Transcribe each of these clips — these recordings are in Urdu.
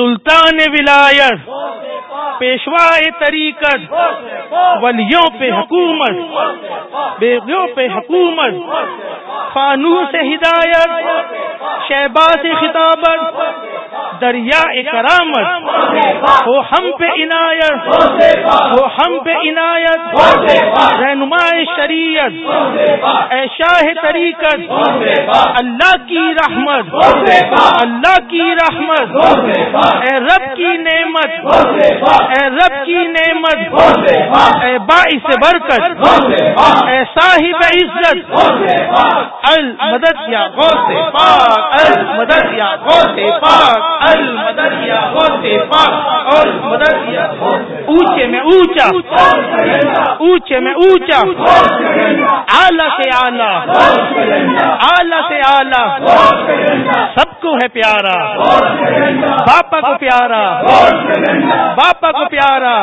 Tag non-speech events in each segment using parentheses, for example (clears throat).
سلطان ولایت پیشوا طریقت ولیوں پہ حکومت بیگیوں پہ حکومت فانو سے ہدایت شہباز خطابت دریا کرامت ہم پہ عنایت ہو ہم پہ عنایت رہنما شریعت طریقت اللہ کی رحمت اللہ کی رحمت اے رب کی نعمت اے رب کی نعمت اے باعث برکت اے صاحب عزت یا پاک یا غوث پاک اونچے میں اونچا اونچے میں اونچا اعلی سے اعلی اعلی سے اعلی سب کو ہے پیارا کو پیارا کو پیارا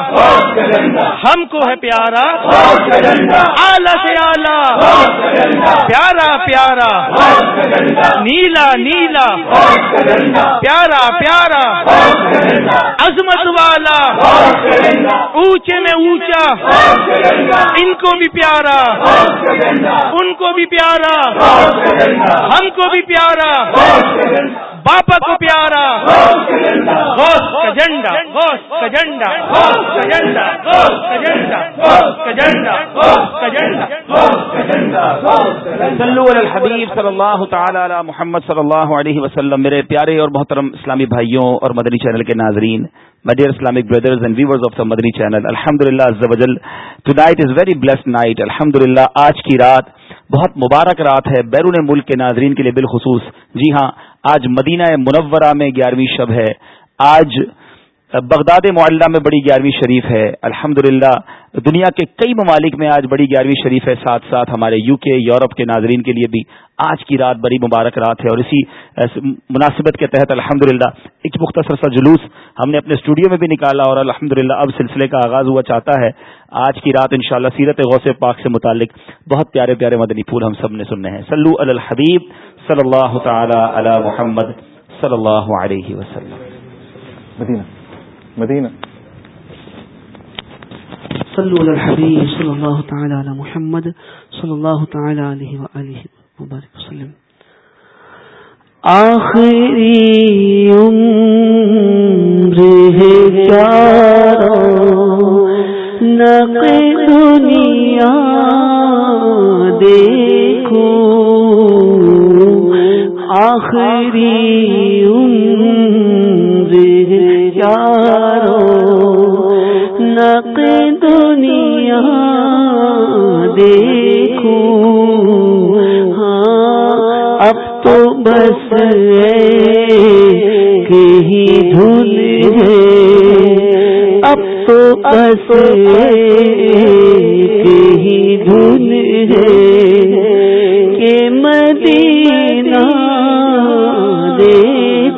ہم کو ہے پیارا اعلی سے اعلی پیارا پیارا نیلا نیلا پیارا پیارا عظمت والا اونچے میں اونچا ان کو بھی پیارا ان کو بھی پیارا ہم کو بھی پیارا کو پیارا صلی اللہ تعالی محمد صلی اللہ علیہ وسلم میرے پیارے اور محترم اسلامی بھائیوں اور مدنی چینل کے ناظرین مدیر اسلامی brothers of the Madani channel الحمد للہ ٹو نائٹ الحمد آج کی رات بہت مبارک رات ہے بیرون ملک کے ناظرین کے لیے بالخصوص جی ہاں آج مدینہ منورہ میں گیارہویں شب ہے آج بغداد معلہ میں بڑی گیارہویں شریف ہے الحمد دنیا کے کئی ممالک میں آج بڑی گیارہویں شریف ہے ساتھ ساتھ ہمارے یو کے یورپ کے ناظرین کے لیے بھی آج کی رات بڑی مبارک رات ہے اور اسی مناسبت کے تحت الحمد للہ مختصر سا جلوس ہم نے اپنے اسٹوڈیو میں بھی نکالا اور الحمد اب سلسلے کا آغاز ہوا چاہتا ہے آج کی رات انشاءاللہ سیرت غوث پاک سے متعلق بہت پیارے پیارے مدنی پھول ہم سب نے سننے ہیں سلو الحبیب صلی اللہ تعالی علی محمد صلی اللہ علیہ وسلم مدینہ مدینہ صلو علی الحبیب صلی اللہ تعالی علی محمد صلی اللہ تعالی علیہ وآلہ مبارک وسلم آخری عمر ہے جارو نقی دنیا دیکھو آخری عمر یارو نق دنیا دیکھو ہاں اب تو بس ہے ہی دھول ہے اب تو بس کہی دھول ہے کہ مدی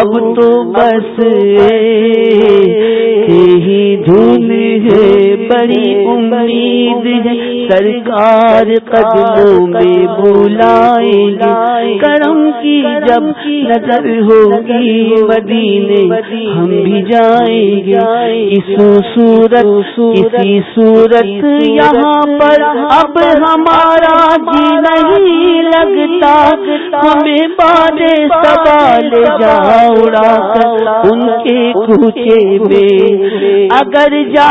اب تو بس یہی دھول ہے بڑی امید ہے سرکار قدموں میں بلائے گے کرم کی جب نظر ہوگی مدینے ہم بھی جائیں گے اس صورت اسی صورت یہاں پر اب ہمارا جی نہیں لگتا ہمیں پانے سوال جائے ان کے کوچے میں اگر جا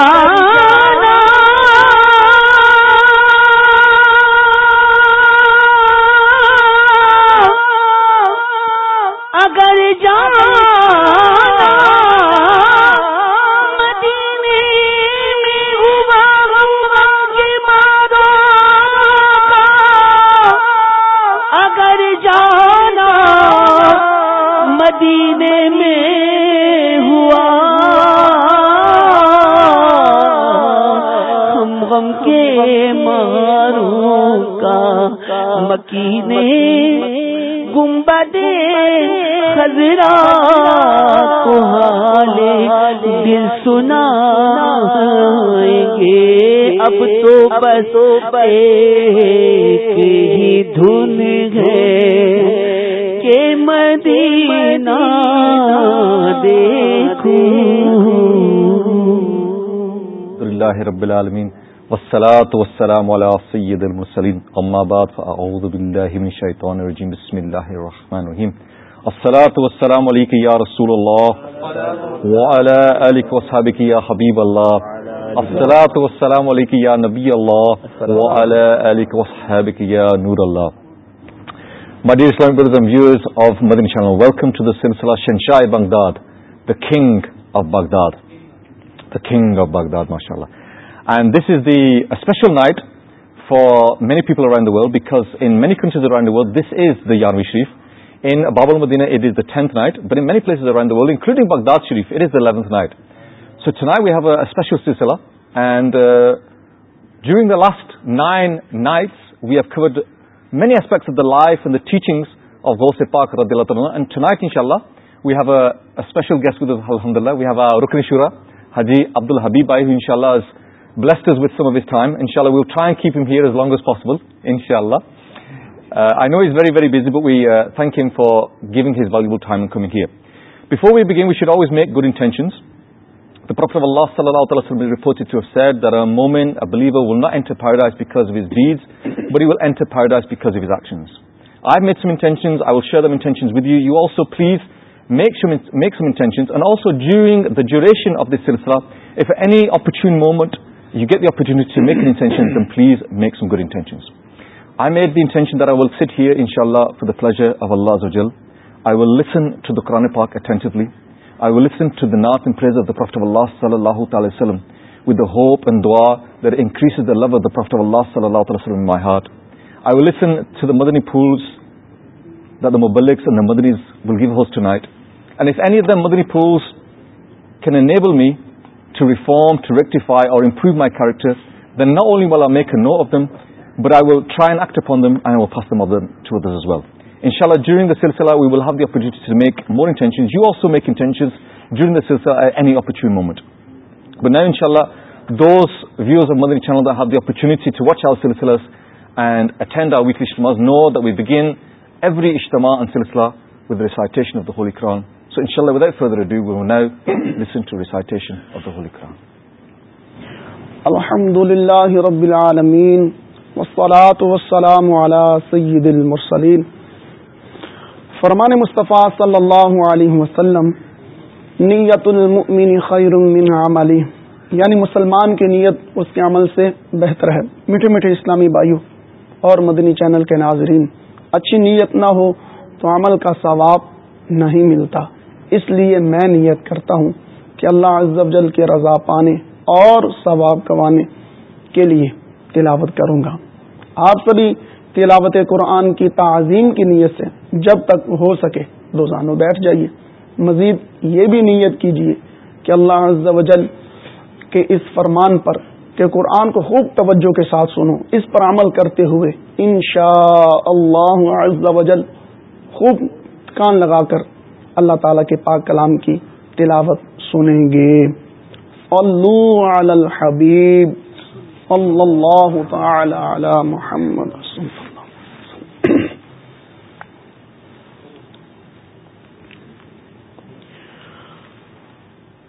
مدینے میں ہوا ہم غم کے ماروں کا مکینے گنبد خزرا کو دل سنا گے اب تو بس ہی دھن گے کے مدینہ اللہ اللہ رب العالمین والصلاة والسلام والسلام على سید المرسلین اما بعد فاعوذ باللہ من شیطان الرجیم بسم الرحمن الرحیم الصلاة یا رسول اللہ وعلى آلک وصحابک یا حبیب اللہ الصلاة والسلام یا نبی اللہ وعلى آلک وصحابک یا نور اللہ مدی اسلامزم یوز ویلکم ٹو داسلا شنشائے Baghdad the king of Baghdad king of Baghdad ماشاء اللہ this is the special night for many people are in the world because in many countries this is the یانوی شریف in Babar Madina it is the tenth night but منیسز including Baghdad شریف اٹ از دلتھ نائٹ سو چنائی ویو اے سلسلہ and during the last nine night view covered many aspects of the life and the teachings of دوست پاکل نائٹ ان شاء اللہ we have a special guest with الحمد اللہ وی ہیو ا رکرشور حجی عبد الحبیب بائی انز بلسڈز with some of this time ان شاء اللہ we will try keep here as long as possible ان شاء اللہ I know is very very busy بو وی تھینک یو فار گیگ his valuable before wagging we should now as make good intention اللہ صلی اللہ ویئر آف دس سلسلہ اف اینی آپ moment make some گڈینسنشلی I will listen to that answer پر صلی اللہ تعالیسلم وتپ اینڈ دعا در انکریز د لفٹ اللہ صلی اللہ تعالی وسلم my heart I will listen to the Madani پھولس mobile Madani پھولس can enable me to reform to rectify or improve my character the not only will make no of them but I will try فارس will inshallah during the silsala we will have the opportunity to make more intentions you also make intentions during the silsala at any opportune moment but now inshallah those viewers of Madani channel that have the opportunity to watch our silsalas and attend our weekly ishtamas know that we begin every ishtama and silsala with the recitation of the Holy Quran so inshallah without further ado we will now listen to recitation of the Holy Quran Alhamdulillahi Rabbil Alameen والصلاة والسلام على سيد المرسلين فرمان مصطفیٰ صلی اللہ علیہ وسلم نیت المؤمن خیر من یعنی مسلمان کی نیت اس کے عمل سے بہتر ہے میٹھے میٹھے اسلامی بھائیو اور مدنی چینل کے ناظرین اچھی نیت نہ ہو تو عمل کا ثواب نہیں ملتا اس لیے میں نیت کرتا ہوں کہ اللہ اضبف جل کے رضا پانے اور ثواب گوانے کے لیے تلاوت کروں گا آپ سبھی تلاوت قرآن کی تعظیم کی نیت سے جب تک ہو سکے روزانہ بیٹھ جائیے مزید یہ بھی نیت کیجیے کہ اللہ عز و جل کے اس فرمان پر کہ قرآن کو خوب توجہ کے ساتھ سنو اس پر عمل کرتے ہوئے اللہ عز و جل خوب کان لگا کر اللہ تعالی کے پاک کلام کی تلاوت سنیں گے علی علی الحبیب اللہ تعالی محمد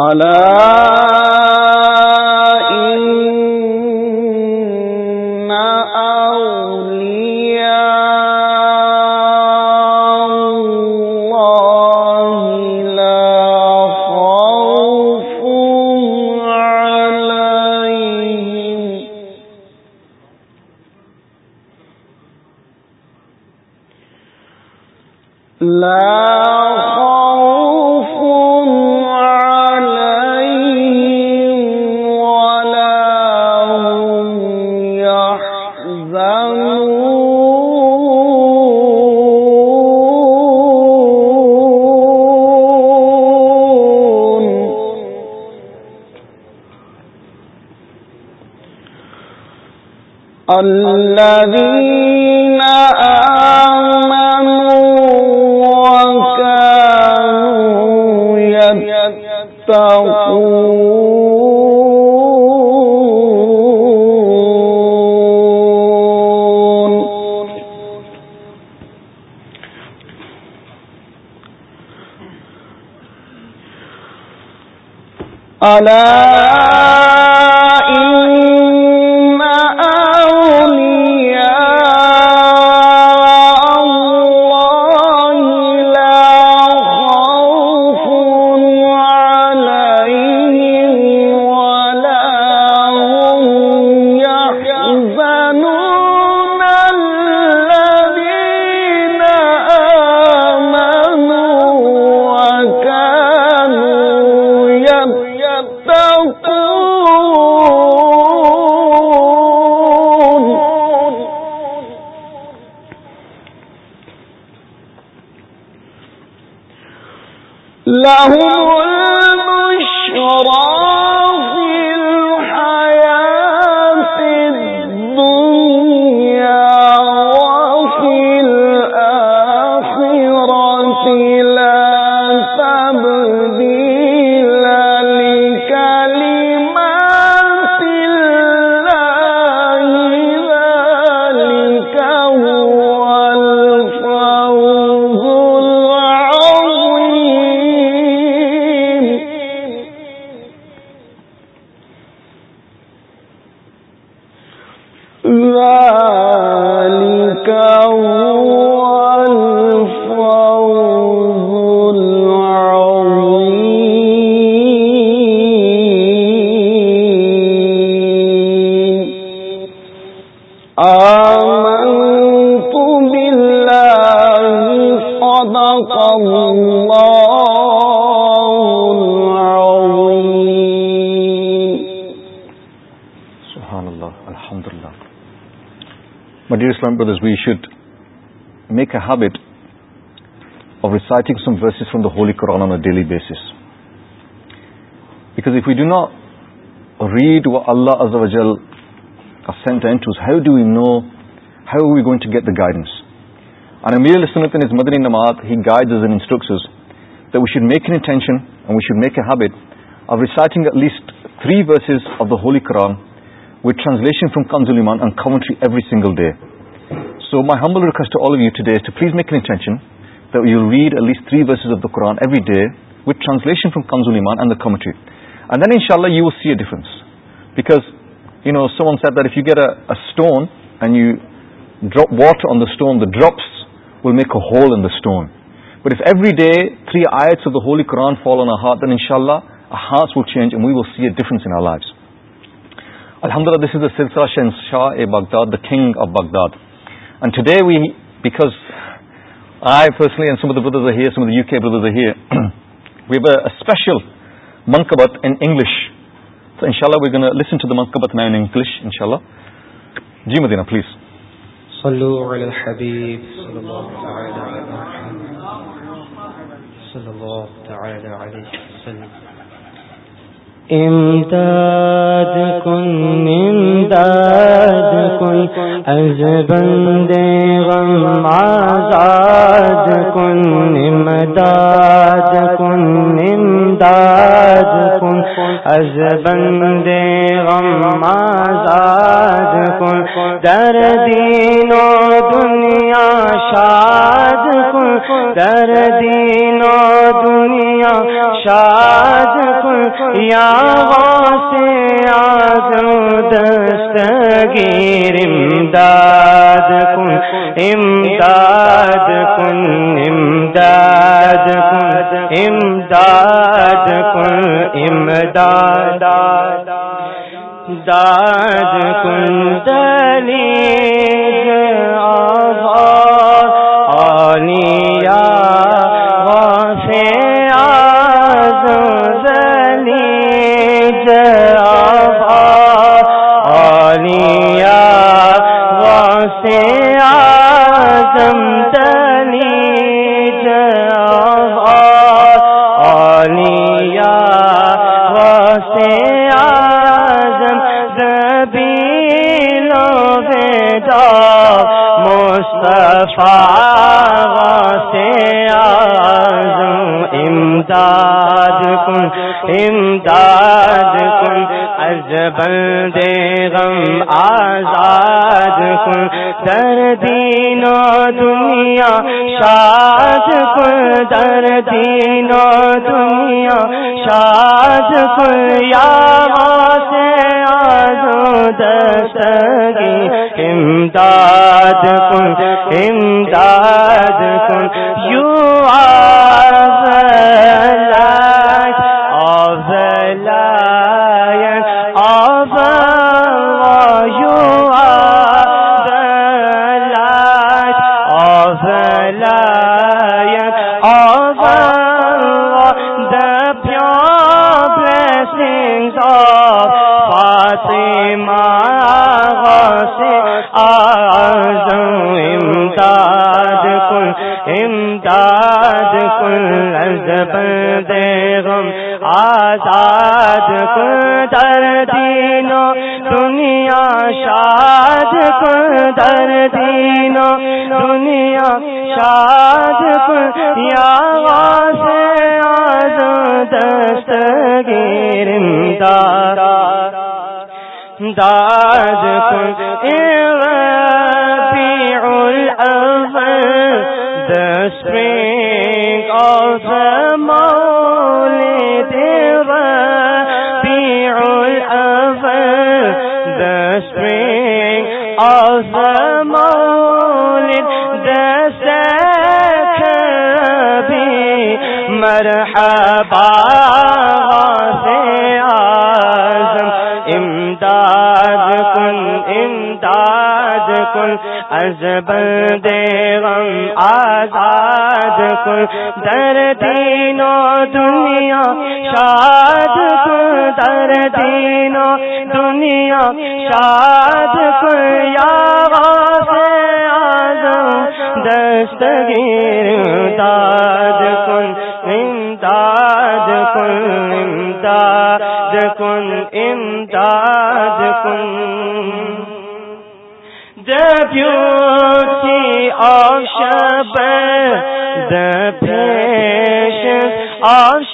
اللہ الا we should make a ویسائنگ some verses from the holy Quran on daily basis because not read و الا وجل sentence have do you know have we going to get the guidance مدرسٹرکچرز the we should make intention we should make a habit or ویسائنگ at least three verses of the holy Quran with translation from Kanzul Iman and commentary every single day so my humble request please make intention read at least theories the Quran day with translation from Kanzul Iman and the commentary ان شاء اللہ you was see difference you know so set there fair a you what on the stone drops will میکل انٹون بٹ ایوری ڈے تھری آئرس قرآن فالو دین ان شاء اللہ change سیفرنس king of Baghdad and today we back I پھر ویب ا اسپیشل من ک بت انگلش تو ان شاء اللہ لسن ٹو دا من کب بات نا انگلش انشاء اللہ جی مدینہ پلیز امداد کن امداد کن از بندے غم آزاد کن امداد کن امداد بندے ماں داج کر دینوں دنیا شاد کر دین دنیا شادکون یا وا سے آست گیرداد امداد کن امداد امداد امداد داد ماد سے امداد کن امداد ج بل غم آزاد در دین دنیا دنیا شاد شاد در دین داد کو دستگی امداد ساد امداد آدھو یو آ امداد غم آزاد دینو دنیا شاد کو دینو دنیا شاد یا سے آد دست گیرا داد کل مرحبا سے آزم امداد کن امداد کل ازبل دیو آزاد کن در دین دنیا شاد کن در دینوں دنیا شاد کن یا آزم دستگیر داد کن امداد امداد امداد کن کن ادش آشب دفش آش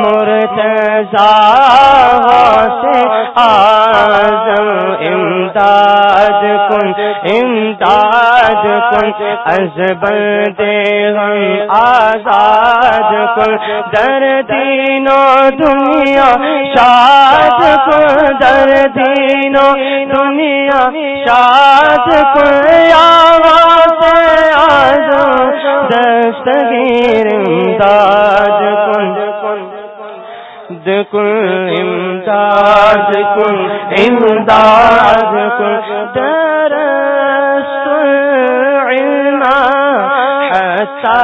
مرتضا سے آزم امداد کن امداد کن ازبل دے ہم آزاد کن در تینوں دنیا شاد کن در دردین دنیا شاد کو آواز آ جا کن کل امداد کل امداد کل ہند ڈر تمہاں آسا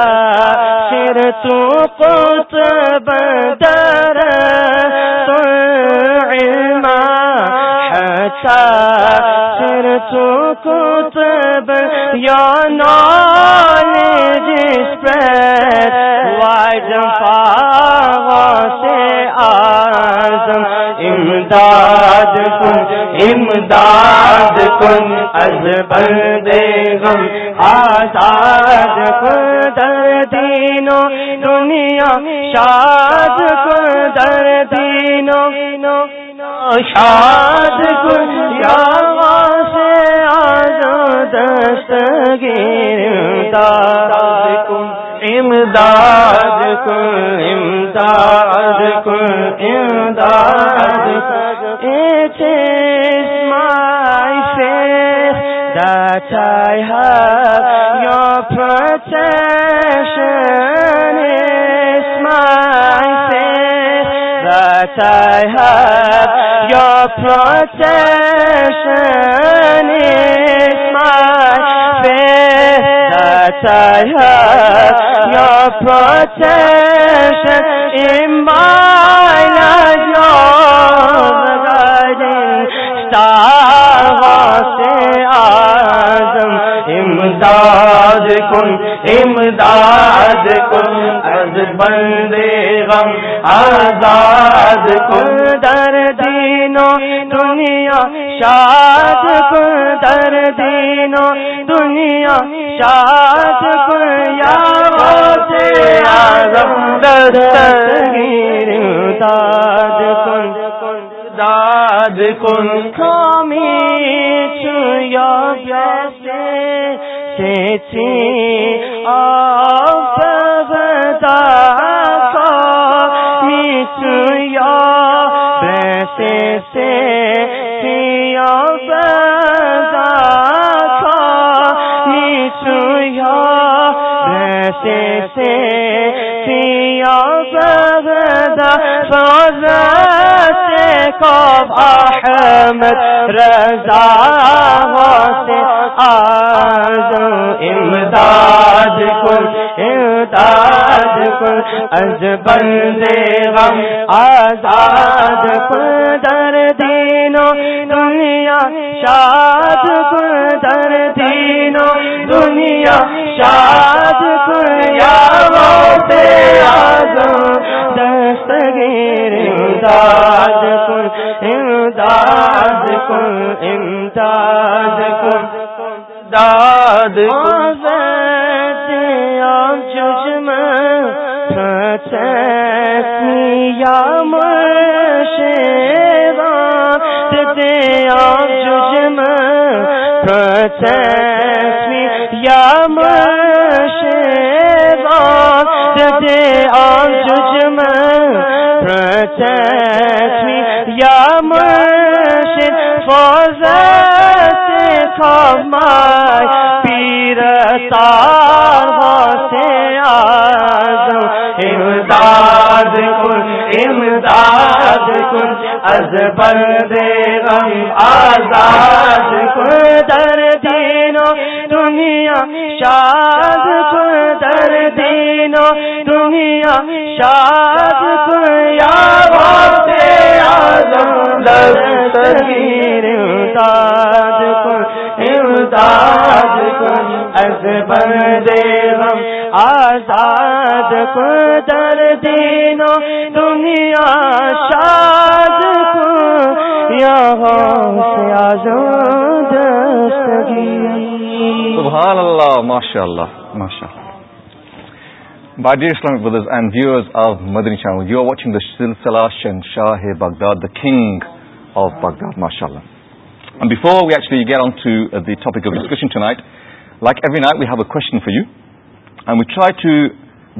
فیر تر تمہاں آسا تب یا نی جس پر جم پاوا سے آزم امداد کن امداد کن از بندے غم آزاد کن در دینو دنیا شاد کن در دینو شاد کن یا امداد گا امداد کو امداد کو امداد سے دچا ہا یو اسمائی سے دچا ہا یپنی سایہ یا پا لے تا امداد امداد کن امداد کن از بندے غم آزاد کن در دینوں دنیا شاد کن در دینوں دنیا شاد کن یا آزم دستگیر امداد کن داد کن خامی یا سام تھی آ احمد رضا سے پل امداد امداد بندے غم آزاد در دینو دنیا شاد در دینو دنیا شاد پیا دست گے امداد امداد امداد اد دادیا میں شوا دیا جج میں پرچ میں شوا جچا ہمار پیرتا سے آزم امداد کن امداد کن از بلدی غم آزاد کن در دینو دنیا شاد کن در دینو دینوں تم ام شادیا بات کن آس بندے دیم آزاد کو در دینو دنیا شاد کو یا سبحان اللہ ماشاء اللہ ماشاء اللہ My dear Islamic brothers and viewers of Madani channel, you are watching the Shil Salash Shah Baghdad, the king of Baghdad, mashallah. And before we actually get on to the topic of discussion tonight, like a we neck we have a question for you I we try to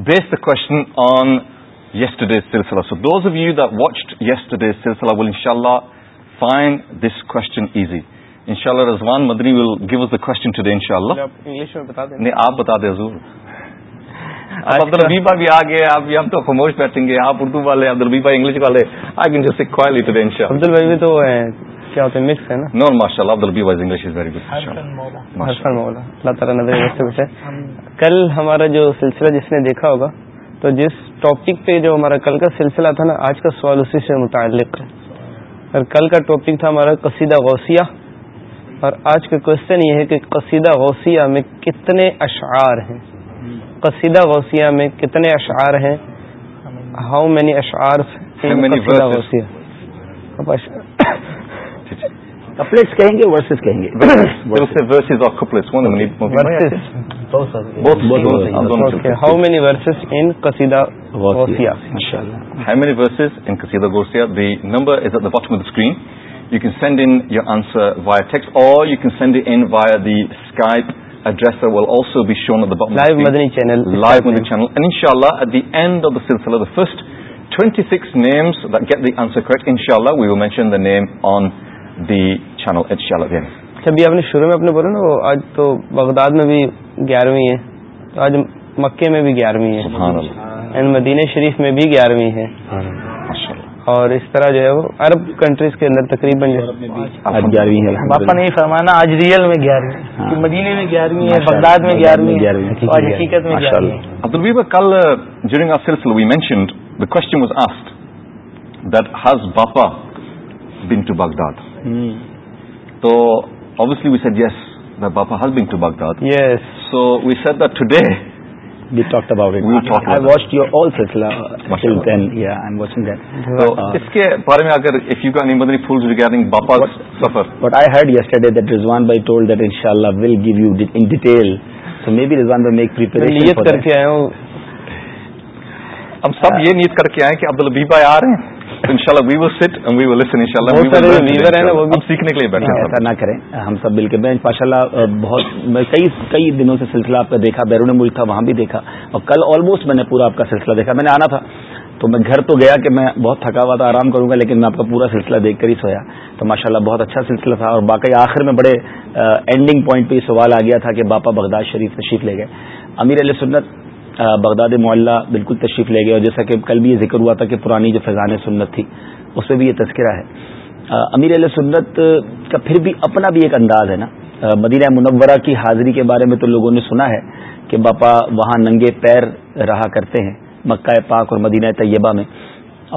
base the question on یسٹ days سلسلہ واچڈ یسٹ ڈیز سلسلہ ول ان شاء اللہ فائن دس کوشچن ایزی ان شاء اللہ رضوان مدری will give the question today ان شاء اللہ آپ بتا دیں عبد البا بھی آ گئے ہم تو خموش بیٹھیں گے آپ اردو والے عبد الگ والے تو کیا ہوتے ہیں مکس ہے نا نو ماشاء اللہ عبدالبی wise English is very good حسن مولا اللہ تعالیٰ نظر سے کچھ کل ہمارا جو سلسلہ جس نے دیکھا ہوگا تو جس ٹاپک پہ جو ہمارا کل کا سلسلہ تھا نا آج کا سوال اسی سے متعلق ہے اور کل کا ٹاپک تھا ہمارا قصیدہ غوثیہ اور آج کا کوشچن یہ ہے کہ قصیدہ غوثیہ میں کتنے اشعار ہیں قصیدہ غوثیہ میں کتنے اشعار ہیں ہاؤ مینی اشعار کہیں کہیں گے گے verses verses verses how how many many in in the number is bottom of the screen you can send in your answer text or you can send in the Skype address will also be shown live Madani channel ان شاء اللہ at the end of the سلسلہ the first twenty six names get the answer correct ان شاء اللہ we will mention the name on the channel انشاءاللہ چینل اگین آپ نے شروع میں اپنے بولا نا وہ آج تو بغداد میں بھی گیارہویں ہے تو آج مکے میں بھی گیارہویں ہے اینڈ مدینہ شریف میں بھی گیارہویں ہے اور اس طرح جو ہے وہ عرب کنٹریز کے اندر تقریباً گیارہویں ہے پاپا نے فرمانا آج ریئل میں گیارہویں مدینہ میں گیارہویں ہے بغداد میں گیارہویں گیارہویں حقیقت میں گیارہویں کل during of سلسل we mentioned the question was asked that his باپا بن ٹو بغداد تو told will give you in detail اب سب یہ نیت کر کے آئے کہ لسن سیکھنے کے لیے ایسا نہ کریں ہم سب مل کے میں ماشاء اللہ بہت میں کئی کئی دنوں سے سلسلہ آپ کا دیکھا بیرون ملک تھا وہاں بھی دیکھا اور کل آلموسٹ میں نے پورا آپ کا سلسلہ دیکھا میں نے آنا تھا تو میں گھر تو گیا کہ میں بہت تھکا ہوا تھا آرام کروں گا لیکن میں آپ کا پورا سلسلہ دیکھ کر ہی سویا تو ماشاء اللہ بہت اچھا سلسلہ تھا اور باقی آخر میں بڑے اینڈنگ پوائنٹ پہ یہ سوال آ گیا تھا کہ باپا بغداد شریف تشریف لے گئے امیر علیہ سنت بغداد معلّہ بالکل تشریف لے گئے اور جیسا کہ کل بھی یہ ذکر ہوا تھا کہ پرانی جو فیضان سنت تھی اس میں بھی یہ تذکرہ ہے امیر علیہ سنت کا پھر بھی اپنا بھی ایک انداز ہے نا مدینہ منورہ کی حاضری کے بارے میں تو لوگوں نے سنا ہے کہ باپا وہاں ننگے پیر رہا کرتے ہیں مکہ پاک اور مدینہ طیبہ میں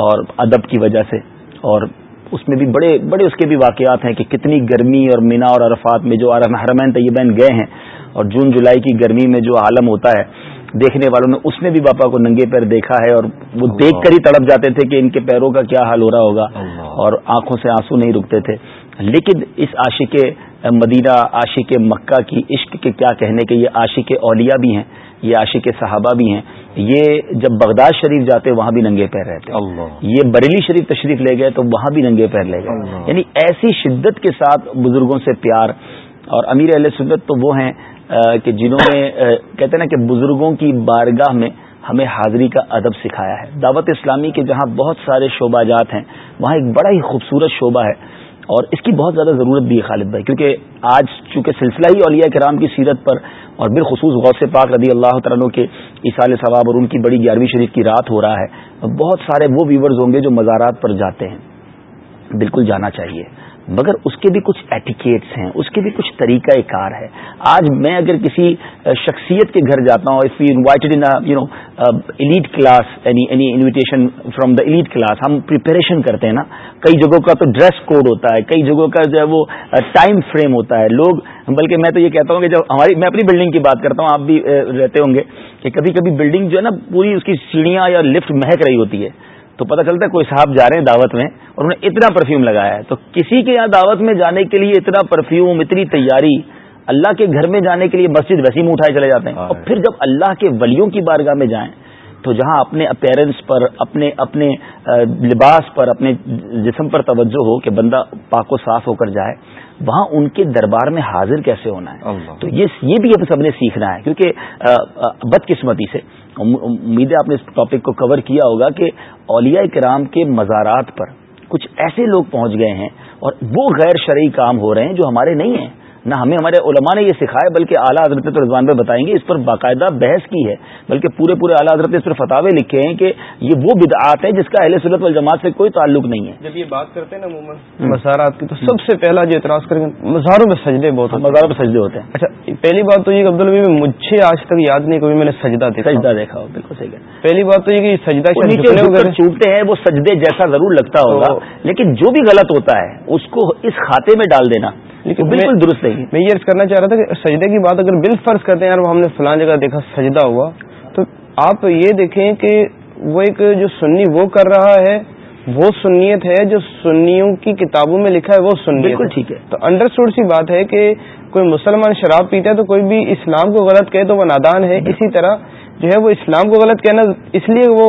اور ادب کی وجہ سے اور اس میں بھی بڑے بڑے اس کے بھی واقعات ہیں کہ کتنی گرمی اور مینا اور عرفات میں جو حرمین طیبین گئے ہیں اور جون جولائی کی گرمی میں جو عالم ہوتا ہے دیکھنے والوں میں اس نے بھی باپا کو ننگے پیر دیکھا ہے اور وہ دیکھ کر ہی تڑپ جاتے تھے کہ ان کے پیروں کا کیا حال ہو رہا ہوگا اور آنکھوں سے آنسو نہیں رکتے تھے لیکن اس عاشق مدینہ عاشق مکہ کی عشق کے کیا کہنے کے یہ عاشق اولیا بھی ہیں یہ عاشق صحابہ بھی ہیں یہ جب بغداد شریف جاتے وہاں بھی ننگے پیر رہتے یہ بریلی شریف تشریف لے گئے تو وہاں بھی ننگے پیر لے گئے یعنی ایسی شدت کے ساتھ بزرگوں سے پیار اور امیر علیہ سنت تو وہ ہیں کہ جنہوں نے کہتے ہیں نا کہ بزرگوں کی بارگاہ میں ہمیں حاضری کا ادب سکھایا ہے دعوت اسلامی کے جہاں بہت سارے شعبہ جات ہیں وہاں ایک بڑا ہی خوبصورت شعبہ ہے اور اس کی بہت زیادہ ضرورت بھی ہے خالد بھائی کیونکہ آج چونکہ سلسلہ ہی اولیاء کرام کی سیرت پر اور بالخصوص غوث پاک رضی اللہ تعالیٰ کے اصال ثواب اور ان کی بڑی گیارہویں شریف کی رات ہو رہا ہے بہت سارے وہ ویورز ہوں گے جو مزارات پر جاتے ہیں بالکل جانا چاہیے مگر اس کے بھی کچھ ایٹیکیٹس ہیں اس کے بھی کچھ طریقہ کار ہے آج میں اگر کسی شخصیت کے گھر جاتا ہوں if you in you know elite class یعنی invitation from the elite class ہم پریپریشن کرتے ہیں نا کئی جگہوں کا تو ڈریس کوڈ ہوتا ہے کئی جگہوں کا جو ہے وہ ٹائم uh, فریم ہوتا ہے لوگ بلکہ میں تو یہ کہتا ہوں کہ جب ہماری میں اپنی بلڈنگ کی بات کرتا ہوں آپ بھی uh, رہتے ہوں گے کہ کبھی کبھی بلڈنگ جو ہے نا پوری اس کی سیڑھیاں یا لفٹ مہک رہی ہوتی ہے تو پتہ چلتا ہے کوئی صاحب جا رہے ہیں دعوت میں اور انہوں نے اتنا پرفیوم لگایا ہے تو کسی کے یہاں دعوت میں جانے کے لیے اتنا پرفیوم اتنی تیاری اللہ کے گھر میں جانے کے لیے مسجد ویسی منہ اٹھائے چلے جاتے ہیں اور پھر جب اللہ کے ولیوں کی بارگاہ میں جائیں تو جہاں اپنے اپیرنس پر اپنے اپنے لباس پر اپنے جسم پر توجہ ہو کہ بندہ پاک و صاف ہو کر جائے وہاں ان کے دربار میں حاضر کیسے ہونا ہے تو یہ بھی سب نے سیکھنا ہے کیونکہ بدقسمتی سے امید ہے آپ نے اس ٹاپک کو کور کیا ہوگا کہ اولیاء کرام کے مزارات پر کچھ ایسے لوگ پہنچ گئے ہیں اور وہ غیر شرعی کام ہو رہے ہیں جو ہمارے نہیں ہیں نہ ہمیں ہمارے علماء نے یہ سکھایا بلکہ اعلیٰ حضرت رضوان پہ بتائیں گے اس پر باقاعدہ بحث کی ہے بلکہ پورے پورے اعلیٰ حضرت اس پر فتح لکھے ہیں کہ یہ وہ بدعات ہیں جس کا اہل صورت والجماعت سے کوئی تعلق نہیں ہے جب یہ بات کرتے ہیں نا عموماً مزارات کی تو سب سے پہلا جو اعتراض کریں گے مزاروں میں سجدے بہت مزاروں میں سجدے ہوتے ہیں اچھا پہلی بات تو یہ کہ عبد البی مجھے آج تک یاد نہیں کبھی میں نے سجدہ دیکھا سجدہ دیکھا بالکل صحیح ہے پہلی بات تو یہ کہ سجدہ چوٹتے ہیں وہ سجدے جیسا ضرور لگتا ہوگا لیکن جو بھی غلط ہوتا ہے اس کو اس کھاتے میں ڈال دینا لیکن بالکل درست نہیں میں یہ کرنا چاہ رہا تھا کہ سجدے کی بات اگر بل فرض کرتے ہیں یار وہ ہم نے فلان جگہ دیکھا سجدہ ہوا تو آپ یہ دیکھیں کہ وہ ایک جو سنی وہ کر رہا ہے وہ سنیت ہے جو سنیوں کی کتابوں میں لکھا ہے وہ سنیت بالکل ٹھیک ہے تو انڈرسٹوڈ سی بات ہے کہ کوئی مسلمان شراب پیتا ہے تو کوئی بھی اسلام کو غلط کہے تو وہ نادان ہے اسی طرح جو ہے وہ اسلام کو غلط کہنا اس لیے وہ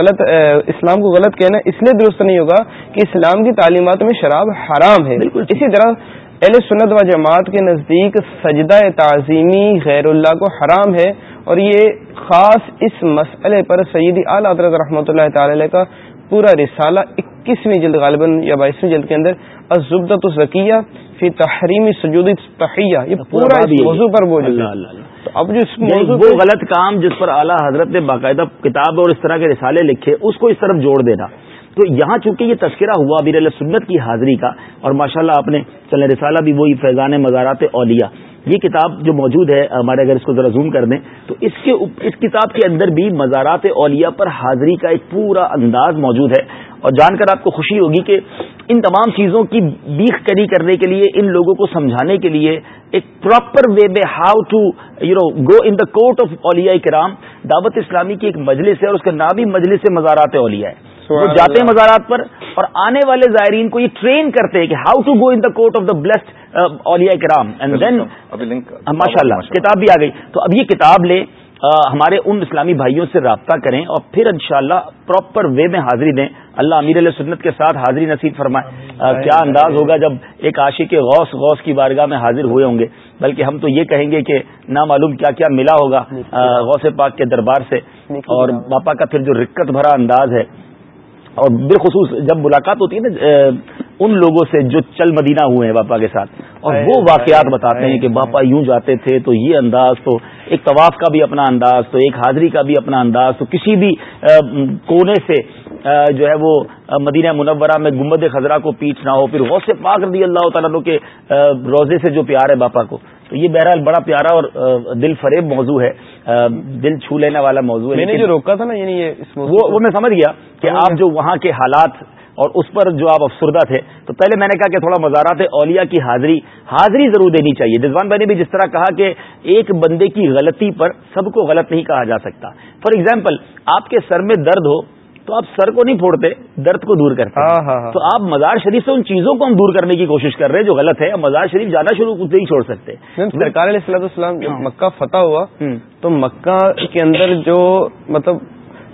غلط اسلام کو غلط کہنا اس لیے درست نہیں ہوگا کہ اسلام کی تعلیمات میں شراب حرام ہے بالکل اسی طرح اہل سنت و جماعت کے نزدیک سجدہ تعظیمی غیر اللہ کو حرام ہے اور یہ خاص اس مسئلے پر اعلی اعلیٰ رحمۃ اللہ علیہ کا پورا رسالہ اکیسویں جلد غالباً یا بائیسویں جلد کے اندر ازدیہ فی تحریمی سجود تحیہ یہ پورا موضوع پر اب جو اس موضوع غلط کام جس پر اعلیٰ حضرت نے باقاعدہ کتاب اور اس طرح کے رسالے لکھے اس کو اس طرف جوڑ دینا تو یہاں چونکہ یہ تذکرہ ہوا ابیر علیہ سنت کی حاضری کا اور ماشاءاللہ اللہ آپ نے چل رسالہ بھی وہی فیضان مزارات اولیا یہ کتاب جو موجود ہے ہمارے اگر اس کو ذرا زوم کر دیں تو اس کے اس کتاب کے اندر بھی مزارات اولیا پر حاضری کا ایک پورا انداز موجود ہے اور جان کر آپ کو خوشی ہوگی کہ ان تمام چیزوں کی بیخ کری کرنے کے لیے ان لوگوں کو سمجھانے کے لیے ایک پراپر وے میں how to you know go in the court of اولیا اکرام دعوت اسلامی کی ایک مجلس ہے اور اس کا نام ہی مجلس مزارات اولیا ہے وہ جاتے ہیں مزارات پر اور آنے والے زائرین کو یہ ٹرین کرتے ہیں کہ how to go in the court of the blessed اولیا کرام اینڈ دین ماشاء اللہ کتاب بھی آ گئی تو اب یہ کتاب لیں ہمارے ان اسلامی بھائیوں سے رابطہ کریں اور پھر انشاءاللہ پراپر وے میں حاضری دیں اللہ امیر علیہ سنت کے ساتھ حاضری نصیب فرمائے کیا انداز ہوگا جب ایک عاشق کے غوث کی بارگاہ میں حاضر ہوئے ہوں گے بلکہ ہم تو یہ کہیں گے کہ نا معلوم کیا کیا ملا ہوگا غوث پاک کے دربار سے اور باپا کا پھر جو رکت بھرا انداز ہے اور بالخصوص جب ملاقات ہوتی ہے نا ان لوگوں سے جو چل مدینہ ہوئے ہیں باپا کے ساتھ اور وہ واقعات بتاتے ہیں کہ باپا یوں جاتے تھے تو یہ انداز تو ایک طواف کا بھی اپنا انداز تو ایک حاضری کا بھی اپنا انداز تو کسی بھی کونے سے جو ہے وہ مدینہ منورہ میں گمبد خزرہ کو پیٹ نہ ہو پھر غوث پاک رضی اللہ تعالیٰ کے روزے سے جو پیار ہے باپا کو یہ بہرحال بڑا پیارا اور دل فریب موضوع ہے دل چھو لینے والا موضوع ہے جو روکا تھا نا یعنی وہ میں سمجھ گیا کہ آپ جو وہاں کے حالات اور اس پر جو آپ افسردہ تھے تو پہلے میں نے کہا کہ تھوڑا مزارات اولیاء کی حاضری حاضری ضرور دینی چاہیے جزوان بھائی نے بھی جس طرح کہا کہ ایک بندے کی غلطی پر سب کو غلط نہیں کہا جا سکتا فار ایگزامپل آپ کے سر میں درد ہو تو آپ سر کو نہیں پھوڑتے درد کو دور کرتے ہاں، ہاں، ہاں۔ تو آپ مزار شریف سے ان چیزوں کو ہم دور کرنے کی کوشش کر رہے ہیں جو غلط ہے مزار شریف جانا شروع کچھ نہیں چھوڑ سکتے سرکار علیہ السلام جب مکہ فتح ہوا تو مکہ کے اندر جو مطلب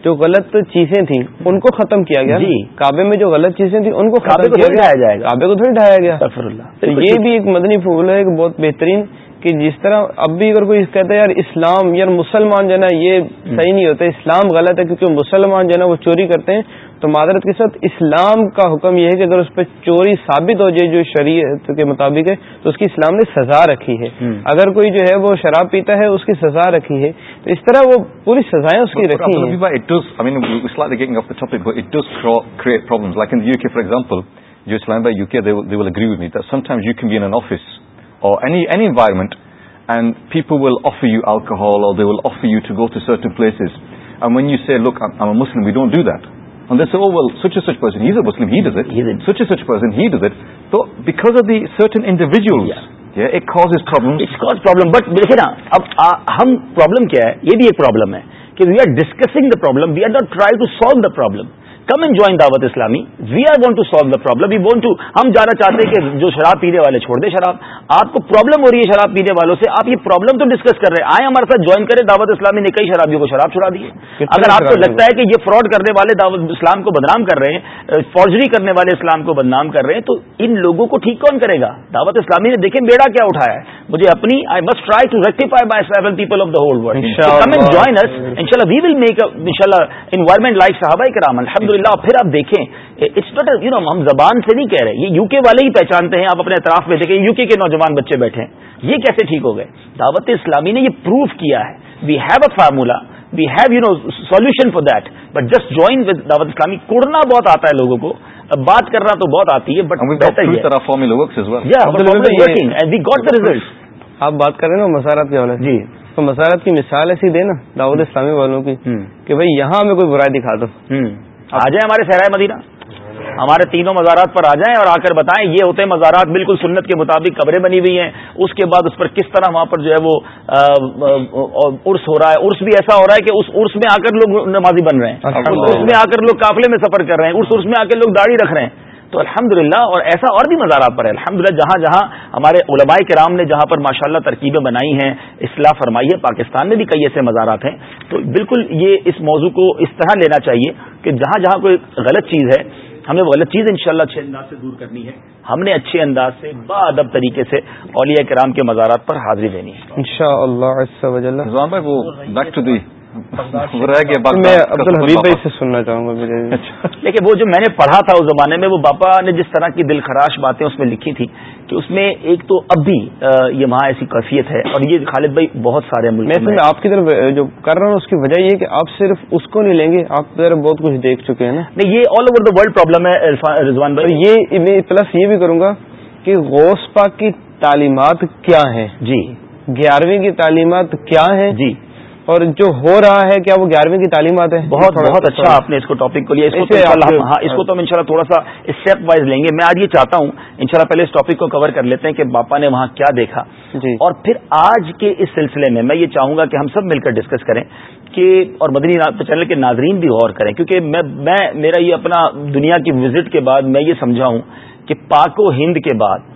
جو غلط چیزیں تھیں ان کو ختم کیا گیا جی۔ کعبے میں جو غلط چیزیں تھیں ان کو ڈھایا کیا گیا کعبے کو تھوڑی ڈھایا گیا یہ بھی ایک مدنی پھول ہے ایک بہت بہترین کہ جس طرح اب بھی اگر کوئی کہتا ہے یار اسلام یار مسلمان جو ہے نا یہ صحیح نہیں ہوتا اسلام غلط ہے کیونکہ مسلمان جو ہے نا وہ چوری کرتے ہیں تو معذرت کے ساتھ اسلام کا حکم یہ ہے کہ اگر اس پہ چوری ثابت ہو جائے جو شریعت کے مطابق ہے تو اس کی اسلام نے سزا رکھی ہے اگر کوئی جو ہے وہ شراب پیتا ہے اس کی سزا رکھی ہے تو اس طرح وہ پوری سزائیں اس کی رکھی ہیں نٹ and people all of you الکوال all of you to go to certain places when you say look Muslim کیا ہے یہ بھی ایک we are discussing they are not try to solve the problem come and join Dawat Islami we are want to solve the problem we want to ہم جانا چاہتے ہیں کہ جو شراب پینے والے چھوڑ دے شراب آپ کو پرابلم ہو رہی ہے شراب پینے والوں سے آپ یہ پرابلم تو ڈسکس کر رہے ہیں آئے ہمارے ساتھ جوائن کریں دعوت اسلامی نے کئی شرابیوں کو شراب چھڑا دیے اگر آپ کو لگتا ہے کہ یہ فراڈ کرنے والے دعوت اسلام کو بدنام کر رہے ہیں فوجری کرنے والے اسلام کو بدنام کر رہے ہیں تو ان لوگوں کو ٹھیک کون کرے گا دعوت اسلامی نے دیکھیں بیڑا کیا اٹھایا ہے مجھے اپنی I must try to rectify by seven people of the whole world join اس ان شاء اللہ وی ول میک ان شاء اللہ انوائرمنٹ لائف صحابہ کرام الحمد پھر آپ دیکھیں اٹس ناٹ یو نو ہم زبان سے نہیں کہہ رہے یہ یو کے والے ہی پہچانتے ہیں آپ اپنے اطراف میں دیکھیں یو کے کے نوجوان بچے بیٹھے ہیں یہ کیسے ٹھیک ہو گئے دعوت اسلامی نے یہ پروف کیا ہے we have a formula we have you know solution for that but just join Dawat Islami کوڑنا بہت آتا ہے لوگوں کو بات کرنا تو بہت آتی ہے بٹ آپ بات کر رہے ہیں نا جی۔ تو مسالت کی مثال ایسی دے نا داود اسلامی والوں کی کہ بھائی یہاں کوئی برائی دکھا دو آ جائیں ہمارے سہرائے مدینہ ہمارے تینوں مزارات پر آ جائیں اور آ کر بتائیں یہ ہوتے ہیں مزارات بالکل سنت کے مطابق قبریں بنی ہوئی ہیں اس کے بعد اس پر کس طرح وہاں پر جو ہے وہ عرس ہو رہا ہے عرس بھی ایسا ہو رہا ہے کہ اس عرس میں آ کر لوگ نمازی بن رہے ہیں میں آ کر لوگ قافلے میں سفر کر رہے ہیں اس عرس میں آ کر لوگ داڑھی رکھ رہے ہیں تو الحمد اور ایسا اور بھی مزارات پر ہے الحمد جہاں جہاں ہمارے علماء کرام نے جہاں پر ماشاء اللہ ترکیبیں بنائی ہیں اصلاح فرمائی ہے پاکستان میں بھی کئی ایسے مزارات ہیں تو بالکل یہ اس موضوع کو اس طرح لینا چاہیے کہ جہاں جہاں کوئی غلط چیز ہے ہمیں وہ غلط چیز ان اچھے انداز سے دور کرنی ہے ہم نے اچھے انداز سے با ادب طریقے سے اولیاء کرام کے مزارات پر حاضری دینی ہے شاء اللہ میں سے سننا چاہوں گا لیکن وہ جو میں نے پڑھا تھا اس زمانے میں وہ باپا نے جس طرح کی دل خراش باتیں اس میں لکھی تھی کہ اس میں ایک تو اب بھی یہ وہاں ایسی کیفیت ہے اور یہ خالد بھائی بہت سارے میں آپ کی طرف جو کر رہا ہوں اس کی وجہ یہ کہ آپ صرف اس کو نہیں لیں گے آپ بہت کچھ دیکھ چکے ہیں نہیں یہ all over the world problem ہے رضوان بھائی یہ میں پلس یہ بھی کروں گا کہ غوث پاک کی تعلیمات کیا ہیں جی گیارہویں کی تعلیمات کیا ہیں جی اور جو ہو رہا ہے کیا وہ گیارہویں کی تعلیمات ہیں بہت بہت اچھا آپ نے اس کو ٹاپک کو لیا اس کو ہاں اس کو تو ہم ان شاء تھوڑا سا اسٹیپ وائز لیں گے میں آج یہ چاہتا ہوں ان شاء پہلے اس ٹاپک کو کور کر لیتے ہیں کہ باپا نے وہاں کیا دیکھا جی۔ اور پھر آج کے اس سلسلے میں میں یہ چاہوں گا کہ ہم سب مل کر ڈسکس کریں کہ اور مدنی چینل کے ناظرین بھی غور کریں کیونکہ میں میں میرا یہ اپنا دنیا کی وزٹ کے بعد میں یہ سمجھا ہوں کہ پاک و ہند کے بعد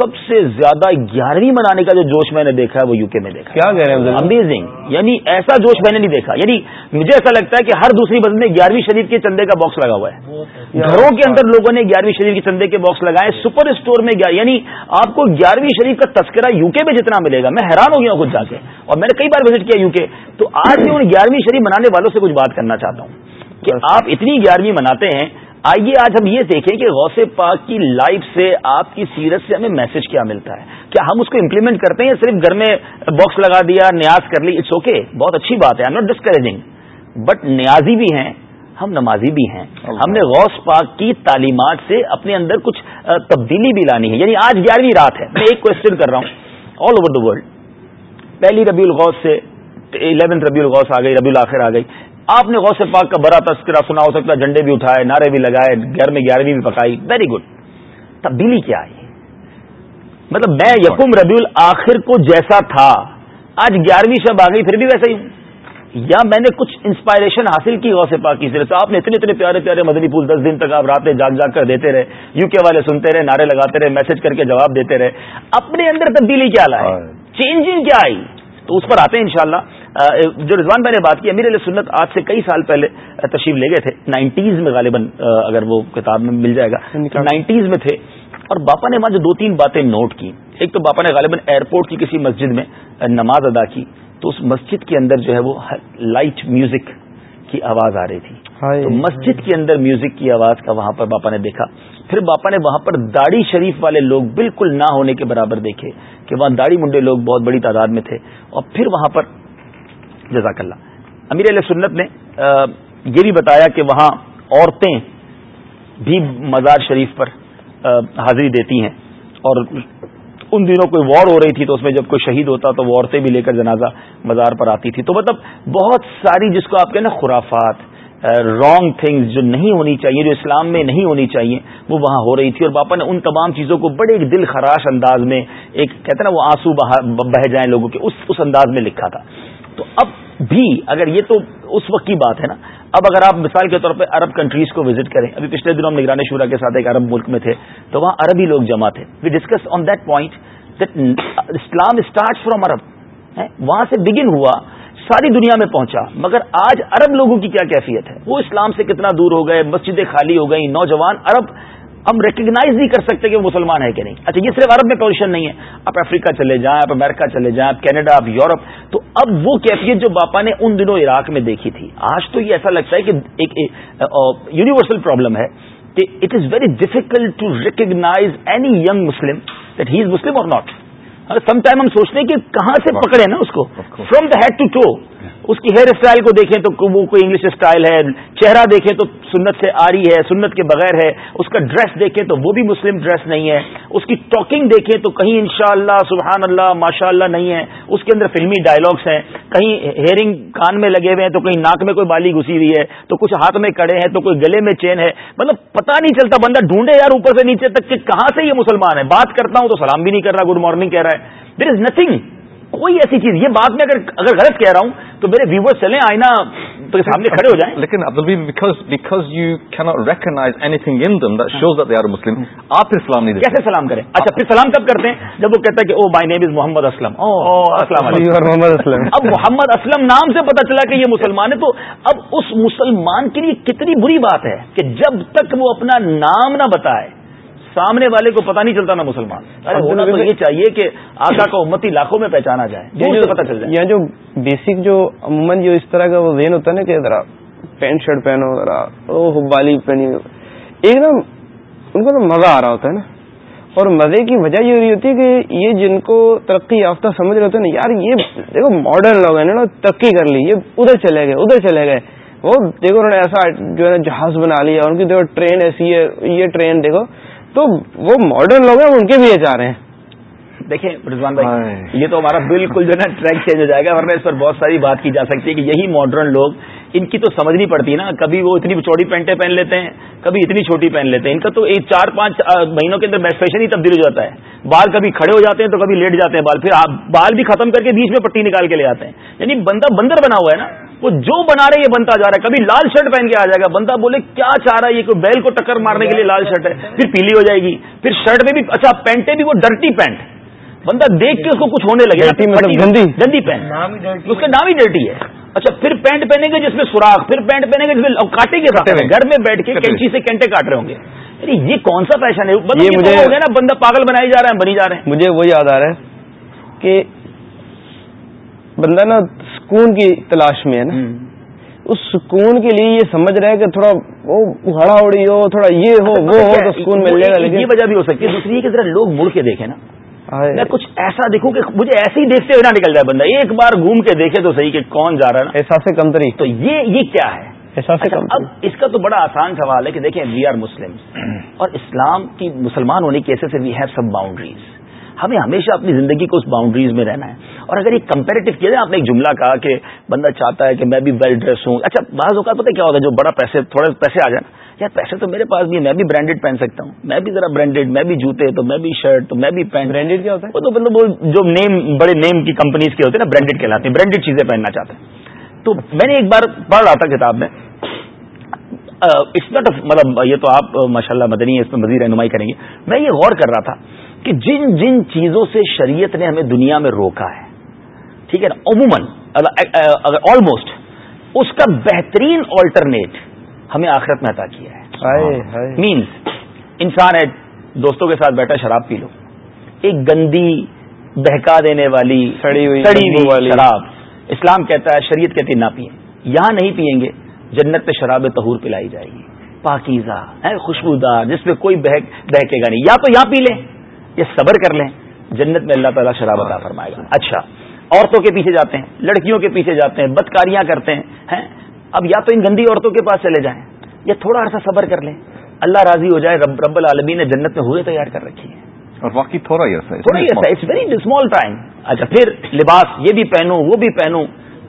سب سے زیادہ گیارہویں منانے کا جو جوش میں نے دیکھا ہے وہ یو کے میں دیکھا کیا کہہ رہے ہیں یعنی ایسا جوش میں نے نہیں دیکھا یعنی مجھے ایسا لگتا ہے کہ ہر دوسری بند میں گیارہویں شریف کے چندے کا باکس لگا ہوا ہے گھروں کے اندر لوگوں نے گیارہویں شریف کے چندے کے باکس لگائے سپر اسٹور میں گیا یعنی آپ کو گیارہویں شریف کا تذکرہ یو کے میں جتنا ملے گا میں حیران ہو گیا ہوں خود جا کے اور میں نے کئی بار وزٹ کیا یو کے تو آج میں ان گیارہویں شریف منانے والوں سے کچھ بات کرنا چاہتا ہوں کہ آپ اتنی گیارہویں مناتے ہیں آئیے آج ہم یہ دیکھیں کہ غوث پاک کی لائف سے آپ کی سیرت سے ہمیں میسج کیا ملتا ہے کیا ہم اس کو امپلیمنٹ کرتے ہیں یا صرف گھر میں باکس لگا دیا نیاز کر لی اٹس اوکے بہت اچھی بات ہے I not discouraging but Niazi بھی ہیں ہم نمازی بھی ہیں ہم نے غوث پاک کی تعلیمات سے اپنے اندر کچھ تبدیلی بھی لانی ہے یعنی آج گیارہویں رات ہے میں ایک کوشچن کر رہا ہوں آل اوور دا ولڈ پہلی ربی الغوث سے الیونتھ ربی الغوث آ گئی ربی الآخر آ گئی آپ نے غوث پاک کا بڑا تذکرہ سنا ہو سکتا ہے بھی اٹھائے نعرے بھی لگائے گھر میں گیارہویں بھی پکائی ویری گڈ تبدیلی کیا آئی مطلب میں یقم ربیع الآخر کو جیسا تھا آج گیارہویں شب آ گئی پھر بھی ویسا ہی ہوں یا میں نے کچھ انسپائریشن حاصل کی غوث پاک کی سرف آپ نے اتنے اتنے پیارے پیارے مدنی پھول دس دن تک آپ راتیں جاگ جاگ کر دیتے رہے یو کے والے سنتے رہے نعرے لگاتے رہے میسج کر کے جواب دیتے رہے اپنے اندر تبدیلی کیا لائے چینجنگ کیا آئی تو اس پر آتے ہیں انشاءاللہ جو رضوان بھائی نے بات کی امیر علیہ سنت آج سے کئی سال پہلے تشریف لے گئے تھے نائنٹیز میں غالباً اگر وہ کتاب میں مل جائے گا نائنٹیز میں تھے اور باپا نے وہاں جو دو تین باتیں نوٹ کی ایک تو باپا نے غالباً ایئرپورٹ کی کسی مسجد میں نماز ادا کی تو اس مسجد کے اندر جو ہے وہ لائٹ میوزک کی آواز آ رہی تھی تو مسجد کے اندر میوزک کی آواز کا وہاں پر باپا نے دیکھا پھر باپا نے وہاں پر داڑھی شریف والے لوگ بالکل نہ ہونے کے برابر دیکھے کہ وہاں داڑھی منڈے لوگ بہت بڑی تعداد میں تھے اور پھر وہاں پر جزاک اللہ امیر علیہ سنت نے یہ بھی بتایا کہ وہاں عورتیں بھی مزار شریف پر حاضری دیتی ہیں اور ان دنوں کوئی وار ہو رہی تھی تو اس میں جب کوئی شہید ہوتا تو وہ عورتیں بھی لے کر جنازہ مزار پر آتی تھی تو مطلب بہت ساری جس کو آپ کہیں نا خرافات رانگ تھنگز جو نہیں ہونی چاہیے جو اسلام میں نہیں ہونی چاہیے وہ وہاں ہو رہی تھی اور باپا نے ان تمام چیزوں کو بڑے ایک دل خراش انداز میں ایک کہتے ہیں نا وہ آنسو بہ جائیں لوگوں کے اس اس انداز میں لکھا تھا تو اب بھی اگر یہ تو اس وقت کی بات ہے نا اب اگر آپ مثال کے طور پہ عرب کنٹریز کو وزٹ کریں ابھی پچھلے دنوں ہم نگرانی شورا کے ساتھ ایک عرب ملک میں تھے تو وہاں عربی لوگ جمع تھے we discuss on that point Islam start from Arab وہاں سے بگن ہوا ساری دنیا میں پہنچا مگر آج عرب لوگوں کی کیا کیفیت ہے وہ اسلام سے کتنا دور ہو گئے مسجدیں خالی ہو گئیں نوجوان عرب ہم ریکگنائز نہیں کر سکتے کہ وہ مسلمان ہے کہ نہیں اچھا یہ صرف عرب میں پوزیشن نہیں ہے آپ افریقہ چلے جائیں آپ امریکہ چلے جائیں آپ کینیڈا آپ یورپ تو اب وہ کیفیت جو باپا نے ان دنوں عراق میں دیکھی تھی آج تو یہ ایسا لگتا ہے کہ ایک یونیورسل پرابلم ہے کہ it is very difficult to recognize any young Muslim that he is Muslim اور ناٹ سم ٹائم ہم سوچتے ہیں کہ کہاں سے پکڑے نا اس کو from the head to to اس کی ہیئر اسٹائل کو دیکھیں تو وہ کوئی انگلش اسٹائل ہے چہرہ دیکھیں تو سنت سے آ رہی ہے سنت کے بغیر ہے اس کا ڈریس دیکھیں تو وہ بھی مسلم ڈریس نہیں ہے اس کی ٹاکنگ دیکھیں تو کہیں انشاءاللہ سبحان اللہ ماشاء اللہ نہیں ہے اس کے اندر فلمی ڈائلگس ہیں کہیں ہیئرنگ کان میں لگے ہوئے ہیں تو کہیں ناک میں کوئی بالی گھسی ہوئی ہے تو کچھ ہاتھ میں کڑے ہیں تو کوئی گلے میں چین ہے مطلب پتا نہیں چلتا بندہ ڈھونڈے یار اوپر سے نیچے تک کہ کہاں سے یہ مسلمان ہے بات کرتا ہوں تو سلام بھی نہیں کر رہا گڈ مارننگ کہہ رہا ہے دیر از نتھنگ کوئی ایسی چیز یہ بات میں اگر اگر غلط کہہ رہا ہوں تو میرے ویور چلیں آئینہ کے سامنے کھڑے ہو جائیں لیکن because because you can not recognize anything in them that shows that they are Muslim آپ پھر سلام نہیں دیتے کیسے سلام کریں اچھا پھر سلام کب کرتے ہیں جب وہ کہتا ہے کہ او مائی نیم از محمد اسلم او اسلام محمد اسلم اب محمد اسلم نام سے پتہ چلا کہ یہ مسلمان ہے تو اب اس مسلمان کے لیے کتنی بری بات ہے کہ جب تک وہ اپنا نام نہ بتائے سامنے والے کو پتہ نہیں چلتا نا مسلمان ہونا تو یہ چاہیے کہ آقا کو امتی لاکھوں میں پہچانا جائے یعنی جو پتہ چل جائے یہاں یعنی جو بیسک جو عموماً جو اس طرح کا وہ ذہن ہوتا ہے نا کہ ذرا پینٹ شرٹ پہنو ذرا او بالی پہنی ایک دم ان کو تو مزہ آ رہا ہوتا ہے نا اور مزے کی وجہ یہ ہوئی ہوتی ہے کہ یہ جن کو ترقی یافتہ سمجھ رہے ہوتے ہیں نا یار یہ دیکھو ماڈرن لوگ ہیں نا ترقی کر لی یہ ادھر چلے گئے ادھر چلے گئے وہ دیکھو انہوں نے ایسا جو ہے نا جہاز بنا لیا ان کی دیکھو ٹرین ایسی ہے یہ ٹرین دیکھو تو وہ ماڈرن لوگ ہیں ان کے بھی یہ چاہ رہے ہیں دیکھیں رضوان بھائی یہ تو ہمارا بالکل جو ہے نا ٹریک چینج ہو جائے گا ورنہ اس پر بہت ساری بات کی جا سکتی ہے کہ یہی ماڈرن لوگ ان کی تو سمجھ نہیں پڑتی نا کبھی وہ اتنی چوڑی پینٹیں پہن لیتے ہیں کبھی اتنی چھوٹی پہن لیتے ہیں ان کا تو ایک چار پانچ مہینوں کے اندر فیشن ہی تبدیل ہو جاتا ہے بال کبھی کھڑے ہو جاتے ہیں تو کبھی لیٹ جاتے ہیں بال پھر آپ بال بھی ختم کر کے بیچ میں پٹی نکال کے لے آتے ہیں یعنی بندہ بندر بنا ہوا ہے نا وہ جو بنا رہے یہ بنتا جا رہا ہے کبھی لال شرٹ پہن کے آ جائے گا بندہ بولے کیا چاہ رہا ہے یہ کوئی بیل کو ٹکر مارنے کے لیے لال شرٹ ہے پھر پیلی ہو جائے گی پھر شرٹ میں بھی اچھا پینٹیں بھی وہ ڈرٹی پینٹ بندہ دیکھ کے اس کو کچھ ہونے لگے مطلب گندی پینٹ اس کا نام ہی ڈرٹی ہے اچھا پھر پینٹ پہنے گے جس میں سوراخ پھر پینٹ پہنے گا کے گے گھر میں بیٹھ کے کینچی سے کینٹے کاٹ رہے ہوں گے یہ کون سا فیشن ہے نا بندہ پاگل بنائے جا رہا ہے بنی جا رہے ہیں مجھے وہ یاد آ رہا ہے کہ بندہ نا سکون کی تلاش میں ہے نا اس سکون کے لیے یہ سمجھ رہے ہیں کہ تھوڑا وہ ہڑا اڑی ہو تھوڑا یہ ہو وہ ہو تو سکون مل جائے گا یہ وجہ بھی ہو سکتی ہے دوسری کہ ذرا لوگ مڑ کے دیکھیں نا میں کچھ ایسا دیکھوں کہ مجھے ایسے ہی دیکھتے ہوئے نہ نکل جائے بندہ ایک بار گھوم کے دیکھے تو صحیح کہ کون جا رہا ہے احساس سے کم تو یہ یہ کیا ہے اچھا، اب اس کا تو بڑا آسان سوال ہے کہ دیکھیں وی آر مسلم اور اسلام کی مسلمان ہونے ایسے سے وی ہیو سم باؤنڈریز ہمیں ہمیشہ اپنی زندگی کو اس باؤنڈریز میں رہنا ہے اور اگر یہ کمپیریٹو کیا جائے آپ نے ایک جملہ کہا کہ بندہ چاہتا ہے کہ میں بھی ویل ڈریس ہوں اچھا بعض اوقات پتہ کیا ہوتا ہے جو بڑا پیسے تھوڑے پیسے آ جائیں یار پیسے تو میرے پاس بھی میں بھی برانڈیڈ پہن سکتا ہوں میں بھی ذرا برانڈیڈ میں بھی جوتے تو میں بھی شرٹ تو میں بھی پینٹ برانڈیڈ کیا ہوتا ہے وہ تو مطلب وہ جو نیم بڑے نیم کی کمپنیز کے ہوتے ہیں نا برانڈیڈ کہلاتے ہیں برانڈیڈ چیزیں پہننا چاہتے ہیں تو میں نے ایک بار پڑھ رہا تھا کتاب میں مطلب یہ تو آپ ماشاء اللہ میں مزید رہنمائی کریں گے میں یہ غور کر رہا تھا کہ جن جن چیزوں سے شریعت نے ہمیں دنیا میں روکا ہے ٹھیک ہے نا عموماً آلموسٹ اس کا بہترین آلٹرنیٹ ہمیں آخرت میں عطا کیا ہے مینس انسان ہے دوستوں کے ساتھ بیٹھا شراب پی لو ایک گندی بہکا دینے والی سڑی ہوئی شراب اسلام کہتا ہے شریعت کہتی نہ پئیں یہاں نہیں پیئیں گے جنت میں شراب تہور پلائی جائے گی پاکیزہ خوشبودار جس میں کوئی بہکے گا نہیں یا تو یہاں پی لیں صبر کر لیں جنت میں اللہ تعالیٰ شراب عطا فرمائے گا اچھا عورتوں کے پیچھے جاتے ہیں لڑکیوں کے پیچھے جاتے ہیں بدکاریاں کرتے ہیں اب یا تو ان گندی عورتوں کے پاس چلے جائیں یا تھوڑا عرصہ صبر کر لیں اللہ راضی ہو جائے رب رب العالمین نے جنت میں ہوئے تیار کر رکھی ہے اور تھوڑا تھوڑا ہی ہی عرصہ عرصہ اٹس ویری اسمال ٹائم اچھا پھر لباس یہ بھی پہنو وہ بھی پہنو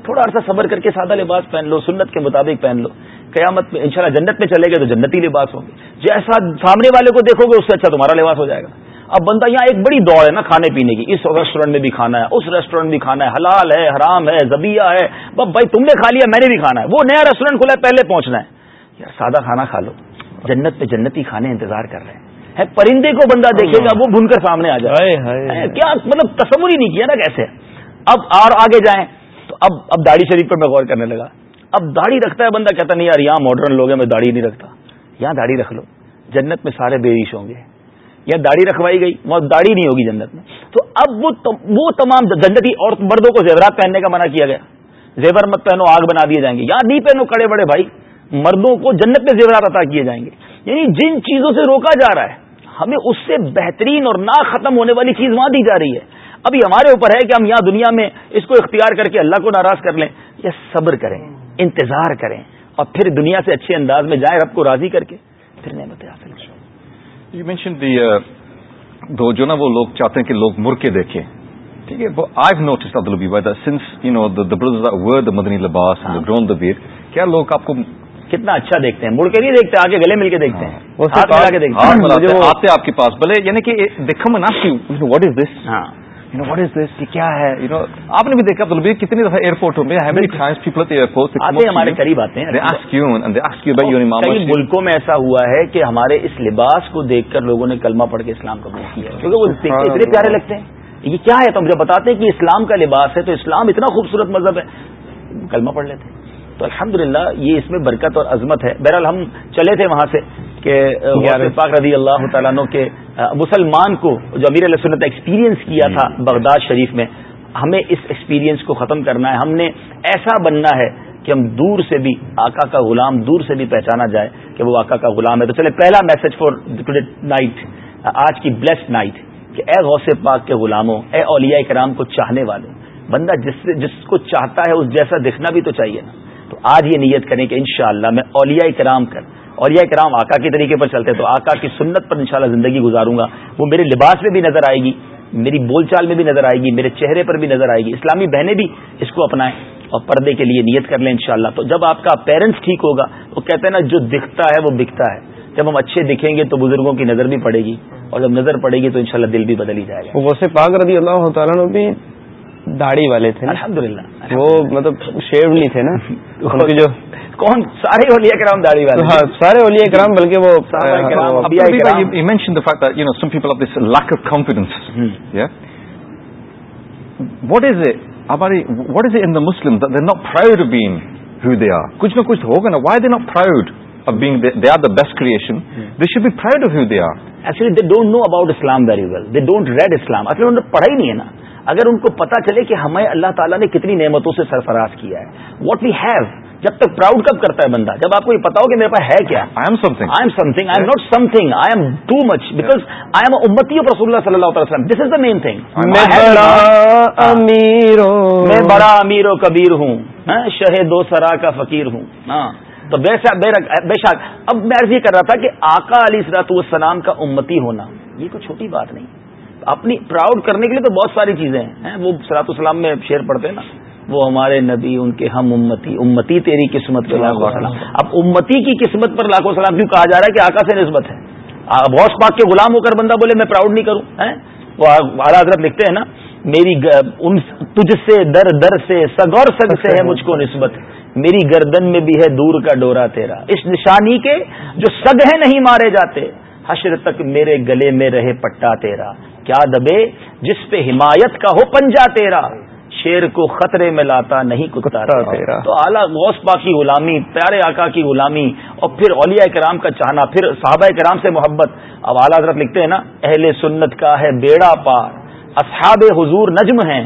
تھوڑا عرصہ صبر کر کے سادہ لباس پہن لو سنت کے مطابق پہن لو قیامت میں انشاءاللہ جنت میں چلے گئے تو جنتی لباس ہوگی جیسا سامنے والے کو دیکھو گے اس سے اچھا تمہارا لباس ہو جائے گا اب بندہ یہاں ایک بڑی دوڑ ہے نا کھانے پینے کی اس ریسٹورینٹ میں بھی کھانا ہے اس ریسٹورینٹ میں بھی کھانا ہے حلال ہے حرام ہے زبیہ ہے بب بھائی تم نے کھا لیا میں نے بھی کھانا ہے وہ نیا ریسٹورینٹ کھلا ہے پہلے پہنچنا ہے یار سادہ کھانا کھا لو جنت پہ جنتی کھانے انتظار کر رہے ہیں پرندے کو بندہ دیکھے گا وہ بھون کر سامنے آ جائے کیا مطلب تصور ہی نہیں کیا نا کیسے اب اور آگے جائیں تو اب اب داڑھی شریف پر میں غور کرنے لگا اب داڑھی رکھتا ہے بندہ کہتا نہیں یار یہاں ماڈرن لوگ ہیں میں داڑھی نہیں رکھتا یہاں داڑھی رکھ لو جنت میں سارے بیرش ہوں گے یا داڑھی رکھوائی گئی داڑھی نہیں ہوگی جنت میں تو اب وہ تمام جنتی اور مردوں کو زیورات پہننے کا منع کیا گیا زیور مت پہنو آگ بنا دیے جائیں گے یا نہیں پہنو کڑے بڑے بھائی مردوں کو جنت میں زیورات عطا کیے جائیں گے یعنی جن چیزوں سے روکا جا رہا ہے ہمیں اس سے بہترین اور نہ ختم ہونے والی چیز وہاں دی جا رہی ہے ابھی ہمارے اوپر ہے کہ ہم یہاں دنیا میں اس کو اختیار کر کے اللہ کو ناراض کر لیں یا صبر کریں انتظار کریں اور پھر دنیا سے اچھے انداز میں جائیں رب کو راضی کر کے پھر نعمتیں حاصل کریں یو مینشن دی دو جو نا وہ لوگ چاہتے ہیں کہ لوگ مر کے دیکھیں ٹھیک ہے آئی ہیو نوٹس عبد البی by the sense you know the buzzword مدنی لباس ڈرون دا بیر کیا لوگ آپ کو کتنا اچھا دیکھتے ہیں مڑ کے نہیں دیکھتے آگے گلے مل کے دیکھتے ہیں ہاں۔ وہ آتے آپ کے پاس بھلے یعنی کہ دیکھو میں نا what is this you you know know is this کیا ہے آپ نے بھی دیکھا کتنی دفعہ ہمارے قریب آتے ہیں ملکوں میں ایسا ہوا ہے کہ ہمارے اس لباس کو دیکھ کر لوگوں نے کلمہ پڑھ کے اسلام قبول کیا کیونکہ وہ اتنے پیارے لگتے ہیں یہ کیا ہے تم جب بتاتے ہیں کہ اسلام کا لباس ہے تو اسلام اتنا خوبصورت مذہب ہے کلمہ پڑھ لیتے ہیں تو الحمد یہ اس میں برکت اور عظمت ہے بہرحال ہم چلے تھے وہاں سے کہ پاک رضی اللہ تعالیٰ کے مسلمان کو جو امیر علیہ سنت ایکسپیرینس کیا تھا بغداد شریف میں ہمیں اس ایکسپیرینس کو ختم کرنا ہے ہم نے ایسا بننا ہے کہ ہم دور سے بھی آقا کا غلام دور سے بھی پہچانا جائے کہ وہ آقا کا غلام ہے تو چلے پہلا میسج فار نائٹ آج کی بلیسڈ نائٹ کہ اے غوث پاک کے غلاموں اے اولیاء کرام کو چاہنے والوں بندہ جس جس کو چاہتا ہے اس جیسا دکھنا بھی تو چاہیے نا تو آج یہ نیت کریں کہ انشاءاللہ میں اولیاء کرام کر اور یہ اکرام آقا کے طریقے پر چلتے تو آقا کی سنت پر انشاءاللہ زندگی گزاروں گا وہ میرے لباس میں بھی نظر آئے گی میری بول چال میں بھی نظر آئے گی میرے چہرے پر بھی نظر آئے گی اسلامی بہنیں بھی اس کو اپنائیں اور پردے کے لیے نیت کر لیں انشاءاللہ تو جب آپ کا پیرنٹس ٹھیک ہوگا وہ کہتے ہیں نا جو دکھتا ہے وہ بکتا ہے جب ہم اچھے دکھیں گے تو بزرگوں کی نظر بھی پڑے گی اور جب نظر پڑے گی تو انشاءاللہ دل بھی بدل ہی جائے گا پاک رضی اللہ تعالیٰ نے بھی داڑھی والے تھے الحمد للہ وہ مطلب شیو نہیں تھے نا (laughs) جو کون سارے ہاں، سارے کرام کرام جی، والے بلکہ وہ واٹ ہاں، وز ان دا مسلم کچھ نہ کچھ ہوگا نا they are the best creation they don't know about Islam دل دے ڈونٹ ریڈ اسلام اچھے انہوں نے پڑھائی نہیں ہے نا اگر ان کو پتا چلے کہ hame اللہ تعالیٰ نے کتنی نعمتوں سے سرفراز کیا ہے واٹ وی ہیو جب تک پراؤڈ کب کرتا ہے بندہ جب آپ کو یہ پتا ہو کہ میرے پاس ہے کیا I am something I am something I am nothing I am too much because I am امتی رسول اللہ صلی اللہ علیہ وسلم this is the main thing میں بڑا امیر و کبیر ہوں ہاں، شہ دو سرا کا فقیر ہوں ہاں، تو بے شک اب میں عرض یہ کر رہا تھا کہ آقا علی سرات والسلام کا امتی ہونا یہ کوئی چھوٹی بات نہیں اپنی پراؤڈ کرنے کے لیے تو بہت ساری چیزیں ہیں وہ سرات السلام میں شیر پڑتے نا وہ ہمارے نبی ان کے ہم امتی امتی تیری قسمت پہ لاکھوں سلام اب امتی کی قسمت پر لاکھوں سلام کیوں کہا جا رہا ہے کہ آقا سے نسبت ہے بوس پاک کے غلام ہو کر بندہ بولے میں پراؤڈ نہیں کروں وہ اعلیٰ حضرت لکھتے ہیں نا میری تجھ سے در در سے سگ اور سگ سے ہے مجھ کو نسبت میری گردن میں بھی ہے دور کا ڈورا تیرا اس نشانی کے جو سگ ہیں نہیں مارے جاتے حشر تک میرے گلے میں رہے پٹا تیرا کیا دبے جس پہ حمایت کا ہو پنجا تیرا شیر کو خطرے میں لاتا نہیں کتا تو اعلیٰ پاک کی غلامی پیارے آقا کی غلامی اور پھر اولیاء کرام کا چاہنا پھر صحابہ کرام سے محبت اب اعلیٰ حضرت لکھتے ہیں نا اہل سنت کا ہے بیڑا پار اصحاب حضور نجم ہیں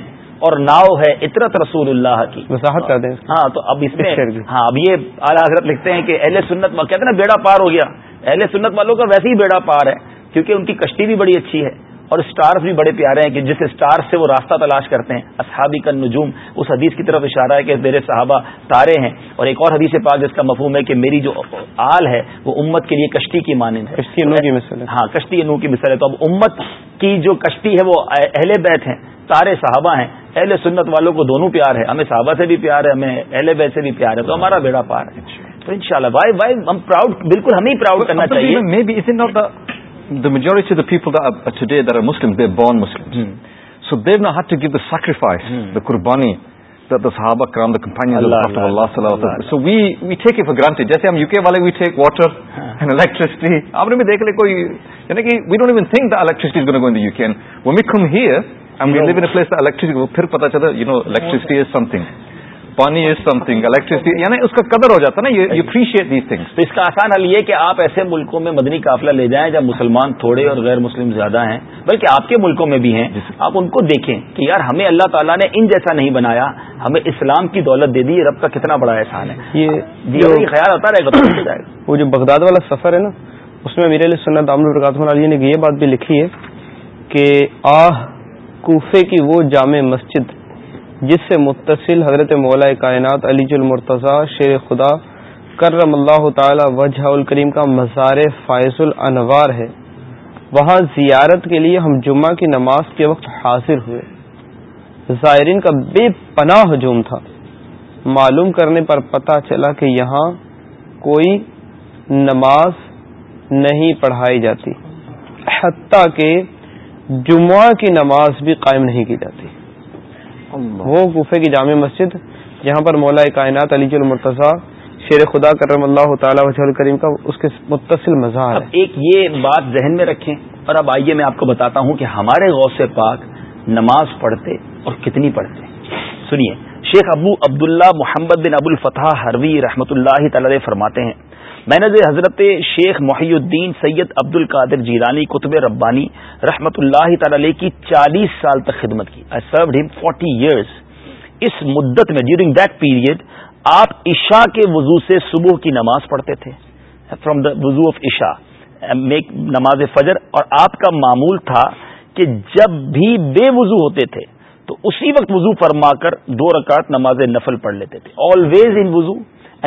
اور ناؤ ہے اطرت رسول اللہ کی وضاحت کر دیں ہاں تو اب اس میں ہاں اب یہ اعلیٰ حضرت لکھتے ہیں کہ اہل سنت کہتے ہیں نا بیڑا پار ہو گیا اہل سنت والوں کا ویسے ہی بیڑا پار ہے کیونکہ ان کی کشتی بھی بڑی اچھی ہے اور اسٹارز بھی بڑے پیارے ہیں کہ جس اسٹار سے وہ راستہ تلاش کرتے ہیں اصحابی کا نجوم اس حدیث کی طرف اشارہ ہے کہ میرے صحابہ تارے ہیں اور ایک اور حدیث پاک جس کا مفہوم ہے کہ میری جو آل ہے وہ امت کے لیے کشتی کی مانند ہے کشتی نو کی ہے ہاں کشتی نو کی ہے تو اب امت کی جو کشتی ہے وہ اہل بیت ہیں تارے صحابہ ہیں اہل سنت والوں کو دونوں پیار ہے ہمیں صحابہ سے بھی پیار ہے ہمیں اہل بیت سے بھی پیار ہے تو ہمارا بیڑا پار ہے تو ان شاء اللہ ہم پراؤڈ بالکل ہمیں پراؤڈ کرنا چاہیے the میجورٹیپل بورنم so there to give the sacrifice the قربانی پھر پتا چلے گ پانی از سم تھنگ الیکٹرسٹی یعنی اس کا قدر ہو جاتا نا یہ تو اس کا آسان حل یہ کہ آپ ایسے ملکوں میں مدنی قافلہ لے جائیں جب مسلمان تھوڑے اور غیر مسلم زیادہ ہیں بلکہ آپ کے ملکوں میں بھی ہیں آپ ان کو دیکھیں کہ یار ہمیں اللہ تعالیٰ نے ان جیسا نہیں بنایا ہمیں اسلام کی دولت دے دی رب کا کتنا بڑا احسان ہے یہ خیال آتا رہے گا وہ جو بغداد والا سفر ہے نا اس میں میرے لیے سنت عامر برکاتم علی نے یہ بات بھی لکھی ہے کہ آہ کوفے کی وہ جامع مسجد جس سے متصل حضرت مولا کائنات علی المرتضی شیر خدا کرم اللہ تعالی وجہ الکریم کا مزار فائز الانوار ہے وہاں زیارت کے لیے ہم جمعہ کی نماز کے وقت حاضر ہوئے زائرین کا بے پناہ ہجوم تھا معلوم کرنے پر پتہ چلا کہ یہاں کوئی نماز نہیں پڑھائی جاتی حتیٰ کہ جمعہ کی نماز بھی قائم نہیں کی جاتی وہ کوفے کی جامع مسجد جہاں پر مولا کائنات علی المرتضی شیر خدا کرم اللہ تعالیٰ وجہ الکریم کا اس کے متصل مزہ ایک یہ بات ذہن میں رکھیں اور اب آئیے میں آپ کو بتاتا ہوں کہ ہمارے غوث پاک نماز پڑھتے اور کتنی پڑھتے سنیے شیخ ابو عبداللہ محمد بن ابو الفتح حروی رحمۃ اللہ تعالی فرماتے ہیں میں نے حضرت شیخ محی الدین سید عبد القادر جیلانی قطب ربانی رحمت اللہ تعالی علیہ کی چالیس سال تک خدمت کی آئی ہم فورٹی ایئرس اس مدت میں ڈیورنگ دیٹ پیریڈ آپ عشاء کے وضو سے صبح کی نماز پڑھتے تھے from the wuzu of Isha make نماز فجر اور آپ کا معمول تھا کہ جب بھی بے وضو ہوتے تھے تو اسی وقت وضو فرما کر دو رکعت نماز نفل پڑھ لیتے تھے آلویز ان وضو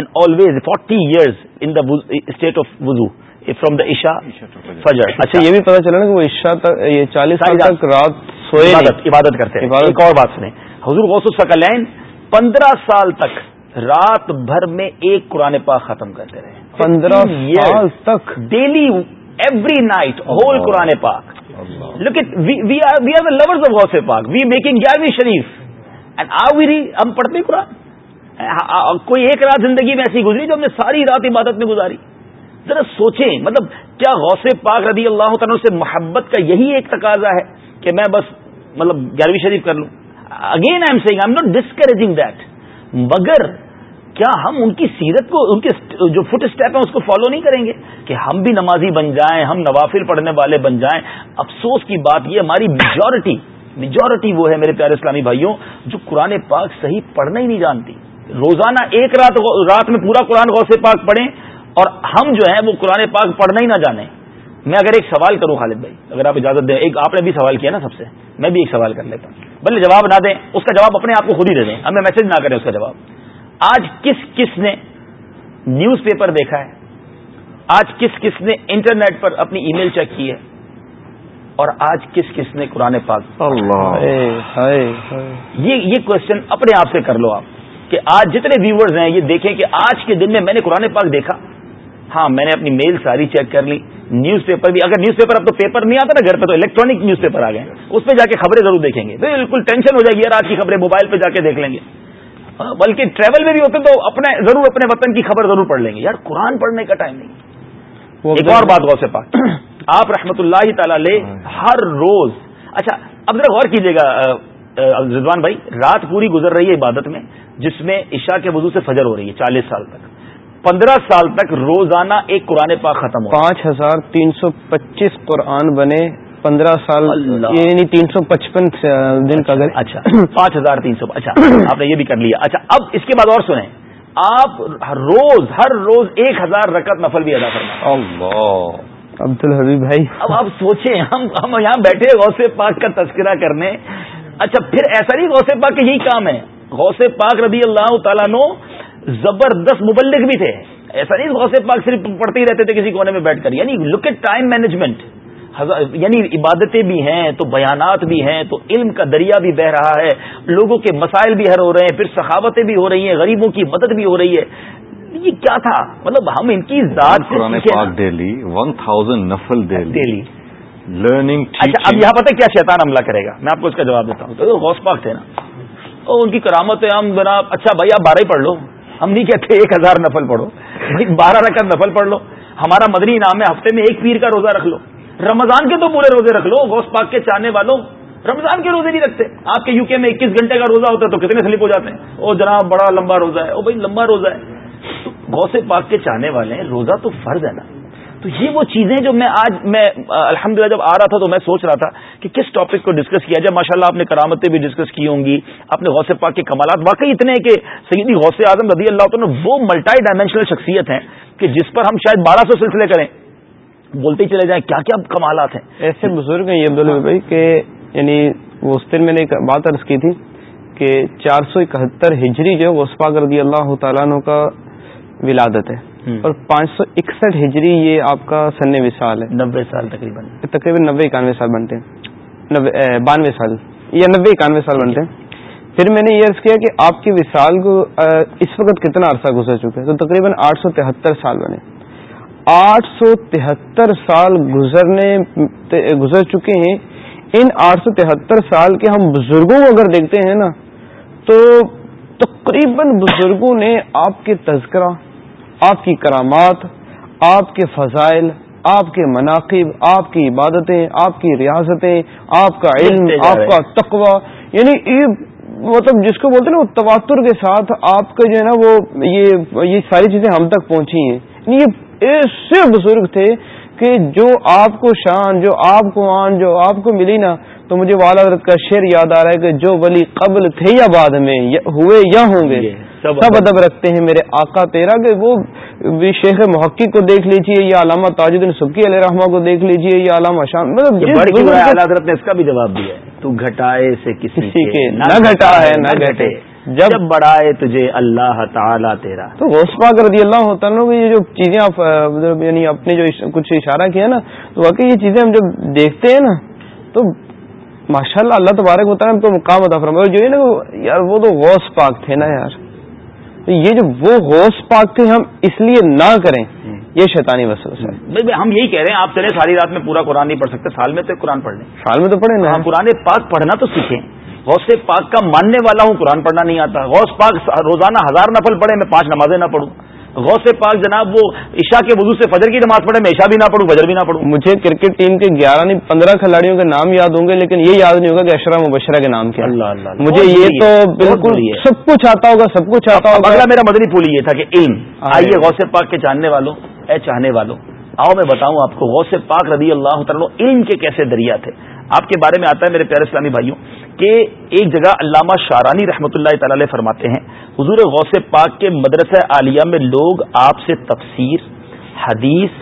and always forty years in the state of wuzu from the عشا فجر اچھا یہ بھی پتا چلا نا کہ وہ عشا کا یہ چالیس عبادت کرتے ہیں ایک اور بات سنیں حضور غوث سا پندرہ سال تک رات بھر میں ایک قرآن پاک ختم کرتے رہے پندرہ سال تک daily every night whole Quran پاک لیکن we are the lover of Ghaus Pak we making گیار Sharif and I ہم پڑھتے قرآن کوئی ایک رات زندگی میں ایسی گزری جو ہم نے ساری رات عبادت میں گزاری ذرا سوچیں مطلب کیا غوث پاک رضی اللہ تعالیٰ سے محبت کا یہی ایک تقاضا ہے کہ میں بس مطلب گیارہویں شریف کر لوں again I am I am not discouraging that مگر کیا ہم ان کی سیرت کو ان کے جو فٹ اسٹیپ ہیں اس کو فالو نہیں کریں گے کہ ہم بھی نمازی بن جائیں ہم نوافل پڑھنے والے بن جائیں افسوس کی بات یہ ہماری میجورٹی میجورٹی وہ ہے میرے پیارے اسلامی بھائیوں جو قرآن پاک صحیح پڑھنا ہی نہیں جانتی روزانہ ایک رات رات میں پورا قرآن غوث پاک پڑھیں اور ہم جو ہیں وہ قرآن پاک پڑھنا ہی نہ جانے میں اگر ایک سوال کروں خالد بھائی اگر آپ اجازت دیں ایک آپ نے بھی سوال کیا نا سب سے میں بھی ایک سوال کر لیتا ہوں بلے جواب نہ دیں اس کا جواب اپنے آپ کو خود ہی دے دیں ہمیں میسج نہ کریں اس کا جواب آج کس کس نے نیوز پیپر دیکھا ہے آج کس کس نے انٹرنیٹ پر اپنی ای میل چیک کی ہے اور آج کس کس نے قرآن پاک یہ کوشچن اپنے آپ سے کر لو آپ کہ آج جتنے ویورز ہیں یہ دیکھیں کہ آج کے دن میں میں نے قرآن پاک دیکھا ہاں میں نے اپنی میل ساری چیک کر لی نیوز پیپر بھی اگر نیوز پیپر اب تو پیپر نہیں آتا نا گھر پہ تو الیکٹرانک نیوز پیپر آ گئے اس پہ جا کے خبریں ضرور دیکھیں گے بالکل ٹینشن ہو جائے گی یار آج کی خبریں موبائل پہ جا کے دیکھ لیں گے بلکہ ٹریول میں بھی ہوتے تو اپنے ضرور اپنے وطن کی خبر ضرور پڑھ لیں گے یار قرآن پڑھنے کا ٹائم نہیں ایک اور بات غور سے پاک (clears throat) آپ رحمت اللہ تعالی لے ہاں۔ ہر روز اچھا اب ذرا غور کیجیے گا رضوان بھائی رات پوری گزر رہی ہے عبادت میں جس میں عشاء کے وضو سے فجر ہو رہی ہے چالیس سال تک پندرہ سال تک روزانہ ایک قرآن پاک ختم ہو پانچ ہزار تین سو پچیس قرآن بنے پندرہ سال یعنی تین سو پچپن دن کا گھر اچھا پانچ ہزار تین سو اچھا آپ نے یہ بھی کر لیا اچھا اب اس کے بعد اور سنیں آپ روز ہر روز ایک ہزار رقط نفل بھی ادا کرنا عبد الحبیب بھائی اب آپ سوچیں ہم یہاں بیٹھے غوث پاک کا تذکرہ کرنے اچھا پھر ایسا نہیں غوث پاک کے ہی کام ہے غوث پاک رضی اللہ تعالیٰ نو زبردست مبلک بھی تھے ایسا نہیں غوث پاک صرف پڑھتے ہی رہتے تھے کسی کونے میں بیٹھ کر یعنی لک ایٹ ٹائم مینجمنٹ یعنی عبادتیں بھی ہیں تو بیانات بھی ہیں تو علم کا دریا بھی بہ رہا ہے لوگوں کے مسائل بھی ہر ہو رہے ہیں پھر سخاوتیں بھی ہو رہی ہیں غریبوں کی مدد بھی ہو رہی ہے یہ کیا تھا مطلب ہم ان کی ذات سے ڈیلی ون تھاؤزینڈ نفل ڈیلی لرننگ اچھا اب یہاں پتہ کیا شیطان حملہ کرے گا میں آپ کو اس کا جواب دیتا ہوں تو غوث پاک تھے نا ان کی کرامت ہے ہم جناب اچھا بھائی آپ بارہ ہی پڑھ لو ہم نہیں کہتے ایک ہزار نفل پڑھو بارہ رقم نفل پڑھ لو ہمارا مدنی انعام ہے ہفتے میں ایک پیر کا روزہ رکھ لو رمضان کے تو پورے روزے رکھ لو غوث پاک کے چاہنے والوں رمضان کے روزے نہیں رکھتے آپ کے یو کے میں اکیس گھنٹے کا روزہ ہوتا ہے تو کتنے سلپ ہو جاتے ہیں وہ جناب بڑا لمبا روزہ ہے وہ بھائی لمبا روزہ ہے تو پاک کے چاہنے والے ہیں روزہ تو فرض ہے نا تو یہ وہ چیزیں جو میں آج میں الحمد جب آ رہا تھا تو میں سوچ رہا تھا کہ کس ٹاپک کو ڈسکس کیا جائے ماشاء اللہ آپ نے کرامتیں بھی ڈسکس کی ہوں گی اپنے غوث پاک کے کمالات واقعی اتنے ہیں کہ سیدی غوث اعظم رضی اللہ تعالیٰ وہ ملٹائی ڈائمینشنل شخصیت ہیں کہ جس پر ہم شاید بارہ سو سلسلے کریں بولتے چلے جائیں کیا کیا کمالات ہیں ایسے بزرگ ہیں یہ دن یعنی میں نے بات عرض کی تھی کہ چار سو اکہتر ہجری جو ہے اس رضی اللہ تعالیٰ کا ولادت ہے اور پانچ سو اکسٹھ ہجری یہ آپ کا سن وشال ہے نبے سال تقریباً تقریباً نبے اکانوے سال بنتے ہیں بانوے سال یا نبے اکانوے سال بنتے ہیں پھر میں نے یہ عرض کیا کہ آپ کی وشال کو اس وقت کتنا عرصہ گزر چکے تو تقریباً آٹھ سو تہتر سال بنے آٹھ سو تہتر سال گزرنے گزر چکے ہیں ان آٹھ سو تہتر سال کے ہم بزرگوں کو اگر دیکھتے ہیں نا تو تقریباً بزرگوں نے آپ کے تذکرہ آپ کی کرامات آپ کے فضائل آپ کے مناقب آپ کی عبادتیں آپ کی ریاستیں آپ کا علم آپ کا تقوی یعنی یہ مطلب جس کو بولتے ہیں نا وہ تواتر کے ساتھ آپ کا جو ہے نا وہ یہ یہ ساری چیزیں ہم تک پہنچی ہیں یعنی یہ ایسے بزرگ تھے کہ جو آپ کو شان جو آپ کو آن جو آپ کو ملی نا تو مجھے والا حضرت کا شعر یاد آ رہا ہے کہ جو ولی قبل تھے یا بعد میں ہوئے یا ہوں گے سب ادب رکھتے ہیں میرے آقا تیرا کہ وہ شیخ محقق کو دیکھ لیجئے یا علامہ تاج الدین سبکی علیہ رحمہ کو دیکھ لیجئے یا علامہ مطلب حضرت نے اس کا بھی جواب دیا تو گھٹائے سے کسی کے نہ نہ گھٹا ہے گھٹے جب بڑھائے تجھے اللہ تیرا تو غوث پاک رضی اللہ ہوتا یہ جو چیزیں آپ مطلب یعنی اپنے جو کچھ اشارہ کیا نا تو واقعی یہ چیزیں ہم جب دیکھتے ہیں نا تو ماشاء اللہ اللہ تبارک ہوتا ہے تو مقام ادا فرما جو ہے نا یار وہ تو غوث پاک تھے نا یار تو یہ جو وہ غوث پاک تھے ہم اس لیے نہ کریں یہ شیطانی وسوس ہے بھائی ہم یہی کہہ رہے ہیں آپ چلے ساری رات میں پورا قرآن نہیں پڑھ سکتے سال میں تو قرآن پڑھ لیں سال میں تو پڑھیں ہم ہاں، قرآن پاک پڑھنا تو سیکھیں غوث پاک کا ماننے والا ہوں قرآن پڑھنا نہیں آتا غوث پاک روزانہ ہزار نفل پڑھیں میں پانچ نمازیں نہ پڑھوں غوث پاک جناب وہ عشاء کے وضو سے فجر کی نماز پڑھے میں عشاء بھی نہ پڑھوں فجر بھی نہ پڑھوں مجھے کرکٹ ٹیم کے گیارہ نہیں پندرہ کھلاڑیوں کے نام یاد ہوں گے لیکن یہ یاد نہیں ہوگا کہ اشرا مبشرہ کے نام کیا اللہ اللہ یہ تو بالکل سب کچھ آتا ہوگا سب کچھ آتا ہوگا اگلا میرا مدنی یہ تھا کہ علم آئیے غوث پاک کے چاہنے والوں اے چاہنے والوں آؤ میں بتاؤں آپ کو غوث پاک رضی اللہ تعالیٰ علم کے کیسے دریا تھے آپ کے بارے میں آتا ہے میرے پیارے اسلامی بھائیوں کہ ایک جگہ علامہ شارانی رحمۃ اللہ تعالی فرماتے ہیں حضور غوث پاک کے مدرسہ عالیہ میں لوگ آپ سے تفسیر حدیث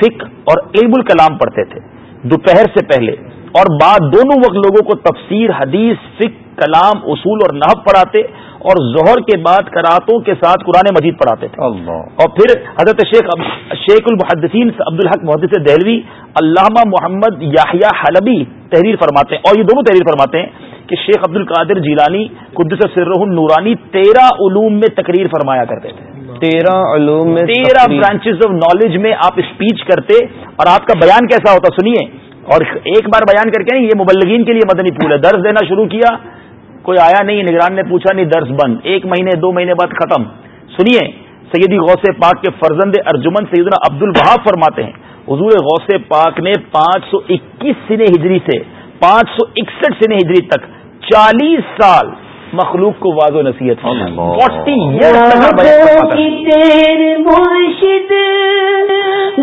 فک اور علم الکلام پڑھتے تھے دوپہر سے پہلے اور بعد دونوں وقت لوگوں کو تفسیر حدیث فک کلام اصول اور نحب پڑھاتے اور زہر کے بعد کراتوں کے ساتھ قرآن مجید پڑھاتے تھے اللہ اور پھر حضرت شیخ شیخ المحدین عبد الحق محدث دہلوی علامہ محمد یاحیہ حلبی تحریر فرماتے ہیں اور یہ دونوں تحریر فرماتے ہیں کہ شیخ عبد القادر جیلانی قدس سرہ نورانی تیرہ علوم میں تقریر فرمایا کرتے تھے تیرہ علوم میں تیرہ برانچز آف نالج میں آپ اسپیچ کرتے اور آپ کا بیان کیسا ہوتا سنیے اور ایک بار بیان کر کے نہیں یہ مبلگین کے لیے مدنی پھول ہے درس دینا شروع کیا کوئی آیا نہیں نگران نے پوچھا نہیں درس بند ایک مہینے دو مہینے بعد ختم سنیے سیدی غوث پاک کے فرزند ارجمن سیدنا عبد الوہاب فرماتے ہیں حضور غوث پاک نے پانچ سو اکیس سن ہجری سے پانچ سو اکسٹھ سن ہجری تک چالیس سال مخلوق کو واضح نصیحت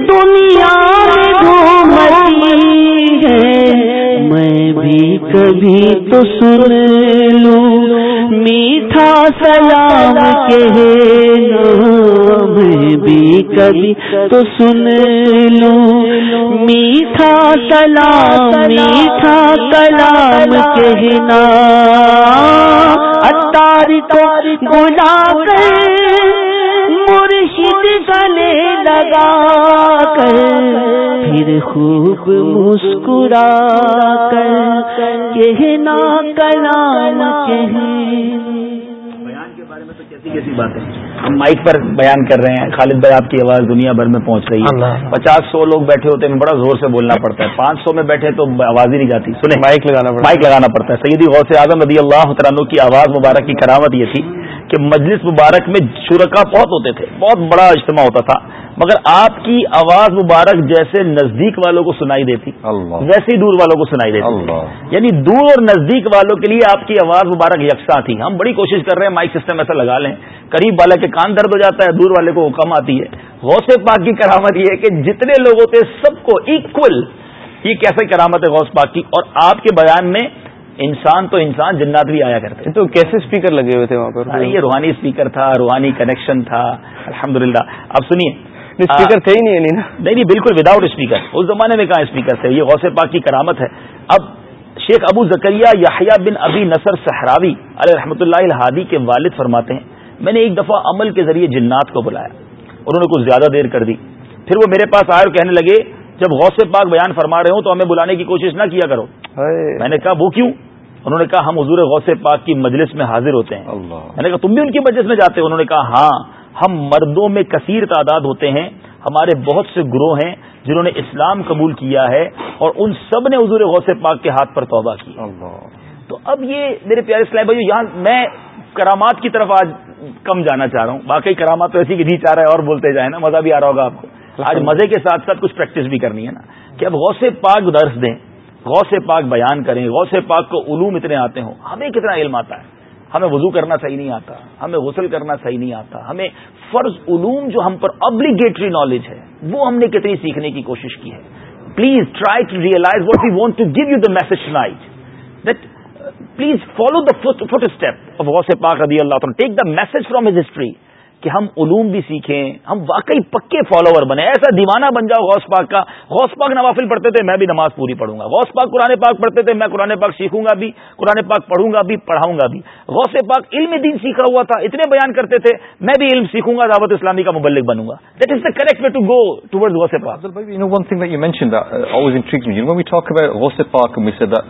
دنیا کبھی تو سن لو میٹھا سلام کہ بھی کبھی تو سن میٹھا سلام میٹھا کلام کہنا اتاری گلاب مرشد خوسا بیان کر بارے میں تو کیسی بات ہے ہم مائک پر بیان کر رہے ہیں خالد بھائی آپ کی آواز دنیا بھر میں پہنچ رہی ہے پچاس سو لوگ بیٹھے ہوتے ہیں بڑا زور سے بولنا (laughs) پڑتا ہے پانچ سو میں بیٹھے تو آواز ہی نہیں جاتی سنیں مائک لگانا مائک لگانا پڑتا ہے سیدی غوث اعظم رضی اللہ عنہ کی آواز مبارک کی کرامت یہ تھی کہ مجلس مبارک میں شرکا بہت ہوتے تھے بہت بڑا اجتماع ہوتا تھا مگر آپ کی آواز مبارک جیسے نزدیک والوں کو سنائی دیتی ویسے ہی دور والوں کو سنائی دیتی یعنی دور اور نزدیک والوں کے لیے آپ کی آواز مبارک یکساں تھی ہم بڑی کوشش کر رہے ہیں مائک سسٹم ایسا لگا لیں قریب والا کے کان درد ہو جاتا ہے دور والے کو کم آتی ہے غوث پاک کی کرامت یہ ہے کہ جتنے لوگ ہوتے سب کو ایکول یہ کیسے کرامت ہے غوث پاک کی اور آپ کے بیان میں انسان تو انسان جنات بھی آیا کرتے تو کیسے اسپیکر لگے ہوئے تھے وہاں پر یہ روحانی اسپیکر تھا روحانی کنیکشن تھا الحمد للہ اب سنیے اسپیکر تھے ہی نہیں یعنی نہیں نہیں بالکل وداؤٹ اسپیکر اس زمانے میں کہاں اسپیکر تھے یہ غوث پاک کی کرامت ہے اب شیخ ابو زکریہ یحییٰ بن ابی نصر صحراوی علیہ رحمۃ اللہ الحادی کے والد فرماتے ہیں میں نے ایک دفعہ عمل کے ذریعے جنات کو بلایا انہوں نے کچھ زیادہ دیر کر دی پھر وہ میرے پاس آئے اور کہنے لگے جب غوث پاک بیان فرما رہے ہوں تو ہمیں بلانے کی کوشش نہ کیا کرو میں نے کہا وہ کیوں انہوں نے کہا ہم حضور غوث پاک کی مجلس میں حاضر ہوتے ہیں میں نے یعنی کہا تم بھی ان کی مجلس میں جاتے ہو انہوں نے کہا ہاں ہم مردوں میں کثیر تعداد ہوتے ہیں ہمارے بہت سے گروہ ہیں جنہوں نے اسلام قبول کیا ہے اور ان سب نے حضور غوث پاک کے ہاتھ پر توبہ کی تو اب یہ میرے پیارے اسلام بھائی یہاں میں کرامات کی طرف آج کم جانا چاہ رہا ہوں باقی کرامات تو ایسی کہ نہیں جی چاہ رہا ہے اور بولتے جائیں نا مزہ بھی آ رہا ہوگا آپ کو آج مزے کے ساتھ ساتھ کچھ پریکٹس بھی کرنی ہے نا کہ اب غوث پاک درس دیں غوث پاک بیان کریں غوث پاک کو علوم اتنے آتے ہوں ہمیں کتنا علم آتا ہے ہمیں وضو کرنا صحیح نہیں آتا ہمیں غسل کرنا صحیح نہیں آتا ہمیں فرض علوم جو ہم پر ابلیگیٹری نالج ہے وہ ہم نے کتنی سیکھنے کی کوشش کی ہے please try to realize what we want to give you the message night that please follow the footstep of Ghaus رضی اللہ take the message from his history کہ ہم علوم بھی سیکھیں ہم واقعی پکے فالوور بنے ایسا دیوانہ بن جاؤ غوث پاک کا غوث پاک نوافل پڑھتے تھے میں بھی نماز پوری پڑھوں گا غوث پاک قرآن پاک پڑھتے تھے میں قرآن پاک سیکھوں گا بھی قرآن پاک پڑھوں گا بھی پڑھاؤں گا بھی غوث پاک علم دین سیکھا ہوا تھا اتنے بیان کرتے تھے میں بھی علم سیکھوں گا دعوت اسلامی کا مبلغ بنوں گا that is the correct way to go ٹوڈ Ghaus Pak uh,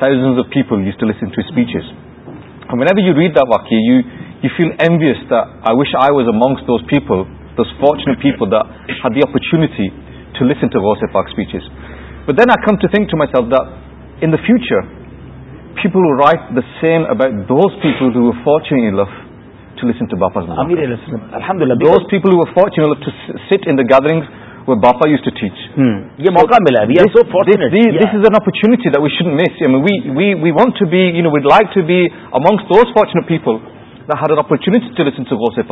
Thousands of people used to listen to his speeches. And whenever you read that Waqiyah, you, you feel ambitious دائی wish I was amongst those people this fortunate people the opportunity to listen talk speeches then I come to think to myself the in the future people right the same about those people fortunate those people gathering and appointed we we want to be no we'd like to be amongst those fortunate people ہر اپنیٹی چلے سے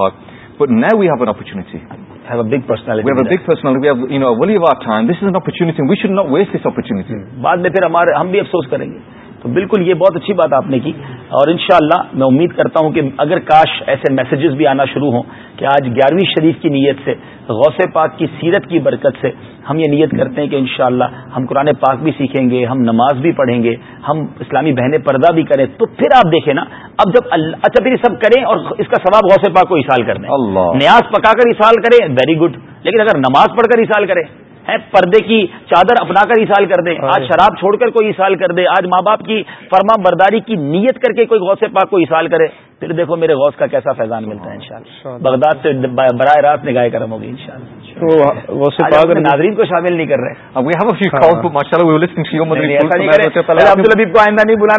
بعد میں پھر ہمارے ہم بھی افسوس کریں گے تو بالکل یہ بہت اچھی بات آپ نے کی اور انشاءاللہ میں امید کرتا ہوں کہ اگر کاش ایسے میسجز بھی آنا شروع ہوں کہ آج گیارہویں شریف کی نیت سے غوث پاک کی سیرت کی برکت سے ہم یہ نیت کرتے ہیں کہ انشاءاللہ ہم قرآن پاک بھی سیکھیں گے ہم نماز بھی پڑھیں گے ہم اسلامی بہنیں پردہ بھی کریں تو پھر آپ دیکھیں نا اب جب اللہ اچھا پھر یہ سب کریں اور اس کا ثواب غوث پاک کو حصال کر دیں نیاز پکا کر حسال کریں ویری گڈ لیکن اگر نماز پڑھ کر حسال کریں ہے پردے کی چادر اپنا کر ایسال کر دے آج شراب چھوڑ کر کوئی ایسال کر دے آج ماں باپ کی فرما برداری کی نیت کر کے کوئی غوث سے پاک کو ایسال کرے پھر دیکھو میرے غوث کا کیسا فیضان ملتا ہے انشاءاللہ بغداد سے براہ راست نگاہ کرم ہوگی راستہ ناظرین کو شامل نہیں کر رہے ہیں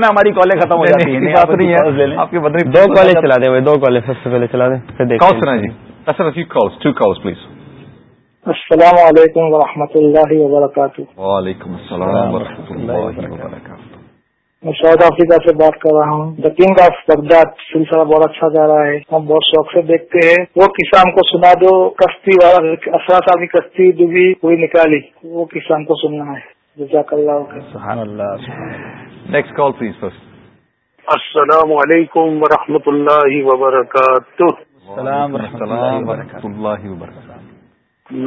ہماری کالیں ختم ہو جائے گی السلام علیکم ورحمۃ اللہ وبرکاتہ وعلیکم السلام و رحمۃ اللہ وبرکاتہ میں ساؤتھ افریقہ سے بات کر رہا ہوں دا کنگ آف بغداد سلسلہ بہت اچھا جا رہا ہے ہم بہت شوق سے دیکھتے ہیں وہ کسان کو سنا دو کشتی اثرات آدمی کشتی ڈوبی ہوئی نکالی وہ کسان کو سننا ہے جزاک اللہ اللہ سبحان نیکسٹ کال پلیز السلام علیکم ورحمۃ اللہ وبرکاتہ السلام ورحمۃ اللہ وبرکاتہ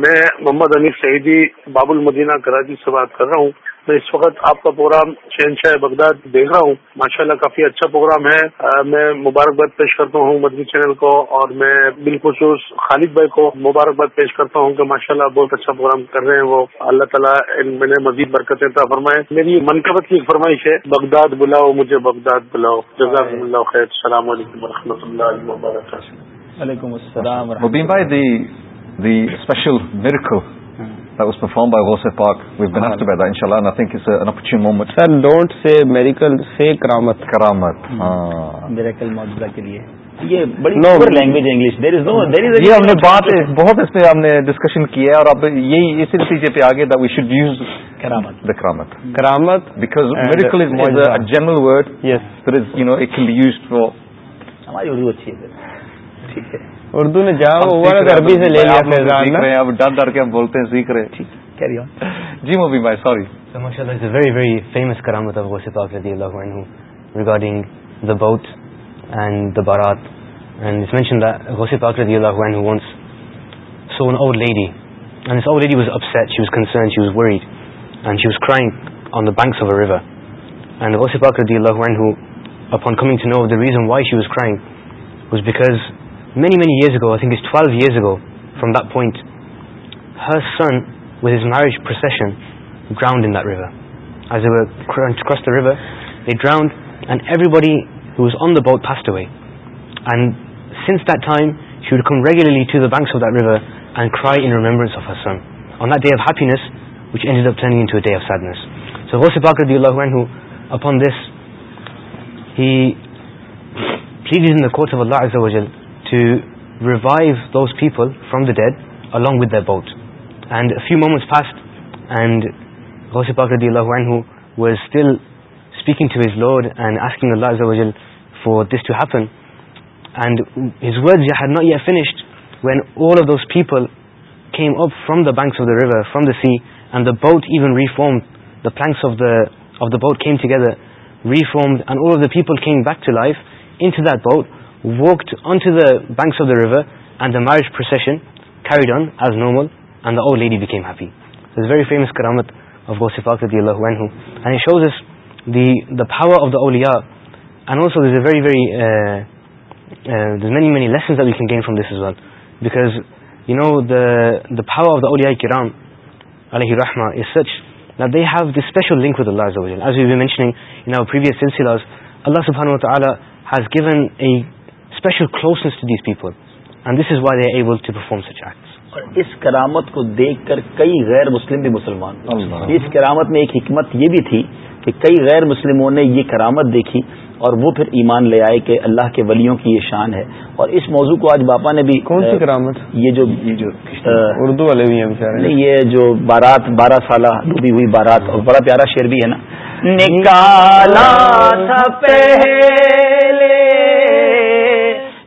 میں محمد انیف سعیدی باب المدینہ کراچی سے بات کر رہا ہوں میں اس وقت آپ کا پروگرام بغداد دیکھ رہا ہوں ماشاءاللہ کافی اچھا پروگرام ہے میں مبارکباد پیش کرتا ہوں مدنی چینل کو اور میں بالخصوص خالد بھائی کو مبارکباد پیش کرتا ہوں کہ ماشاءاللہ بہت اچھا پروگرام کر رہے ہیں وہ اللہ تعالیٰ ان میں نے مزید برکتیں فرمائے میری منقبت کی فرمائش ہے بغداد بلاؤ مجھے بغداد بلاؤ جزاک اللہ خیر السلام علیکم و اللہ وبرکاتہ وعلیکم السلام بھائی the special miracle that was performed by Ghosef Park. We've been asked about that, inshallah, and I think it's a, an opportune moment. Sir, don't say miracle, say karamat. Karamat. Hmm. Ah. Miracle maudzula ke liye. یہ ہم نے بات بہت اس پہ ہم نے ڈسکشن کیا ہے اور اب یہی اسی نتیجے پہ آگے وی شوڈ یوز کرامت کرامت کرامت because medical is mice general word yes you know it can be use for ہماری اردو اچھی ہے ٹھیک ہے اردو نے جہاں عربی سے لے لیا آپ ڈر ڈر کے ہم بولتے ہیں سیکھ رہے جی موبی بھائی سوری ماشاء اللہ ویری ویری فیمس کرامت آف غوث پاک رضی اللہ عنہ ریگارڈنگ دا باؤت اینڈ دا بارات اینڈ اٹس مینشن غوث پاک رضی اللہ عنہ wants so an old lady and as old lady was upset she was concern she was worried and she was crying on the banks of a river and Ghaus Pak رضی اللہ عنہ upon coming to know the reason why she was crying was because many many years go think is twelve years go from the point her son with his marriage procession drowned in that river S O cause the river drowned and everybody's on the boat passed away and since that time should come regularly to the banks of دور اینڈ کئی ان مس اور فروم دیس ایل to revive those people from the dead along with their boat. And a few moments passed, and Ghaus Pak radiallahu anhu was still speaking to his Lord and asking Allah Azza wa Jal for this to happen, and his words had not yet finished when all of those people came up from the banks of the river, from the sea, and the boat even reformed. The planks of the boat came together, reformed, and all of the people came back to life into that boat, walk on to banks of the river and the modern ہیپیز very famous کرام the power of the اولیاز a very very from this ones the power of the اولیاز سچیشلنگ اللہ صبح اور اس کرامت کو دیکھ کر کئی غیر مسلم بھی مسلمان اس کرامت میں ایک حکمت یہ بھی تھی کہ کئی غیر مسلموں نے یہ کرامت دیکھی اور وہ پھر ایمان لے آئے کہ اللہ کے ولیوں کی یہ شان ہے اور اس موضوع کو آج باپا نے بھی کون سی کرامت یہ جو اردو والے بھی ہیں یہ جو بارات بارہ سالہ ڈوبی ہوئی بارات اور بڑا پیارا شیر بھی ہے نا نکالا تھا پہلے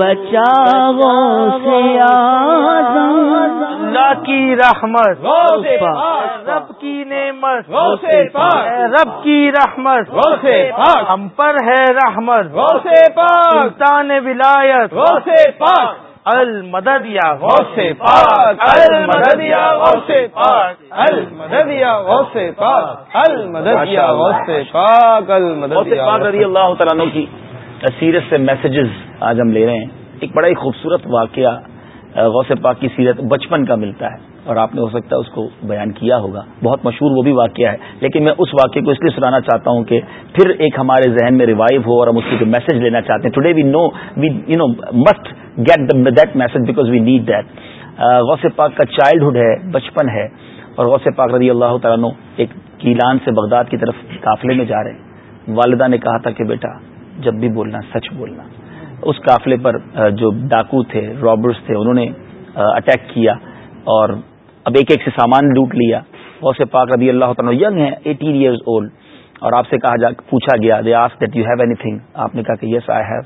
بچاؤ سے اللہ کی رحمت رب کی نعمت رب کی رحمت ہم پر ہے رحمت سلطان ولایت المدد یا غوث پاک المدد یا غوث پاک المدد یا غوث پاک المدد یا غوث پاک المدد یا غوث پاک رضی اللہ تعالیٰ کی سیرت سے میسجز آج ہم لے رہے ہیں ایک بڑا ہی خوبصورت واقعہ غوث پاک کی سیرت بچپن کا ملتا ہے اور آپ نے ہو سکتا ہے اس کو بیان کیا ہوگا بہت مشہور وہ بھی واقعہ ہے لیکن میں اس واقعے کو اس لیے سنانا چاہتا ہوں کہ پھر ایک ہمارے ذہن میں ریوائو ہو اور ہم اس جو میسج لینا چاہتے ہیں today we know we you know must get that message because we need that Ghaus Pak کا چائلڈہڈ ہے بچپن ہے اور غوث پاک رضی اللہ تعالیٰ ایک کیلان سے بغداد کی طرف قافلے میں جا رہے ہیں والدہ نے کہا تھا کہ بیٹا جب بھی بولنا سچ بولنا اس قافلے پر جو ڈاکو تھے رابرس تھے انہوں نے اٹیک کیا اور اب ایک ایک سے سامان لوٹ لیا پاک رضی اللہ تعالیٰ ینگ ہیں ایٹین ایئرز اولڈ اور آپ سے کہا جا پوچھا گیا they ask that you have anything آپ نے کہا کہ یس آئی ہیو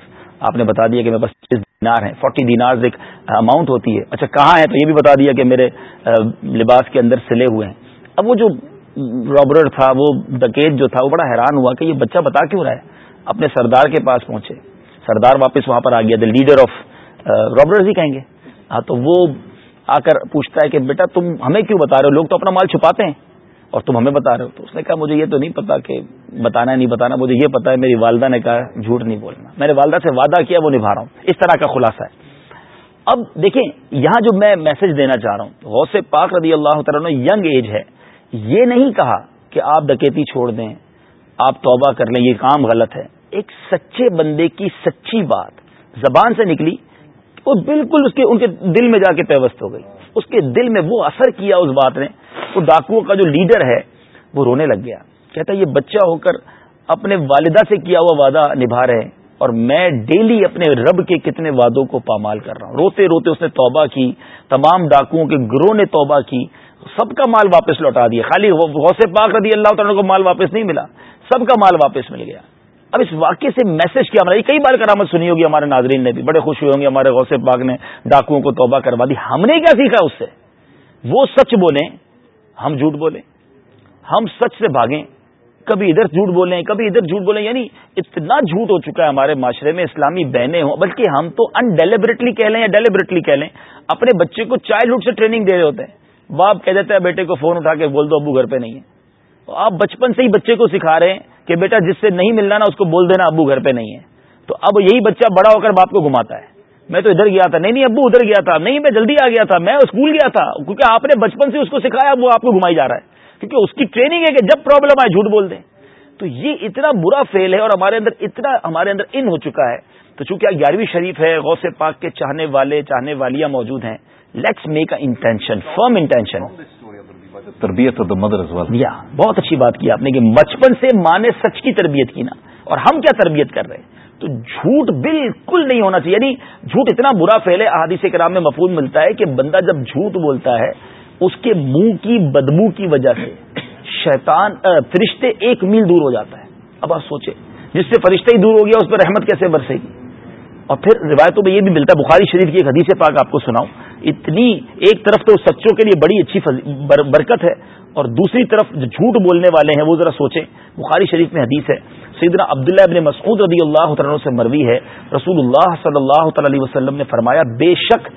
آپ نے بتا دیا کہ میں بس دینار دینار ہیں فورٹی ایک اماؤنٹ ہوتی ہے اچھا کہاں ہے تو یہ بھی بتا دیا کہ میرے لباس کے اندر سلے ہوئے ہیں اب وہ جو رابرر تھا وہ ڈکیت جو تھا وہ بڑا حیران ہوا کہ یہ بچہ بتا کیوں رہا ہے اپنے سردار کے پاس پہنچے سردار واپس وہاں پر آ گیا دا لیڈر آف رابرز ہی کہیں گے ہاں تو وہ آ کر پوچھتا ہے کہ بیٹا تم ہمیں کیوں بتا رہے ہو لوگ تو اپنا مال چھپاتے ہیں اور تم ہمیں بتا رہے ہو تو اس نے کہا مجھے یہ تو نہیں پتا کہ بتانا نہیں بتانا مجھے یہ پتا ہے میری والدہ نے کہا جھوٹ نہیں بولنا میں نے والدہ سے وعدہ کیا وہ نبھا رہا ہوں اس طرح کا خلاصہ ہے اب دیکھیں یہاں جو میں میسج دینا چاہ رہا ہوں غوث پاک رضی اللہ تعالیٰ ینگ ایج ہے یہ نہیں کہا کہ آپ ڈکیتی چھوڑ دیں آپ توبہ کر لیں یہ کام غلط ہے ایک سچے بندے کی سچی بات زبان سے نکلی وہ بالکل اس کے ان کے دل میں جا کے پیوست ہو گئی اس کے دل میں وہ اثر کیا اس بات نے وہ ڈاکو کا جو لیڈر ہے وہ رونے لگ گیا کہتا یہ بچہ ہو کر اپنے والدہ سے کیا ہوا وعدہ نبھا رہے ہیں اور میں ڈیلی اپنے رب کے کتنے وعدوں کو پامال کر رہا ہوں روتے روتے اس نے توبہ کی تمام ڈاکوؤں کے گروہ نے توبہ کی سب کا مال واپس لوٹا دیا خالی غوث پاک رضی اللہ تعالیٰ کو مال واپس نہیں ملا سب کا مال واپس مل گیا اب اس واقعے سے میسج کیا ہمارا کئی بار کرامت سنی ہوگی ہمارے ناظرین نے بھی بڑے خوش ہوئے ہوں گے ہمارے غوث پاک نے ڈاکوؤں کو توبہ کروا دی ہم نے کیا سیکھا اس سے وہ سچ بولیں ہم جھوٹ بولیں ہم سچ سے بھاگیں کبھی ادھر جھوٹ بولیں کبھی ادھر جھوٹ بولیں یعنی اتنا جھوٹ ہو چکا ہے ہمارے معاشرے میں اسلامی بہنیں ہوں بلکہ ہم تو انڈیلیبریٹلی کہہ لیں یا ڈیلیبریٹلی کہہ لیں اپنے بچے کو چائلڈہڈ سے ٹریننگ دے رہے ہوتے ہیں باپ کہہ دیتا ہے بیٹے کو فون اٹھا کے بول دو ابو گھر پہ نہیں ہے آپ بچپن سے ہی بچے کو سکھا رہے ہیں کہ بیٹا جس سے نہیں ملنا نا اس کو بول دینا ابو گھر پہ نہیں ہے تو اب یہی بچہ بڑا ہو کر باپ کو گھماتا ہے میں تو ادھر گیا تھا نہیں نہیں ابو ادھر گیا تھا نہیں میں جلدی آ گیا تھا میں اسکول گیا تھا کیونکہ آپ نے بچپن سے اس کو سکھایا وہ آپ کو گھمائی جا رہا ہے کیونکہ اس کی ٹریننگ ہے کہ جب پرابلم آئے جھوٹ بول دیں تو یہ اتنا برا فیل ہے اور ہمارے اندر اتنا ہمارے اندر ان ہو چکا ہے تو چونکہ گیارہویں شریف ہے غوث پاک کے چاہنے والے چاہنے والیاں موجود ہیں let's make a intention from intention تربیت آف د مدر بہت اچھی بات کی آپ نے کہ بچپن سے ماں نے سچ کی تربیت کی نا اور ہم کیا تربیت کر رہے ہیں تو جھوٹ بالکل نہیں ہونا چاہیے یعنی جھوٹ اتنا برا پھیلے احادیث کرام میں مفہوم ملتا ہے کہ بندہ جب جھوٹ بولتا ہے اس کے منہ کی بدبو کی وجہ سے شیطان فرشتے ایک میل دور ہو جاتا ہے اب آپ سوچے جس سے فرشتہ ہی دور ہو گیا اس پر رحمت کیسے برسے گی اور پھر روایتوں میں یہ بھی ملتا ہے بخاری شریف کی ایک حدیث پاک آپ کو سناؤں اتنی ایک طرف تو سچوں کے لیے بڑی اچھی برکت ہے اور دوسری طرف جو جھوٹ بولنے والے ہیں وہ ذرا سوچیں بخاری شریف میں حدیث ہے سیدنا عبداللہ ابن مسعود رضی اللہ عنہ سے مروی ہے رسول اللہ صلی اللہ تعالی علیہ وسلم نے فرمایا بے شک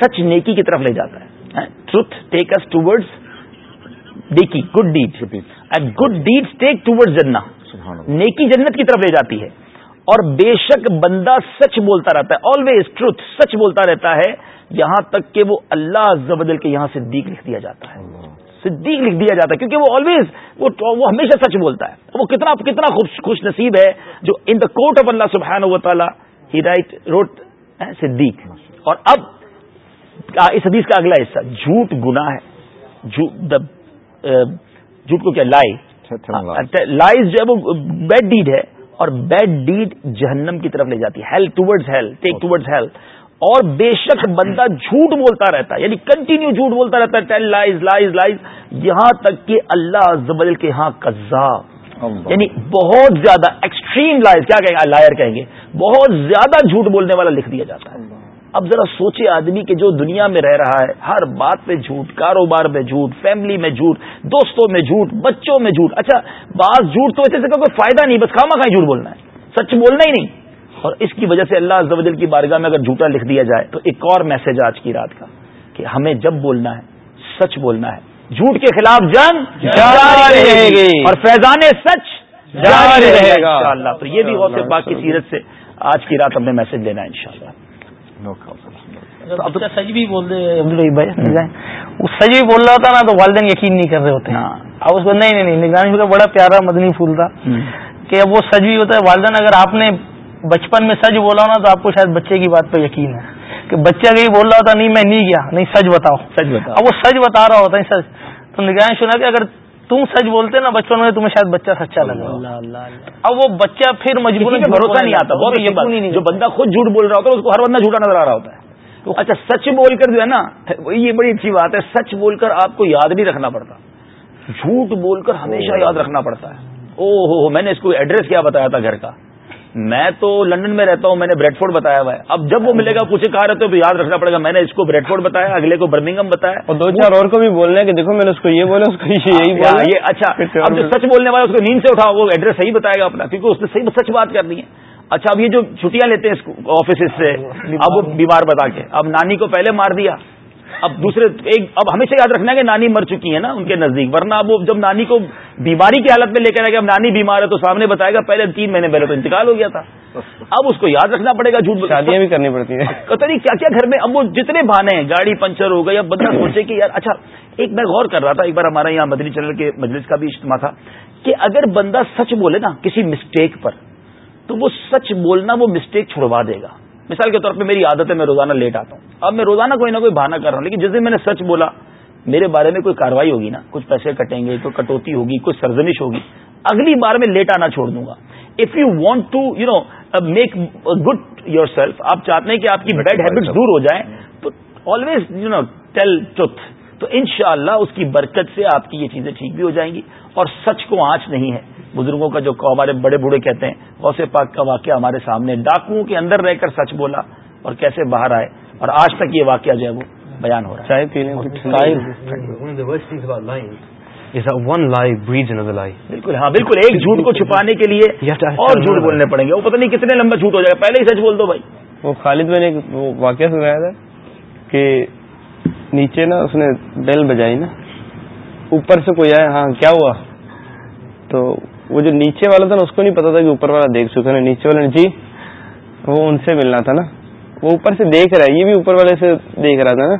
سچ نیکی کی طرف لے جاتا ہے ٹروتھ ٹیک اس نیکی good deed and good deed take towards جنت نیکی جنت کی طرف لے جاتی ہے اور بے شک بندہ سچ بولتا رہتا ہے آلویز ٹروتھ سچ بولتا رہتا ہے یہاں تک کہ وہ اللہ زبدل کے یہاں صدیق لکھ دیا جاتا ہے صدیق لکھ دیا جاتا ہے کیونکہ وہ آلویز وہ وہ ہمیشہ سچ بولتا ہے وہ کتنا کتنا خوش نصیب ہے جو ان دا کوٹ آف اللہ و تعالیٰ ہی رائٹ روٹ صدیق اور اب اس حدیث کا اگلا حصہ جھوٹ گنا ہے جھوٹ, کو کیا لائی لائز جو ہے وہ بیڈ ڈیڈ ہے اور بیڈ ڈیڈ جہنم کی طرف لے جاتی ہے اور بے شک بندہ جھوٹ بولتا رہتا ہے یعنی کنٹینیو جھوٹ بولتا رہتا ہے لائز لائز لائز یہاں تک کہ اللہ زبل کے ہاں قزا یعنی بہت زیادہ ایکسٹریم لائز کیا کہیں گے لائر کہیں گے بہت زیادہ جھوٹ بولنے والا لکھ دیا جاتا ہے اب ذرا سوچے آدمی کہ جو دنیا میں رہ رہا ہے ہر بات پہ جھوٹ کاروبار میں جھوٹ فیملی میں جھوٹ دوستوں میں جھوٹ بچوں میں جھوٹ اچھا بعض جھوٹ تو ایسے کوئی فائدہ نہیں بس خامہ کھائی جھوٹ بولنا ہے سچ بولنا ہی نہیں اور اس کی وجہ سے اللہ کی بارگاہ میں اگر جھوٹا لکھ دیا جائے تو ایک اور میسج آج کی رات کا کہ ہمیں جب بولنا ہے سچ بولنا ہے جھوٹ کے خلاف جنگ رہے گی اور فیضان سچ جاری رہے گا تو یہ بھی باقی سیرت سے آج کی رات ہم نے میسج لینا ہے ان سچ بھی بول رہا تھا والدین یقین نہیں کر رہے ہوتے نہیں نہیں نگرانی کا بڑا پیارا مدنی پھول تھا کہ اب وہ سچ بھی ہوتا ہے والدین اگر آپ نے بچپن میں سچ بولا ہونا تو آپ کو شاید بچے کی بات پہ یقین ہے کہ بچہ کہیں بول رہا ہوتا نہیں میں نہیں گیا نہیں سچ بتاؤ سچ بتاؤ اب وہ سچ بتا رہا ہوتا ہے سچ تو سنا کہ اگر تم سچ بولتے نا بچپن میں تمہیں شاید بچہ سچا لگا اب وہ بچہ پھر مجبور بھروسہ نہیں آتا جو بندہ خود جھوٹ بول رہا ہوتا ہے اس کو ہر بندہ جھوٹا نظر آ رہا ہوتا ہے اچھا سچ بول کر جو ہے نا یہ بڑی اچھی بات ہے سچ بول کر آپ کو یاد نہیں رکھنا پڑتا جھوٹ بول کر ہمیشہ یاد رکھنا پڑتا ہے او ہو میں نے اس کو ایڈریس کیا بتایا تھا گھر کا میں تو لنڈن میں رہتا ہوں میں نے بریڈ فورڈ بتایا ہوا ہے اب جب وہ ملے گا پوچھے کہا رہتے ہو تو یاد رکھنا پڑے گا میں نے اس کو بریڈ فورڈ بتایا اگلے کو برمنگم بتایا اور دو چار اور کو بھی بولنا ہے کہ دیکھو میں نے اس اس کو کو یہ یہ بولا بولا یہی اچھا اب جو سچ بولنے والا اس کو نیند سے اٹھا وہ ایڈریس صحیح بتائے گا اپنا کیونکہ اس نے صحیح سچ بات کرنی ہے اچھا اب یہ جو چھٹیاں لیتے ہیں آفس سے اب وہ بیمار بتا کے اب نانی کو پہلے مار دیا اب دوسرے ایک اب ہمیشہ یاد رکھنا ہے کہ نانی مر چکی ہے نا ان کے نزدیک ورنہ اب وہ جب نانی کو بیماری کی حالت میں لے کر آئے گا اب نانی بیمار ہے تو سامنے بتائے گا پہلے تین مہینے پہلے تو انتقال ہو گیا تھا اب اس کو یاد رکھنا پڑے گا جھوٹ بتا دیا بھی کرنی پڑتی ہے (laughs) کیا کیا گھر میں اب وہ جتنے بہانے ہیں گاڑی پنچر ہو گئی اب بندہ سوچے کہ یار اچھا ایک میں غور کر رہا تھا ایک بار ہمارے یہاں مدری چینل کے مجلس کا بھی اجتماع تھا کہ اگر بندہ سچ بولے نا کسی مسٹیک پر تو وہ سچ بولنا وہ مسٹیک چھڑوا دے گا مثال کے طور پہ میری عادت ہے میں روزانہ لیٹ آتا ہوں اب میں روزانہ کوئی نہ کوئی بہانا کر رہا ہوں لیکن جس دن میں نے سچ بولا میرے بارے میں کوئی کاروائی ہوگی نا کچھ پیسے کٹیں گے کوئی کٹوتی ہوگی کوئی سرزمش ہوگی اگلی بار میں لیٹ آنا چھوڑ دوں گا if you want to you know make good yourself آپ چاہتے ہیں کہ آپ کی بیڈ ہیبٹ دور ہو جائیں تو always you know tell truth تو انشاءاللہ اس کی برکت سے آپ کی یہ چیزیں ٹھیک بھی ہو جائیں گی اور سچ کو آنچ نہیں ہے بزرگوں کا جو ہمارے بڑے بوڑھے کہتے ہیں غوث پاک کا واقعہ ہمارے سامنے ڈاکوؤں کے اندر رہ کر سچ بولا اور کیسے باہر آئے اور آج تک یہ واقعہ جو ہے وہ بیان ہو رہا ہے بالکل بالکل ہاں ایک جھوٹ جھوٹ کو چھپانے کے لیے اور بولنے پڑیں گے وہ پتہ نہیں کتنے لمبا جھوٹ ہو جائے گا پہلے ہی سچ بول دو بھائی وہ خالد میں نے واقعہ سنایا تھا کہ نیچے نا اس نے بیل بجائی نا اوپر سے کوئی آیا ہاں کیا ہوا تو وہ جو نیچے والا تھا نا اس کو نہیں پتا تھا کہ اوپر والا دیکھ چکا نا نیچے والا جی وہ ان سے ملنا تھا نا وہ اوپر سے دیکھ رہا ہے یہ بھی اوپر والے سے دیکھ رہا تھا نا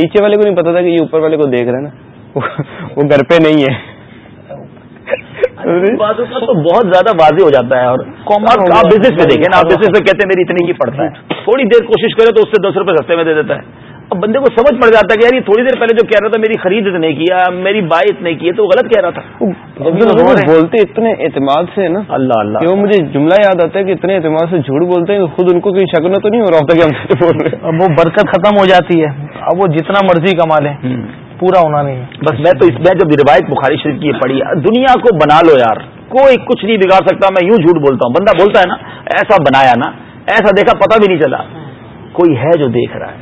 نیچے والے کو نہیں پتا تھا کہ یہ اوپر والے کو دیکھ رہا ہے نا وہ گھر پہ نہیں ہے اچھا، بہت زیادہ واضح ہو جاتا ہے اور بزنس بزنس دیکھیں نا آپ کہتے ہیں میری اتنی کی پڑتا ہے جی۔ تھوڑی دیر کوشش کرے تو اس سے دس روپئے سستے میں دے دیتا ہے اب بندے کو سمجھ پڑ جاتا ہے کہ یار یہ تھوڑی دیر پہلے جو کہہ رہا تھا میری خرید اتنے کیا میری بائی اتنے کی ہے تو وہ غلط کہہ رہا تھا بولتے اتنے اعتماد سے نا اللہ اللہ وہ مجھے جملہ یاد آتا ہے کہ اتنے اعتماد سے جھوٹ بولتے ہیں خود ان کو کوئی شکل تو نہیں ہو رہا ہوتا کہ ہم بول رہے وہ برکت ختم ہو جاتی ہے اب وہ جتنا مرضی کما لیں پورا ہونا نہیں بس میں تو اس میں جب روایت بخاری شریف کی پڑی دنیا کو بنا لو یار کوئی کچھ نہیں بگاڑ سکتا میں یوں جھوٹ بولتا ہوں بندہ بولتا ہے نا ایسا بنایا نا ایسا دیکھا پتا بھی نہیں چلا ہاں۔ کوئی ہے جو دیکھ رہا ہے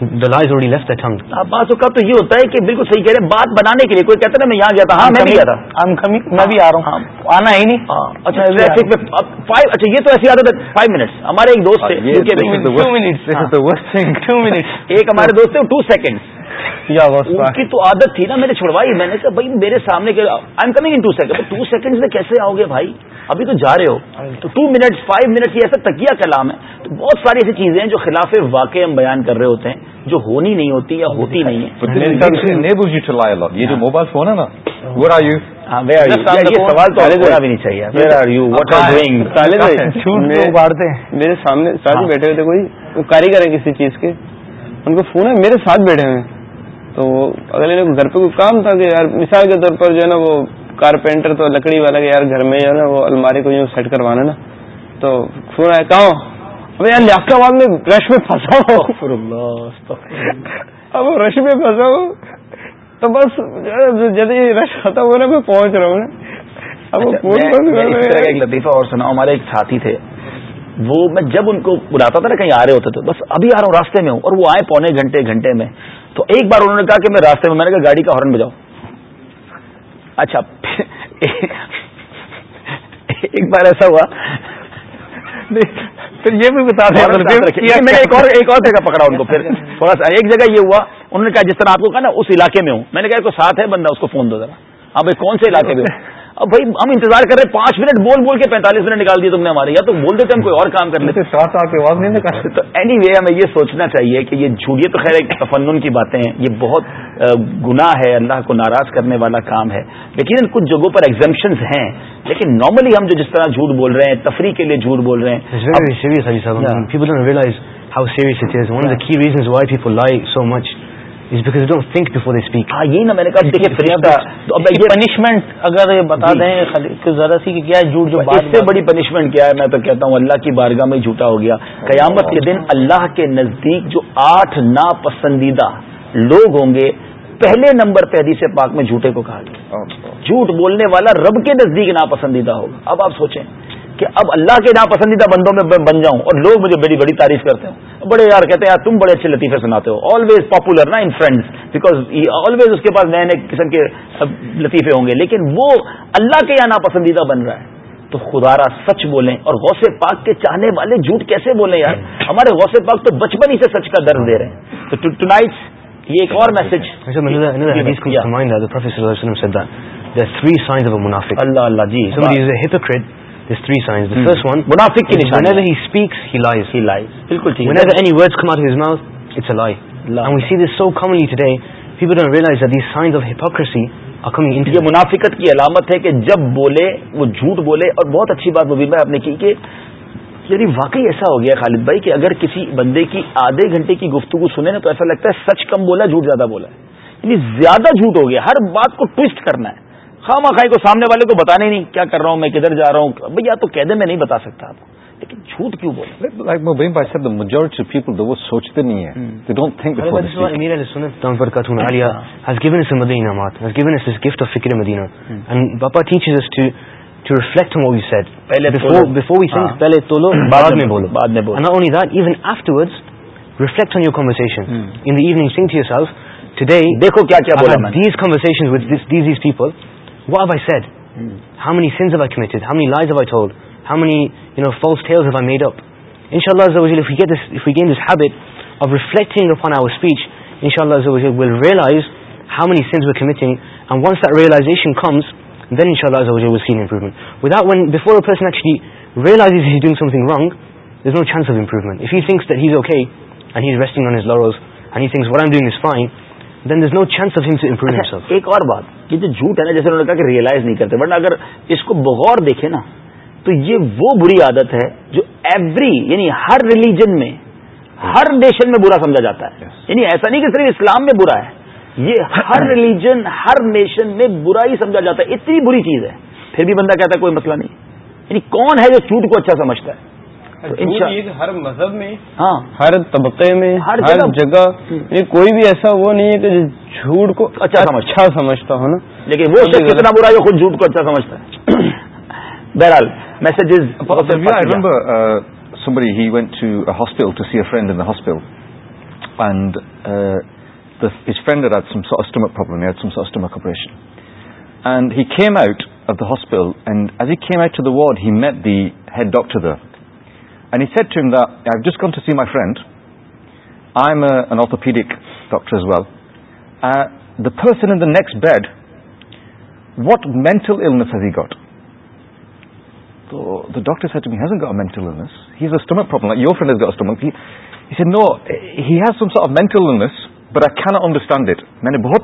تو یہ ہوتا ہے کہ بالکل صحیح کہہ رہے ہیں بات بنانے کے لیے کوئی کہتا ہے میں یہاں گیا تھا ہاں میں بھی گیا تھا میں بھی آ رہا ہوں ہاں، آنا ہی نہیں ہاں، اچھا، ہاں، فائیو اچھا یہ تو ایسی عادت ہے فائیو منٹس ہمارے ایک دوست تھے (laughs) ایک ہمارے دوست ٹو سیکنڈ یا کی تو عادت تھی نا میں نے چھڑوائی میں نے کہا بھائی میرے سامنے I am coming in two two second second میں کیسے آؤ گے بھائی ابھی تو جا رہے ہو تو ٹو منٹ فائیو منٹ یہ ایسا تکیہ کلام ہے تو بہت ساری ایسی چیزیں ہیں جو خلاف واقع ہم بیان کر رہے ہوتے ہیں جو ہونی نہیں ہوتی یا ہوتی ہاں۔ نہیں ہے یہ جو موبائل ہاں۔ فون ہے نا ہاں، بھی نہیں چاہیے بیٹھے ہوئے تھے وہ کاریگر ہے کسی چیز کے ان کو فون ہے میرے ساتھ بیٹھے ہوئے تو اگلے لوگ گھر پہ کوئی کام تھا کہ یار مثال کے طور پر جو ہے نا وہ کارپینٹر تو لکڑی والا کہ یار گھر میں جو ہے نا وہ الماری کو یوں سیٹ کروانا نا تو کہاں اب رش میں پھنسا رش ختم وہ رہا میں پہنچ رہا ہوں اب اچھا، لطیفہ اور سنا ہمارے ایک ساتھی تھے وہ میں جب ان کو بلاتا تھا نا کہیں آ رہے ہوتے تھے بس ابھی آ رہا ہوں راستے میں ہوں اور وہ آئے پونے گھنٹے گھنٹے میں تو ایک بار انہوں نے کہا کہ میں راستے میں میں نے کہا گاڑی کا ہارن بجاؤ اچھا ایک بار ایسا ہوا پھر یہ بھی بتا دیں ایک اور جگہ پکڑا ان کو پھر (laughs) تھوڑا سا ایک جگہ یہ ہوا انہوں نے کہا جس طرح آپ کو کہا نا اس علاقے میں ہوں میں نے کہا ساتھ ہے بندہ اس کو فون دو ذرا اب کون سے علاقے میں اب بھائی ہم انتظار کر رہے ہیں پینتالیس منٹ نکال دیے تم نے ہمارے یا تو بول دیتے ہم کوئی اور کام کر نکالتے تو اینی وے ہمیں یہ سوچنا چاہیے کہ یہ جھوڑیے تو خیر ایک تفنن کی باتیں ہیں یہ بہت گناہ ہے اللہ کو ناراض کرنے والا کام ہے لیکن کچھ جگہوں پر ایگزمپشنز ہیں لیکن نارملی ہم جو جس طرح جھوٹ بول رہے ہیں تفریح کے لیے جھوٹ بول رہے ہیں اسپیک ہاں، میں نے پنشمنٹ اگر بتا جی۔ دیں ذرا سی کہ کیا ہے جھوٹ جو اس سے بڑی پنشمنٹ کیا ہے میں تو کہتا ہوں اللہ کی بارگاہ میں جھوٹا ہو گیا قیامت کے دن اللہ کے نزدیک جو آٹھ ناپسندیدہ لوگ ہوں گے پہلے نمبر پہ حدیث پاک میں جھوٹے کو کہا گیا جھوٹ بولنے والا رب کے نزدیک ناپسندیدہ ہوگا اب آپ سوچیں کہ اب اللہ کے ناپسندیدہ بندوں میں بن جاؤں اور لوگ مجھے بڑی بڑی تعریف کرتے ہوں بڑے یار کہتے ہیں یار تم بڑے اچھے لطیفے سناتے ہو آلویز پاپولر نا ان فرینڈس بیکاز آلویز اس کے پاس نئے نئے قسم کے لطیفے ہوں گے لیکن وہ اللہ کے یہاں ناپسندیدہ بن رہا ہے تو خدا را سچ بولیں اور غوث پاک کے چاہنے والے جھوٹ کیسے بولیں یار ہمارے غوث پاک تو بچپن ہی سے سچ کا درد دے رہے ہیں تو ٹو نائٹ یہ ایک اور اچھا، میسج اللہ اللہ جی منافقت کی علامت ہے کہ جب بولے وہ جھوٹ بولے اور بہت اچھی بات یعنی واقعی ایسا ہو گیا خالد بھائی کہ اگر کسی بندے کی آدھے گھنٹے کی گفتگو سنیں تو ایسا لگتا ہے سچ کم بولا جھوٹ زیادہ بولا ہے یعنی ہر بات کو ٹویسٹ کرنا ہے خامہ خائی کو سامنے والے کو بتانے نہیں کیا کر رہا ہوں میں کدھر جا رہا ہوں بھیا تو قیدے میں نہیں بتا سکتا آپ لیکن جھوٹ کیوں بولے میجورٹی پیپل وہ سوچتے نہیں ہیں to reflect on what we said pehle before before we think ah. pehle tolo baad mein bolo baad mein bolo and not only that even afterwards reflect on your conversation hmm. in the evening think to yourself today dekho kya kya bola maine these conversations with this, these these people وا a said how many sins a how many lies how many you نوس made up ان شاء اللہ زو get this habit of reflect on your speech انشاء اللہ زو will realize how many sins Vim M once realization comes then in shows will seen improve without one before ارس next کی realize doing something wrong not chance of improvement if he's that has okay were in doing is fine then no chance of ایک اور بات یہ جو جھوٹ ہے نا جیسے انہوں نے کہا کہ ریئلائز نہیں کرتے ورنہ اگر اس کو بغور دیکھے نا تو یہ وہ بری عادت ہے جو ایوری یعنی ہر ریلیجن میں ہر نیشن میں برا سمجھا جاتا ہے یعنی ایسا نہیں کہ صرف اسلام میں برا ہے یہ ہر ریلیجن (coughs) ہر نیشن میں برا ہی سمجھا جاتا ہے اتنی بری چیز ہے پھر بھی بندہ کہتا ہے کوئی مسئلہ نہیں یعنی کون ہے جو چوٹ کو اچھا سمجھتا ہے چیز ہر مذہب میں ہاں ہر طبقے میں ہر جگہ کوئی بھی ایسا وہ نہیں ہے کہ جھوٹ کو اچھا اچھا سمجھتا ہو نا لیکن وہ اتنا برا ہے خود جھوٹ کو اچھا سمجھتا ہے بہرحال messages somebody, he went to a hospital to see a friend in the hospital. And uh, the, his friend had had some sort of stomach problem, he had some sort of stomach operation. And he came out of the hospital, and as he came out to the ward, he met the head doctor there. Said just come to see my friend I am a orthopaedic doc well the تھرسنٹ bed what mental got تو ڈاکٹر بہت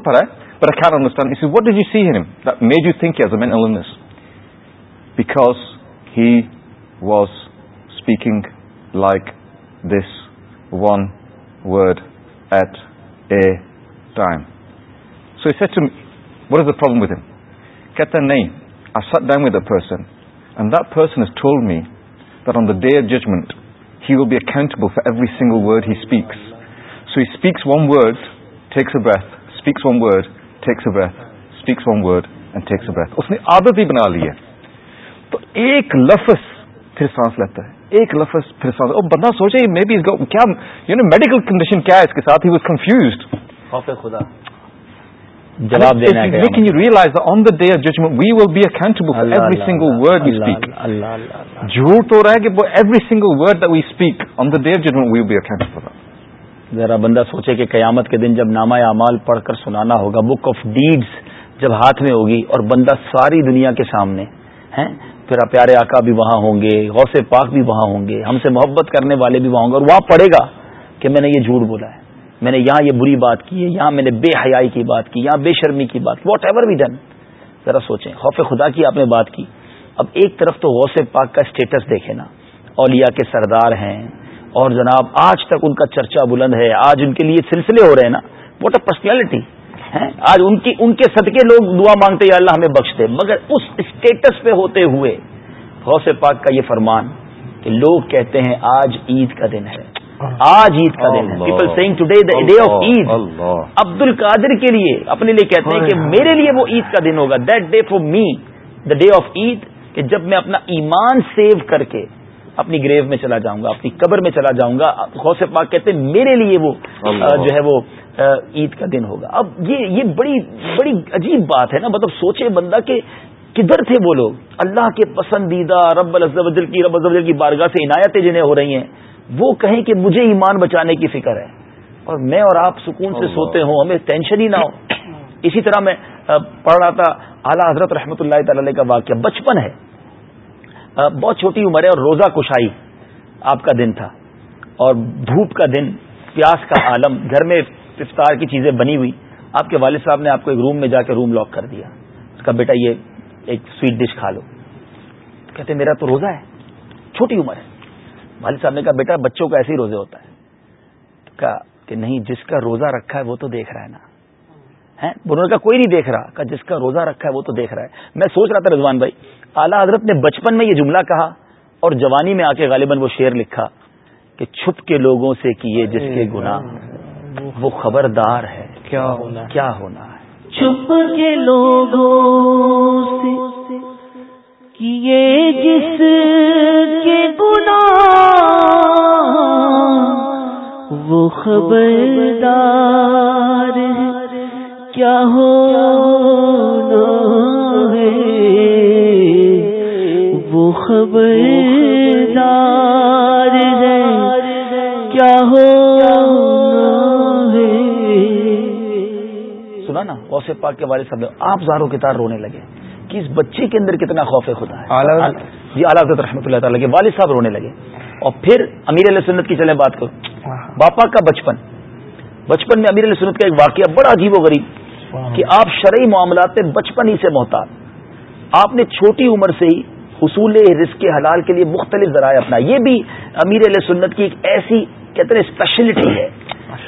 پھر major تھنکلس back was speak like this one word at a time so he said what is the problem with an keep then sit them with a person and person is told me that on the day of judgment he will be account بو for every single word he speaks so he speaks one word takes breath one word takes speaks one word اس نے عادت ہی بنا لی ہے تو ایک لفظ پھر سانس لیتا ہے ایک لفظ پھر اور بندہ سوچے جھوٹ تو رہا ہے ذرا بندہ سوچے کہ قیامت کے دن جب نامہ اعمال پڑھ کر سنانا ہوگا بک آف ڈیڈز جب ہاتھ میں ہوگی اور بندہ ساری دنیا کے سامنے پھر پیارے آقا بھی وہاں ہوں گے غوث پاک بھی وہاں ہوں گے ہم سے محبت کرنے والے بھی وہاں ہوں گے اور وہاں پڑے گا کہ میں نے یہ جھوٹ بولا ہے میں نے یہاں یہ بری بات کی ہے یہاں میں نے بے حیائی کی بات کی یہاں بے شرمی کی بات واٹ ایور بھی ڈن ذرا سوچیں خوف خدا کی آپ نے بات کی اب ایک طرف تو غوث پاک کا اسٹیٹس دیکھے نا اولیا کے سردار ہیں اور جناب آج تک ان کا چرچا بلند ہے آج ان کے لیے سلسلے ہو رہے ہیں نا واٹ اے پرسنالٹی آج ان کی ان کے صدقے لوگ دعا مانگتے یا اللہ ہمیں بخشتے مگر اس اسٹیٹس پہ ہوتے ہوئے غوث پاک کا یہ فرمان کہ لوگ کہتے ہیں آج عید کا دن ہے آج عید کا دن ہے ڈے آف عید عبد القادر کے لیے اپنے لیے کہتے ہیں کہ میرے لیے وہ عید کا دن ہوگا that day for me the day of Eid کہ جب میں اپنا ایمان سیو کر کے اپنی گریو میں چلا جاؤں گا اپنی قبر میں چلا جاؤں گا غوث پاک کہتے ہیں میرے لیے وہ جو ہے وہ عید کا دن ہوگا اب یہ یہ بڑی بڑی عجیب بات ہے نا مطلب سوچے بندہ کہ کدھر تھے وہ لوگ اللہ کے پسندیدہ رب کی کی رب بارگاہ سے عنایتیں جنہیں ہو رہی ہیں وہ کہیں کہ مجھے ایمان بچانے کی فکر ہے اور میں اور آپ سکون سے سوتے ہوں ہمیں ٹینشن ہی نہ ہو اسی طرح میں پڑھ رہا تھا اعلیٰ حضرت رحمتہ اللہ تعالی کا واقعہ بچپن ہے بہت چھوٹی عمر ہے اور روزہ کشائی آپ کا دن تھا اور دھوپ کا دن پیاس کا عالم گھر میں افطار کی چیزیں بنی ہوئی آپ کے والد صاحب نے آپ کو ایک روم میں جا کے روم لاک کر دیا اس کا بیٹا یہ ایک سویٹ ڈش کھا لو کہتے میرا تو روزہ ہے چھوٹی عمر ہے والد صاحب نے کہا بیٹا بچوں کا ایسے ہی روزے ہوتا ہے کہا کہ نہیں جس کا روزہ رکھا ہے وہ تو دیکھ رہا ہے نا بنو کا کوئی نہیں دیکھ رہا جس کا روزہ رکھا ہے وہ تو دیکھ رہا ہے میں سوچ رہا تھا رضوان بھائی اعلیٰ حضرت نے بچپن میں یہ جملہ کہا اور جوانی میں آ کے غالباً وہ شعر لکھا کہ چھپ کے لوگوں سے کیے جس کے گناہ وہ خبردار ہے کیا ہونا کیا ہونا ہے چھپ کے لوگوں سے کیے جس کے گناہ وہ خبردار کیا ہونا ہے وہ خبردار ہے کیا ہو نا غوث پاک کے والد صاحب آپ زاروں کے تار رونے لگے کہ اس بچے کے اندر کتنا خوف خدا ہے جی اللہ تعالیٰ کے والد صاحب رونے لگے اور پھر امیر علیہ سنت کی چلیں بات کرو باپا کا بچپن بچپن میں امیر علیہ سنت کا ایک واقعہ بڑا عجیب و غریب کہ آپ شرعی معاملات میں بچپن ہی سے محتاط آپ نے چھوٹی عمر سے ہی حصول کے حلال کے لیے مختلف ذرائع اپنا یہ بھی امیر علیہ سنت کی ایک ایسی کہتے ہیں اسپیشلٹی ہے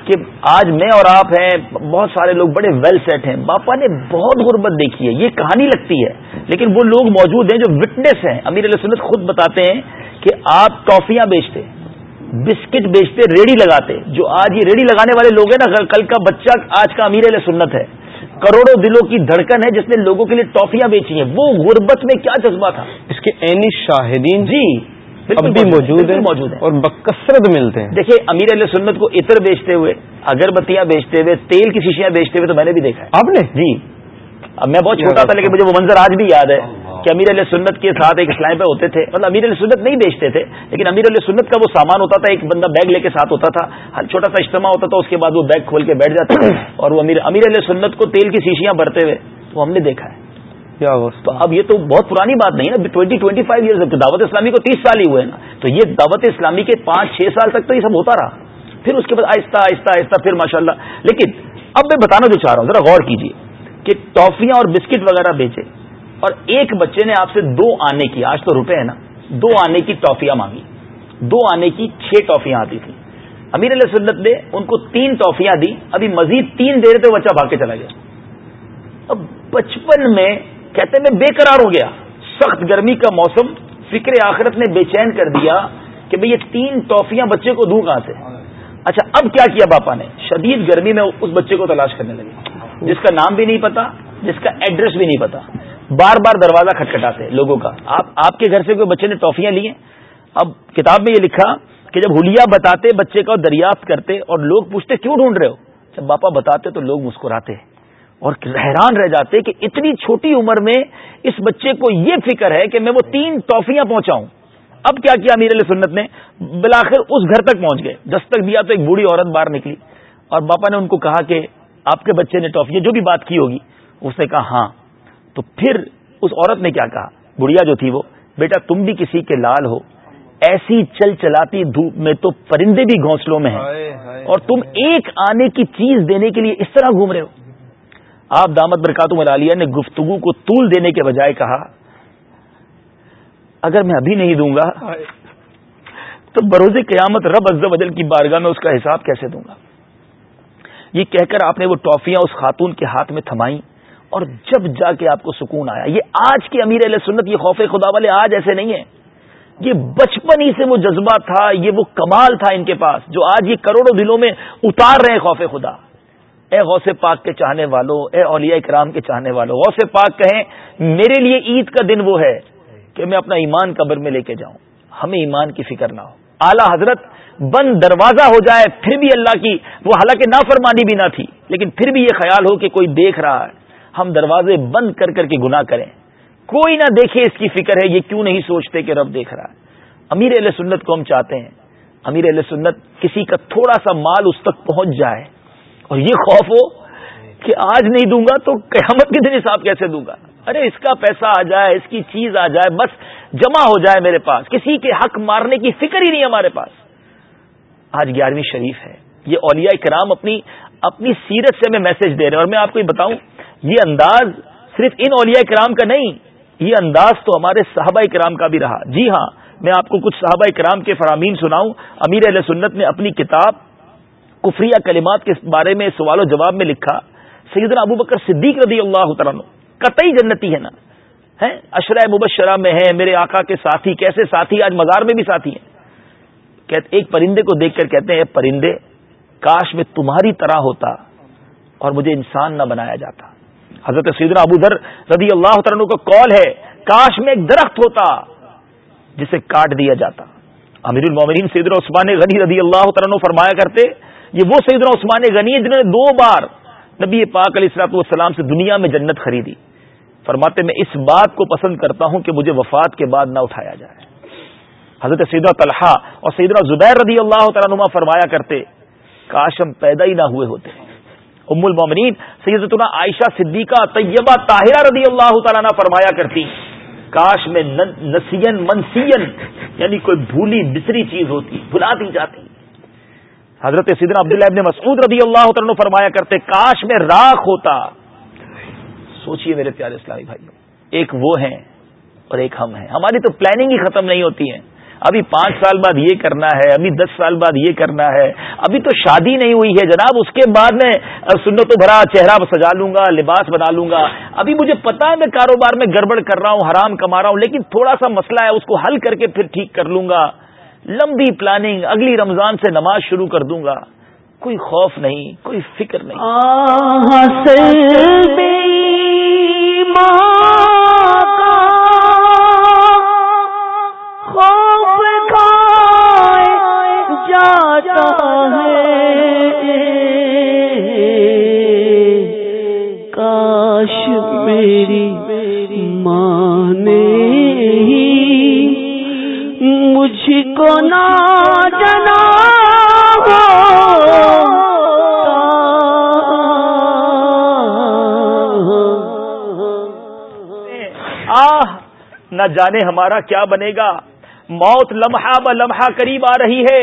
کہ آج میں اور آپ ہیں بہت سارے لوگ بڑے ویل سیٹ ہیں باپا نے بہت غربت دیکھی ہے یہ کہانی لگتی ہے لیکن وہ لوگ موجود ہیں جو وٹنس ہیں امیر علیہ سنت خود بتاتے ہیں کہ آپ ٹافیاں بیچتے بسکٹ بیچتے ریڑی لگاتے جو آج یہ ریڑی لگانے والے لوگ ہیں نا کل کا بچہ آج کا امیر علیہ سنت ہے کروڑوں دلوں کی دھڑکن ہے جس نے لوگوں کے لیے ٹافیاں بیچی ہیں وہ غربت میں کیا جذبہ تھا اس کے عینی شاہدین جی اب بھی موجود ہیں موجود ہیں اور بکثرت ملتے ہیں دیکھیے امیر علیہ سنت کو اطر بیچتے ہوئے اگر بتیاں بیچتے ہوئے تیل کی شیشیاں بیچتے ہوئے تو میں نے بھی دیکھا آپ نے جی اب میں بہت چھوٹا تھا لیکن مجھے وہ منظر آج بھی یاد ہے کہ امیر علیہ سنت کے ساتھ ایک اسلام پہ ہوتے تھے مطلب امیر علیہ سنت نہیں بیچتے تھے لیکن امیر علیہ سنت کا وہ سامان ہوتا تھا ایک بندہ بیگ لے کے ساتھ ہوتا تھا چھوٹا سا اجتماع ہوتا تھا اس کے بعد وہ بیگ کھول کے بیٹھ جاتا اور وہ امیر علیہ سنت کو تیل کی شیشیاں بھرتے ہوئے تو ہم نے دیکھا ہے کیا تو اب یہ تو بہت پرانی بات نہیں نا twenty twenty five year Dawat Islami کو تیس سال ہی ہوئے نا تو یہ دعوت اسلامی کے پانچ چھ سال تک تو یہ سب ہوتا رہا پھر اس کے بعد آہستہ آہستہ آہستہ پھر ماشاء اللہ لیکن اب میں بتانا جو چاہ رہا ہوں ذرا غور کیجیے کہ ٹافیاں اور بسکٹ وغیرہ بیچے اور ایک بچے نے آپ سے دو آنے کی آج تو روپے ہے نا دو آنے کی ٹافیاں مانگی دو آنے کی چھ ٹافیاں آتی تھیں امیر علیہ سنت نے ان کو تین ٹافیاں دی ابھی مزید تین دیر تو بچہ بھاگ کے چلا گیا اب بچپن میں کہتے میں بے قرار ہو گیا سخت گرمی کا موسم فکر آخرت نے بے چین کر دیا کہ بھئی یہ تین ٹافیاں بچے کو دوں کہاں سے اچھا اب کیا کیا باپا نے شدید گرمی میں اس بچے کو تلاش کرنے لگے جس کا نام بھی نہیں پتا جس کا ایڈریس بھی نہیں پتا بار بار دروازہ کھٹکھٹاتے لوگوں کا آپ آپ کے گھر سے کوئی بچے نے ٹافیاں لی ہیں اب کتاب میں یہ لکھا کہ جب ہولیا بتاتے بچے کا دریافت کرتے اور لوگ پوچھتے کیوں ڈھونڈ رہے ہو جب باپا بتاتے تو لوگ مسکراتے ہیں اور حیران رہ جاتے کہ اتنی چھوٹی عمر میں اس بچے کو یہ فکر ہے کہ میں وہ تین ٹافیاں پہنچاؤں اب کیا کیا امیر علیہ سنت نے بلاخر اس گھر تک پہنچ گئے دستک دیا تو ایک بوڑھی عورت باہر نکلی اور باپا نے ان کو کہا کہ آپ کے بچے نے ٹافیاں جو بھی بات کی ہوگی اس نے کہا ہاں تو پھر اس عورت نے کیا کہا بڑھیا جو تھی وہ بیٹا تم بھی کسی کے لال ہو ایسی چل چلاتی دھوپ میں تو پرندے بھی گھونسلوں میں ہیں اور تم ایک آنے کی چیز دینے کے لیے اس طرح گھوم رہے ہو آپ دامت برکات ملالیہ نے گفتگو کو طول دینے کے بجائے کہا اگر میں ابھی نہیں دوں گا تو بروز قیامت رب از جل کی بارگاہ میں اس کا حساب کیسے دوں گا یہ کہہ کر آپ نے وہ ٹافیاں اس خاتون کے ہاتھ میں تھمائی اور جب جا کے آپ کو سکون آیا یہ آج کے امیر علیہ سنت یہ خوف خدا والے آج ایسے نہیں ہیں یہ بچپن ہی سے وہ جذبہ تھا یہ وہ کمال تھا ان کے پاس جو آج یہ کروڑوں دلوں میں اتار رہے ہیں خوف خدا اے غوث پاک کے چاہنے والو اے اولیاء اکرام کے چاہنے والوں غوث پاک کہیں میرے لیے عید کا دن وہ ہے کہ میں اپنا ایمان قبر میں لے کے جاؤں ہمیں ایمان کی فکر نہ ہو اعلی حضرت بند دروازہ ہو جائے پھر بھی اللہ کی وہ حالانکہ نافرمانی بھی نہ تھی لیکن پھر بھی یہ خیال ہو کہ کوئی دیکھ رہا ہے ہم دروازے بند کر کر کے گنا کریں کوئی نہ دیکھے اس کی فکر ہے یہ کیوں نہیں سوچتے کہ رب دیکھ رہا ہے امیر علیہ سنت کو ہم چاہتے ہیں امیر علیہ سنت کسی کا تھوڑا سا مال اس تک پہنچ جائے اور یہ خوف ہو کہ آج نہیں دوں گا تو قیامت کے دن حساب کیسے دوں گا ارے اس کا پیسہ آ جائے اس کی چیز آ جائے بس جمع ہو جائے میرے پاس کسی کے حق مارنے کی فکر ہی نہیں ہمارے پاس آج گیارہویں شریف ہے یہ اولیاء کرام اپنی اپنی سیرت سے ہمیں میسج دے رہے ہیں اور میں آپ کو یہ بتاؤں یہ انداز صرف ان اولیاء کرام کا نہیں یہ انداز تو ہمارے صحابہ کرام کا بھی رہا جی ہاں میں آپ کو کچھ صحابہ کرام کے فرامین سناؤں امیر علیہ سنت نے اپنی کتاب کفریہ کلمات کے بارے میں سوال و جواب میں لکھا سیدنا ابو بکر صدیق رضی اللہ عنہ قطعی جنتی ہے نا ہے اشرہ مبشرہ میں ہے میرے آقا کے ساتھی کیسے ساتھی آج مزار میں بھی ساتھی ہیں ایک پرندے کو دیکھ کر کہتے ہیں پرندے کاش میں تمہاری طرح ہوتا اور مجھے انسان نہ بنایا جاتا حضرت سیدنا ابو ذر رضی اللہ عنہ کا کال ہے کاش میں ایک درخت ہوتا جسے کاٹ دیا جاتا امیر المومنین سیدنا عثمان غنی رضی اللہ عنہ فرمایا کرتے یہ وہ سعید عثمان غنی ہے جنہوں نے دو بار نبی پاک علیہ السلاط والسلام سے دنیا میں جنت خریدی فرماتے میں اس بات کو پسند کرتا ہوں کہ مجھے وفات کے بعد نہ اٹھایا جائے حضرت سعیدرا طلحہ اور سعید زبیر رضی اللہ تعالیٰ نما فرمایا کرتے کاش ہم پیدا ہی نہ ہوئے ہوتے ام المومنین سیدتنا عائشہ صدیقہ طیبہ طاہرہ رضی اللہ تعالیٰ فرمایا کرتی کاش میں نسین منسین یعنی کوئی بھولی بسری چیز ہوتی بھلا دی جاتی حضرت سیدنا عبداللہ ابن مسعود رضی اللہ عنہ فرمایا کرتے کاش میں راک ہوتا سوچئے میرے پیارے اسلامی بھائیوں ایک وہ ہیں اور ایک ہم ہیں ہماری تو پلاننگ ہی ختم نہیں ہوتی ہے ابھی پانچ سال بعد یہ کرنا ہے ابھی دس سال بعد یہ کرنا ہے ابھی تو شادی نہیں ہوئی ہے جناب اس کے بعد میں سنو تو بھرا چہرہ سجا لوں گا لباس بنا لوں گا ابھی مجھے پتا ہے میں کاروبار میں گڑبڑ کر رہا ہوں حرام کما رہا ہوں لیکن تھوڑا سا مسئلہ ہے اس کو حل کر کے پھر ٹھیک کر لوں گا لمبی پلاننگ اگلی رمضان سے نماز شروع کر دوں گا کوئی خوف نہیں کوئی فکر نہیں جنا نہ جانے ہمارا کیا بنے گا موت لمحہ ب لمحہ قریب آ رہی ہے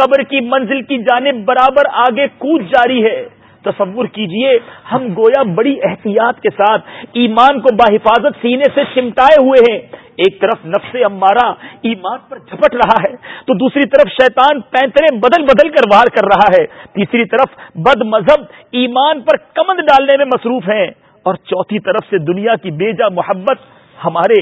قبر کی منزل کی جانب برابر آگے کود جاری ہے تصور کیجئے ہم گویا بڑی احتیاط کے ساتھ ایمان کو بحفاظت سینے سے چمٹائے ہوئے ہیں ایک طرف نفس امارا ایمان پر جھپٹ رہا ہے تو دوسری طرف شیطان پینترے بدل بدل کر وار کر رہا ہے تیسری طرف بد مذہب ایمان پر کمند ڈالنے میں مصروف ہیں اور چوتھی طرف سے دنیا کی بے جا محبت ہمارے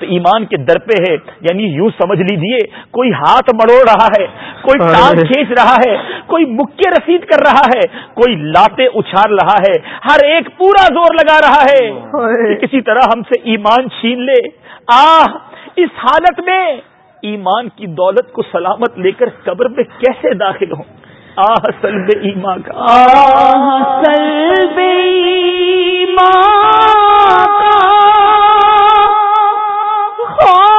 تو ایمان کے در پہ ہے یعنی یوں سمجھ لیجیے کوئی ہاتھ مڑوڑ رہا ہے کوئی ٹانگ کھینچ رہا ہے کوئی مکے رسید کر رہا ہے کوئی لاتے اچھال رہا ہے ہر ایک پورا زور لگا رہا ہے کسی طرح ہم سے ایمان چھین لے آ اس حالت میں ایمان کی دولت کو سلامت لے کر قبر میں کیسے داخل ہوں ایمان کا سلب ایمان کا کو ہاں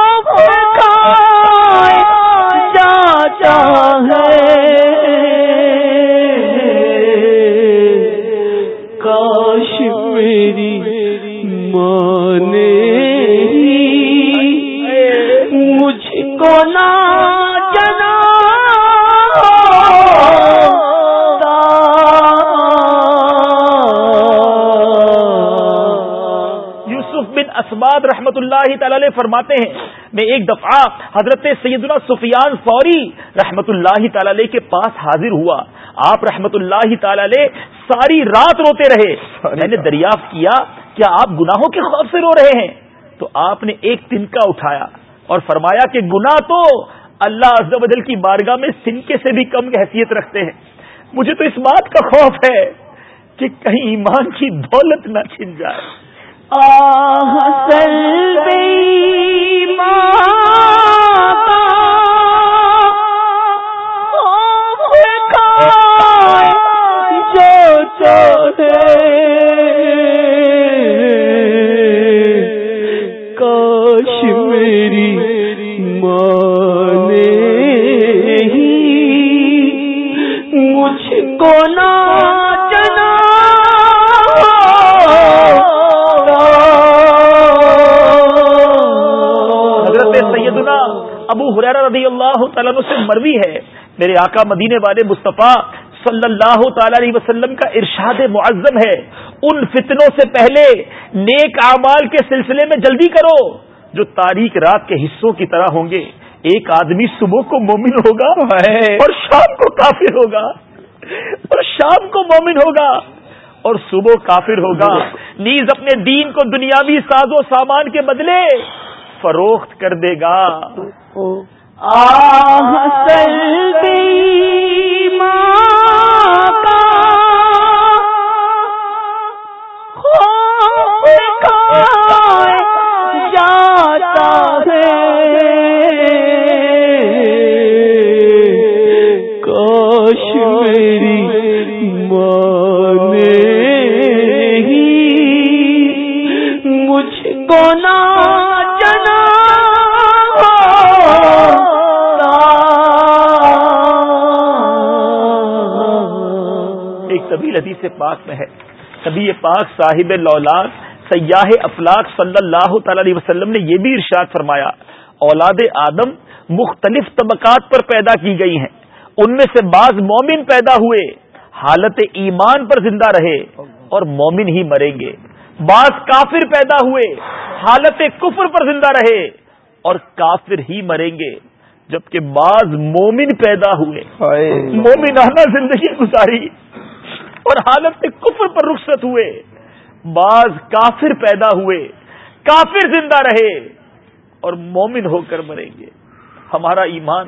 اسباد رحمت اللہ تعالی فرماتے ہیں میں ایک دفعہ حضرت سیدنا سفیان فوری رحمت اللہ علیہ کے پاس حاضر ہوا آپ رحمت اللہ تعالی ساری رات روتے رہے میں نے دریافت کیا کیا آپ گناہوں کے خوف سے رو رہے ہیں تو آپ نے ایک تنکا اٹھایا اور فرمایا کہ گنا تو اللہ کی بارگاہ میں سنکے سے بھی کم حیثیت رکھتے ہیں مجھے تو اس بات کا خوف ہے کہ کہیں ایمان کی دولت نہ چھن جائے ہسلئی م ابو حریرا رضی اللہ عنہ سے مروی ہے میرے آقا مدینے والے مصطفیٰ صلی اللہ تعالی علیہ وسلم کا ارشاد معظم ہے ان فتنوں سے پہلے نیک اعمال کے سلسلے میں جلدی کرو جو تاریخ رات کے حصوں کی طرح ہوں گے ایک آدمی صبح کو مومن ہوگا اور شام کو کافر ہوگا اور شام کو مومن ہوگا اور صبح کافر ہوگا نیز اپنے دین کو دنیاوی ساز و سامان کے بدلے فروخت کر دے گا آ سل ماں پاک میں ہے نبی پاک صاحب لولاد سیاح افلاق صلی اللہ تعالی علیہ وسلم نے یہ بھی ارشاد فرمایا اولاد آدم مختلف طبقات پر پیدا کی گئی ہیں ان میں سے بعض مومن پیدا ہوئے حالت ایمان پر زندہ رہے اور مومن ہی مریں گے بعض کافر پیدا ہوئے حالت کفر پر زندہ رہے اور کافر ہی مریں گے جبکہ بعض مومن پیدا ہوئے مومنانہ زندگی گزاری اور حالت کفر پر رخصت ہوئے بعض کافر پیدا ہوئے کافر زندہ رہے اور مومن ہو کر مریں گے ہمارا ایمان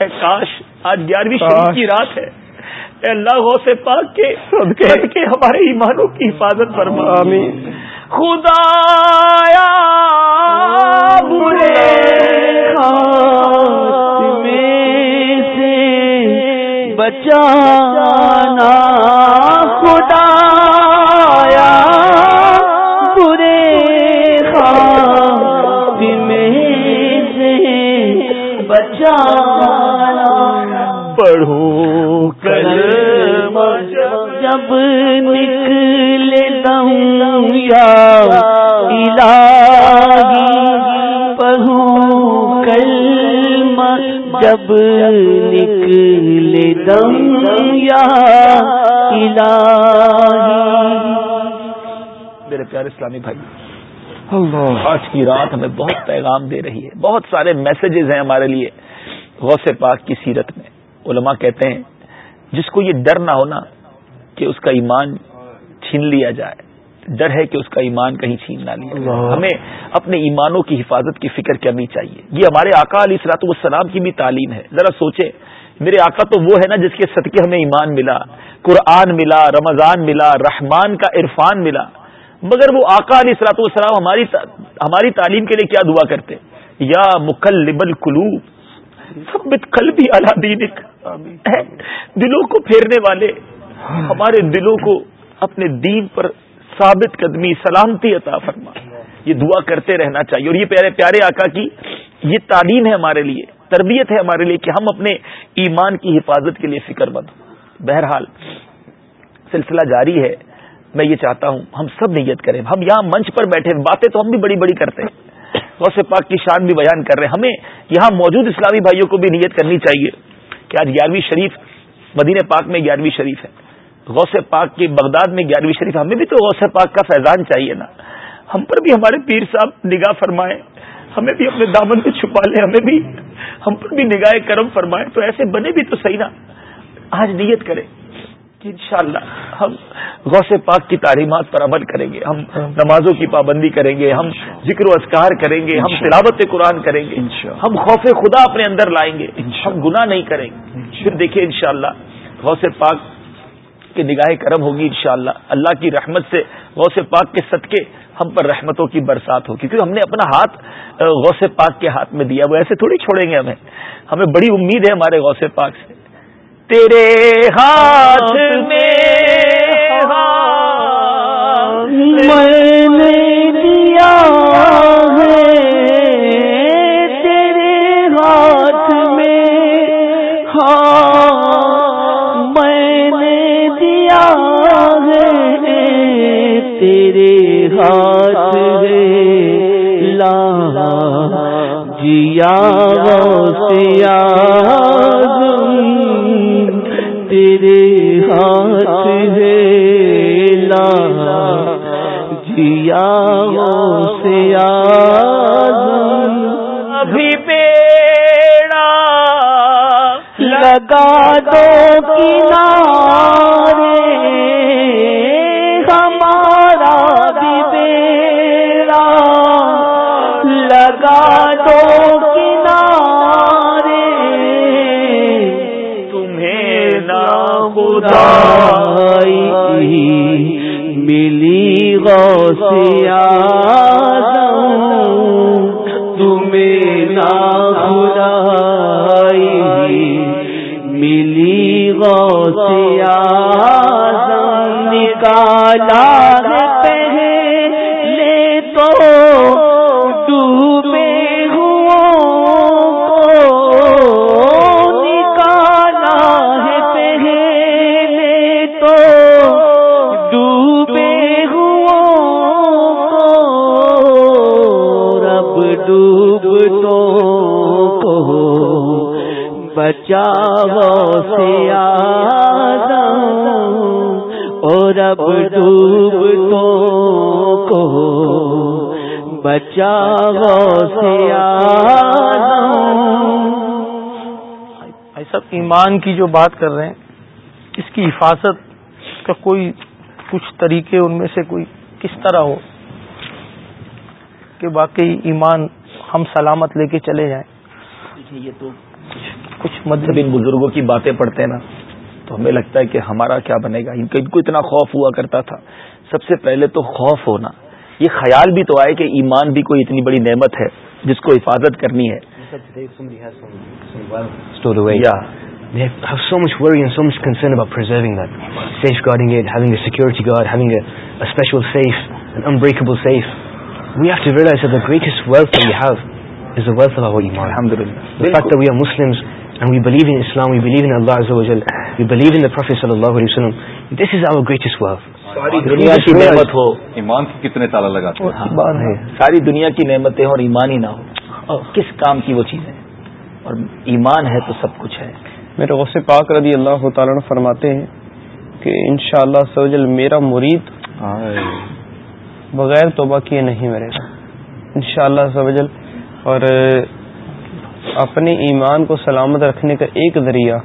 اے کاش آج گیارہویں شریف کی رات ہے اے اللہ غو سے پاک کے کے ہمارے ایمانوں کی حفاظت پر خدا یا برے سے بچانا جب دم یا میرے پیارے اسلامی بھائی آج کی رات ہمیں بہت پیغام دے رہی ہے بہت سارے میسجز ہیں ہمارے لیے غوث پاک کی سیرت میں علماء کہتے ہیں جس کو یہ ڈر نہ ہونا کہ اس کا ایمان چھین لیا جائے ڈر ہے کہ اس کا ایمان کہیں چھین نہ لیا ہمیں اپنے ایمانوں کی حفاظت کی فکر کرنی چاہیے یہ ہمارے آقا علی والسلام کی بھی تعلیم ہے ذرا سوچے میرے آقا تو وہ ہے نا جس کے صدقے ہمیں ایمان ملا قرآن ملا رمضان ملا رحمان کا عرفان ملا مگر وہ آقا علی اصلاۃ والسلام ہماری ہماری تعلیم کے لیے کیا دعا کرتے یا القلوب کلو قلبی کل بھی دلوں کو پھیرنے والے ہاں۔ ہمارے دلوں کو اپنے دین پر ثابت قدمی سلامتی عطا فرما یہ دعا کرتے رہنا چاہیے اور یہ پیارے پیارے آقا کی یہ تعلیم ہے ہمارے لیے تربیت ہے ہمارے لیے کہ ہم اپنے ایمان کی حفاظت کے لیے فکر مند بہرحال سلسلہ جاری ہے میں یہ چاہتا ہوں ہم سب نیت کریں ہم یہاں منچ پر بیٹھے باتیں تو ہم بھی بڑی بڑی کرتے ہیں غوث پاک کی شان بھی بیان کر رہے ہیں ہمیں یہاں موجود اسلامی بھائیوں کو بھی نیت کرنی چاہیے کہ آج گیارہویں شریف مدین پاک میں گیارہویں شریف ہے غوث پاک کی بغداد میں گیارہویں شریف ہمیں بھی تو غوث پاک کا فیضان چاہیے نا ہم پر بھی ہمارے پیر صاحب نگاہ فرمائے ہمیں بھی اپنے دامن میں چھپا لے ہمیں بھی ہم پر بھی نگاہ کرم فرمائیں تو ایسے بنے بھی تو صحیح نا آج نیت کرے کہ انشاءاللہ ہم غوث پاک کی تعلیمات پر عمل کریں گے ہم نمازوں کی پابندی کریں گے ہم ذکر و اذکار کریں گے ہم تلاوت قرآن کریں گے ہم خوف خدا اپنے اندر لائیں گے ہم گناہ نہیں کریں گے پھر دیکھیں ان غوث پاک کہ نگاہ کرم ہوگی انشاءاللہ اللہ کی رحمت سے غوث پاک کے صدقے ہم پر رحمتوں کی برسات ہوگی کیونکہ ہم نے اپنا ہاتھ غوث پاک کے ہاتھ میں دیا وہ ایسے تھوڑی چھوڑیں گے ہمیں ہمیں بڑی امید ہے ہمارے غوث پاک سے تیرے ہاتھ میں ہاں، تیرے ہاتھ جی ہلا جیاؤ سیا لگا دو کنارے ہمارا بھی پیڑا دگا گوشیا تمہیں نا گر ملی گیا نکالا پہ سے اور اب ڈوب کو سے سب ایمان کی جو بات کر رہے ہیں اس کی حفاظت کا کوئی کچھ طریقے ان میں سے کوئی کس طرح ہو کہ واقعی ایمان ہم سلامت لے کے چلے جائیں یہ تو کچھ مطلب ان بزرگوں کی باتیں پڑھتے ہیں نا تو ہمیں لگتا ہے کہ ہمارا کیا بنے گا ان کو اتنا خوف ہوا کرتا تھا سب سے پہلے تو خوف ہونا یہ خیال بھی تو آئے کہ ایمان بھی کوئی اتنی بڑی نعمت ہے جس کو حفاظت کرنی ہے and we believe in Islam, we believe in Allah Azza wa Jal, we believe in the Prophet Sallallahu Alaihi Wasallam, this is our greatest wealth. ساری دنیا کی نعمت ہو ایمان کی کتنے تالا لگاتے ہیں ساری دنیا کی نعمتیں ہوں اور ایمان ہی نہ ہو کس کام کی وہ چیز ہے اور ایمان ہے تو سب کچھ ہے میرے غوث پاک رضی اللہ تعالیٰ فرماتے ہیں کہ انشاءاللہ شاء اللہ میرا مرید بغیر توبہ کیے نہیں مرے گا انشاءاللہ شاء اور اپنے ایمان کو سلامت رکھنے کا ایک ذریعہ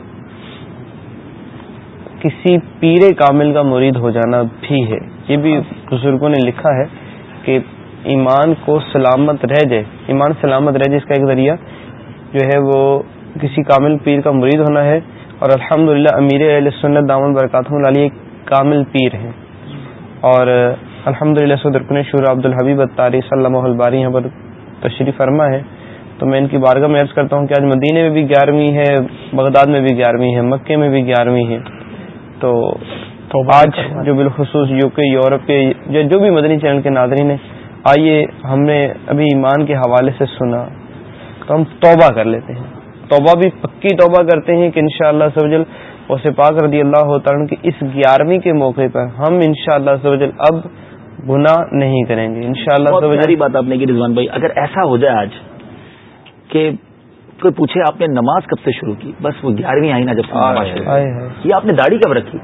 کسی پیر کامل کا مرید ہو جانا بھی ہے یہ بھی بزرگوں نے لکھا ہے کہ ایمان کو سلامت رہ جائے ایمان سلامت رہ جائے اس کا ایک ذریعہ جو ہے وہ کسی کامل پیر کا مرید ہونا ہے اور الحمد للہ امیر سنت دامن برکات کامل پیر ہیں اور الحمد للہ سدر شور عبد الحبیب بتاری صلی اللہ الباری تشریف فرما ہے تو میں ان کی بارگاہ میں عرض کرتا ہوں کہ آج مدینے میں بھی گیارہویں ہے بغداد میں بھی گیارہویں ہے مکے میں بھی گیارہویں ہے تو آج جو بالخصوص یو کے یورپ کے جو بھی مدنی چینل کے ناظرین ہیں آئیے ہم نے ابھی ایمان کے حوالے سے سنا تو ہم توبہ کر لیتے ہیں توبہ بھی پکی توبہ کرتے ہیں کہ انشاءاللہ شاء اللہ سجل پاک رضی اللہ تعالیٰ تعراً اس گیارہویں کے موقع پر ہم انشاءاللہ شاء اللہ اب گناہ نہیں کریں گے انشاءاللہ شاء اللہ بات آپ نے کی رضوان بھائی اگر ایسا ہو جائے آج کہ کوئی پوچھے آپ نے نماز کب سے شروع کی بس وہ گیارہویں آئینا جباز شروع یہ آپ نے داڑھی کب رکھی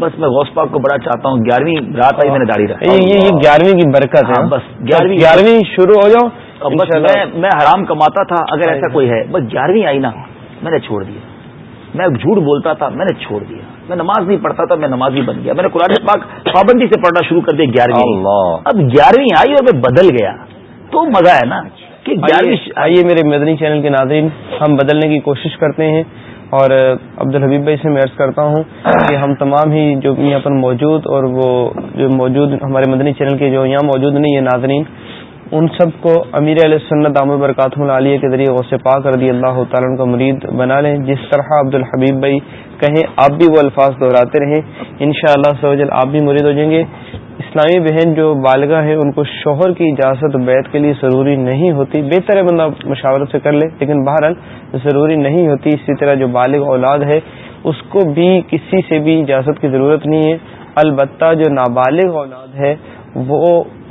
بس میں غوث پاک کو بڑا چاہتا ہوں گیارہویں رات آئی میں نے داڑھی رکھی یہ گیارہویں کی برکت ہے ہاں، بس گیارہویں گیارہویں شروع ہو جاؤ بس میں حرام کماتا تھا اگر ایسا کوئی ہے بس گیارہویں نا میں نے چھوڑ دیا میں جھوٹ بولتا تھا میں نے چھوڑ دیا میں نماز نہیں پڑھتا تھا میں نماز ہی بن گیا میں نے قرآن پاک پابندی سے پڑھنا شروع کر دیا گیارہویں اب گیارہویں آئی اور میں بدل گیا تو مزہ ہے نا آئیے میرے مدنی چینل کے ناظرین ہم بدلنے کی کوشش کرتے ہیں اور عبد الحبیب بھائی سے میں عرض کرتا ہوں کہ ہم تمام ہی جو یہاں پر موجود اور وہ جو موجود ہمارے مدنی چینل کے جو یہاں موجود نہیں ہیں ناظرین ان سب کو امیر علیہ سنت عام برکات العالیہ کے ذریعے غصے کر دی اللہ تعالیٰ کا مرید بنا لیں جس طرح عبد الحبیب بھائی کہیں آپ بھی وہ الفاظ دہراتے رہیں انشاءاللہ شاء اللہ آپ بھی مرید ہو جائیں گے اسلامی بہن جو بالغہ ہے ان کو شوہر کی اجازت بیت کے لیے ضروری نہیں ہوتی بہتر ہے بندہ مشاورت سے کر لے لیکن بہرحال ضروری نہیں ہوتی اسی طرح جو بالغ اولاد ہے اس کو بھی کسی سے بھی اجازت کی ضرورت نہیں ہے البتہ جو نابالغ اولاد ہے وہ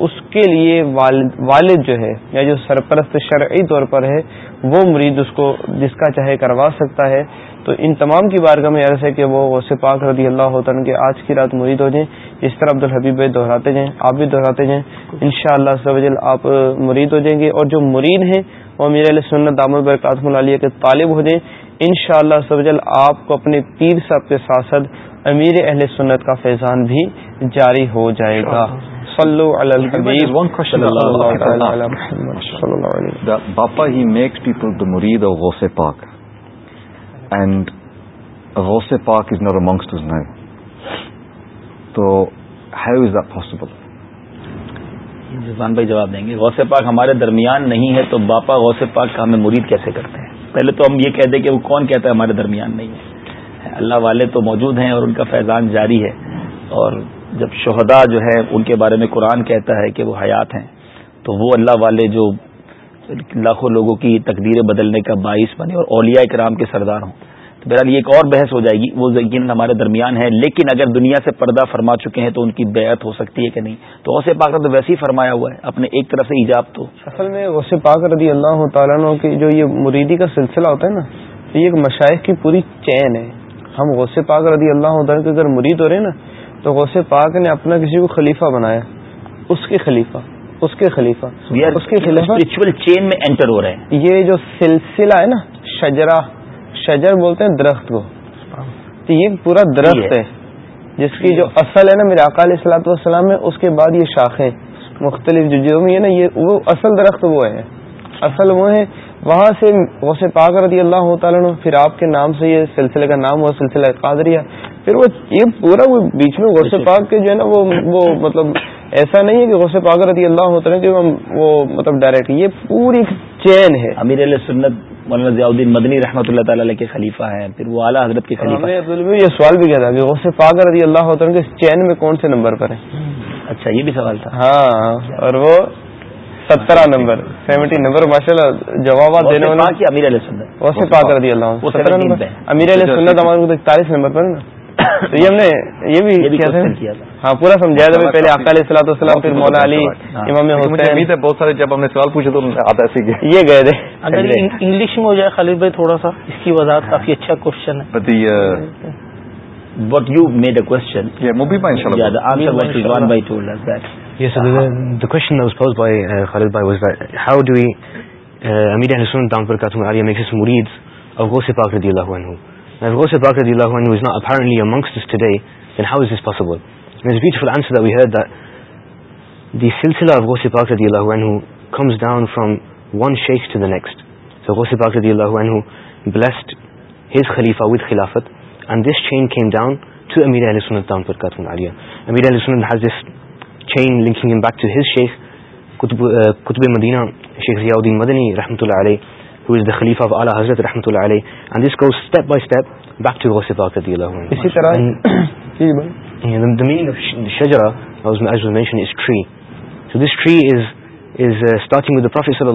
اس کے لیے والد والد جو ہے یا جو سرپرست شرعی طور پر ہے وہ مرید اس کو جس کا چاہے کروا سکتا ہے تو ان تمام کی بارگاہ میں عرض ہے کہ وہ پاک رضی اللہ عنہ کہ آج کی رات مرید ہو جائیں اس طرح عبدالحبیب دہراتے جائیں آپ بھی دہراتے جائیں ان شاء اللہ آپ مرید ہو جائیں گے اور جو مرید ہیں وہ امیر علیہ سنت دام العالیہ کے طالب ہو جائیں ان شاء اللہ آپ کو اپنے پیر صاحب کے ساتھ ساتھ امیر اہل سنت کا فیضان بھی جاری ہو جائے گا صلو علی الحبیب ون کوشن اللہ تعالی علی محمد صلی اللہ علیہ پیپل دی مرید او غوث پاک اینڈ غوث پاک is not amongst his name تو ہاؤ از دیٹ رضوان بھائی جواب دیں گے غوث پاک ہمارے درمیان نہیں ہے تو باپا غوث پاک کا ہمیں مرید کیسے کرتے ہیں پہلے تو ہم یہ کہہ دیں کہ وہ کون کہتا ہے ہمارے درمیان نہیں ہے اللہ والے تو موجود ہیں اور ان کا فیضان جاری ہے اور جب شہدا جو ہے ان کے بارے میں قرآن کہتا ہے کہ وہ حیات ہیں تو وہ اللہ والے جو لاکھوں لوگوں کی تقدیریں بدلنے کا باعث بنے اور اولیاء کرام کے سردار ہوں تو بہرحال یہ ایک اور بحث ہو جائے گی وہ یقین ہمارے درمیان ہے لیکن اگر دنیا سے پردہ فرما چکے ہیں تو ان کی بیعت ہو سکتی ہے کہ نہیں تو غوث نے تو ویسے ہی فرمایا ہوا ہے اپنے ایک طرف سے ایجاب تو اصل میں غوث پاک رضی اللہ تعالیٰ عنہ کی جو یہ مریدی کا سلسلہ ہوتا ہے نا یہ ایک مشائق کی پوری چین ہے ہم غوث پاک رضی اللہ تعالیٰ مرید ہو رہے ہیں نا تو غوث پاک نے اپنا کسی کو خلیفہ بنایا اس کے خلیفہ اس کے خلیفہ اس کے خلیفہ چین میں انٹر ہو رہے ہیں یہ جو سلسلہ ہے نا شجرا شجر بولتے ہیں درخت کو تو یہ پورا درخت ہے جس کی جو اصل ہے نا میرے اقال اصلاۃ وسلام ہے اس کے بعد یہ شاخیں مختلف جو میں ہے نا یہ وہ اصل درخت وہ ہے اصل وہ ہے وہاں سے غوث پاک رضی اللہ تعالیٰ نے پھر آپ کے نام سے یہ سلسلے کا نام ہوا سلسلہ قادریہ پھر وہ یہ پورا وہ بیچ میں غوث اچھا۔ پاک کے جو ہے نا وہ, وہ مطلب ایسا نہیں ہے کہ غوث پاک رضی اللہ تعالیٰ کہ وہ مطلب ڈائریکٹ یہ پوری چین ہے امیر علیہ سنت مولانا ضیاء الدین مدنی رحمۃ اللہ تعالیٰ علیہ کے خلیفہ ہیں پھر وہ اعلیٰ حضرت کے خلیفہ ہیں یہ سوال بھی کیا تھا کہ غوث پاک رضی اللہ تعالیٰ کے چین میں کون سے نمبر پر ہیں اچھا یہ بھی سوال تھا ہاں اور وہ سترہ نمبر سیونٹی نمبر ماشاء اللہ جوابات دینے والا امیر علیہ سنت پاک رضی اللہ امیر علیہ سنت اچھا، اچھا، ہمارے اکتالیس نمبر پر نا (coughs) تو یہ ہم نے یہ بھی ہاں پورا سمجھایا تھا پہلے آقا علیہ السلام والسلام پھر مولا علی امام حسین بہت سارے جب ہم نے سوال پوچھے تو آتا ایسے یہ گئے تھے اگر انگلش میں ہو جائے خالد بھائی تھوڑا سا اس کی وضاحت کافی اچھا کوشچن ہے What uh, you made a question, yeah, Mubiba, inshallah. Yeah, the answer was one by two, like that. Yes, so the, the, the question that was posed by uh, Khalid Bhai was that how do we, Amir Ahl Sunnah Dhamma Barakatuhu Aliyah makes us murids of Ghosei Paak radiallahu anhu. Now if Ghosei Paak radiallahu anhu is not apparently amongst us today, then how is this possible? And there's a beautiful answer that we heard that the silsila of Ghosei Paak radiallahu anhu comes down from one shaykh to the next. So Ghosei Paak radiallahu anhu blessed his khalifa with khilafat and this chain came down to Amir Ahl Sunnah Dhamma Barakatuhu Aliyah. Amir Ahl Sunnah has this مدینہ شیخین مدنی رحمۃ اللہ علیہ ودیسرز آف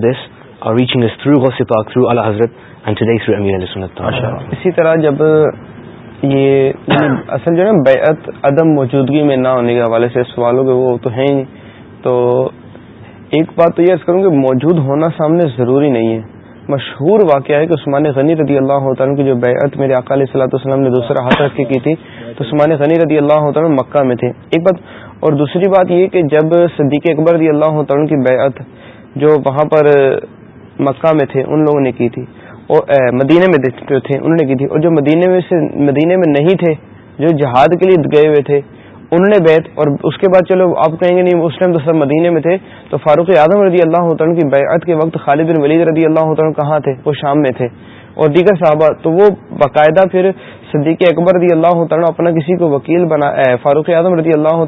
دس ریچنگ اسی طرح جب یہ مطلب اصل جو ہے بیعت عدم موجودگی میں نہ ہونے کے حوالے سے سوال ہو وہ تو ہیں ہی تو ایک بات تو یہ عرض کروں کہ موجود ہونا سامنے ضروری نہیں ہے مشہور واقعہ ہے کہ عثمان غنی رضی اللہ تعالیٰ کی جو بیعت میرے اقالیہ علیہ صلاح السلام نے دوسرا ہاتھ رکھ کے کی تھی تو عثمان غنی رضی اللہ تعالیٰ مکہ میں تھے ایک بات اور دوسری بات یہ کہ جب صدیق اکبر رضی اللہ تعالیٰ کی بیعت جو وہاں پر مکہ میں تھے ان لوگوں نے کی تھی مدینے میں جو تھے انہوں نے کی تھی اور جو مدینے میں سے مدینے میں نہیں تھے جو جہاد کے لیے گئے ہوئے تھے انہوں نے بیت اور اس کے بعد چلو آپ کہیں گے نہیں اس ٹائم تو سب مدینے میں تھے تو فاروق اعظم رضی اللہ عنہ کی بیعت کے وقت خالد بن ولید رضی اللہ عنہ کہاں تھے وہ شام میں تھے اور دیگر صحابہ تو وہ باقاعدہ پھر صدیق اکبر رضی اللہ عنہ اپنا کسی کو وکیل بنا فاروق اعظم رضی اللہ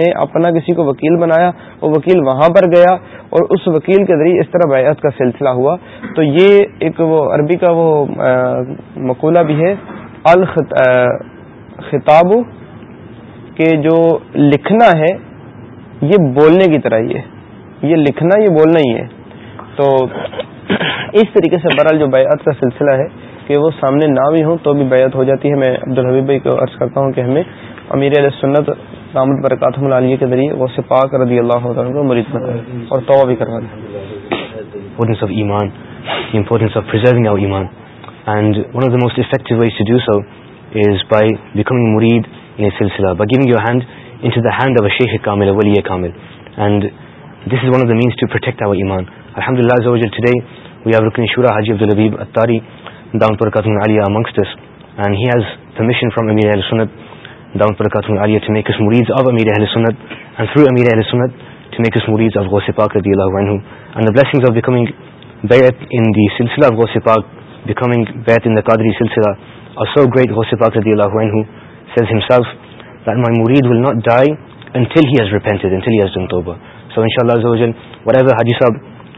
نے اپنا کسی کو وکیل بنایا وہ وکیل وہاں پر گیا اور اس وکیل کے ذریعے اس طرح بیعت کا سلسلہ ہوا تو یہ ایک وہ عربی کا وہ مقولہ بھی ہے الخطاب کے جو لکھنا ہے یہ بولنے کی طرح ہی یہ لکھنا یہ بولنا ہی ہے تو اس طریقے سے برال جو بیعت کا سلسلہ ہے کہ وہ سامنے نہ بھی ہوں تو بھی بیعت ہو جاتی ہے میں عبدالحبی بھائی کو عرض کرتا ہوں کہ ہمیں امیر علیہ سنت رام البرکات العالیہ کے ذریعے وہ پاک رضی اللہ عنہ کو مریض بنا اور توبہ بھی کروا دیں importance of iman the importance of preserving our iman and one of the most effective ways to do so is by becoming murid in a silsila by giving your hand into the hand of a sheikh kamil a waliya kamil and this is one of the means to protect our iman الحمد للہ ٹوڈے وی آر رکن شورا حاجی عبد الحبیب اتاری داؤن پر قطن علی amongst and his permission from امیر اہل سنت داؤن پر قطن علی ٹو میک اس مریض آف امیر اہل سنت اینڈ تھرو امیر اہل سنت ٹو میک اس مریض آف غوث پاک رضی اللہ عنہ and the blessing of becoming بیت ان دی سلسلہ آف غوث پاک بیکمنگ بیت ان دا قادری سلسلہ are so great Ghaus Pak رضی اللہ عنہ says himself that my murid will not die until he has repented, until he has done tawbah. So inshallah, whatever hadith sahab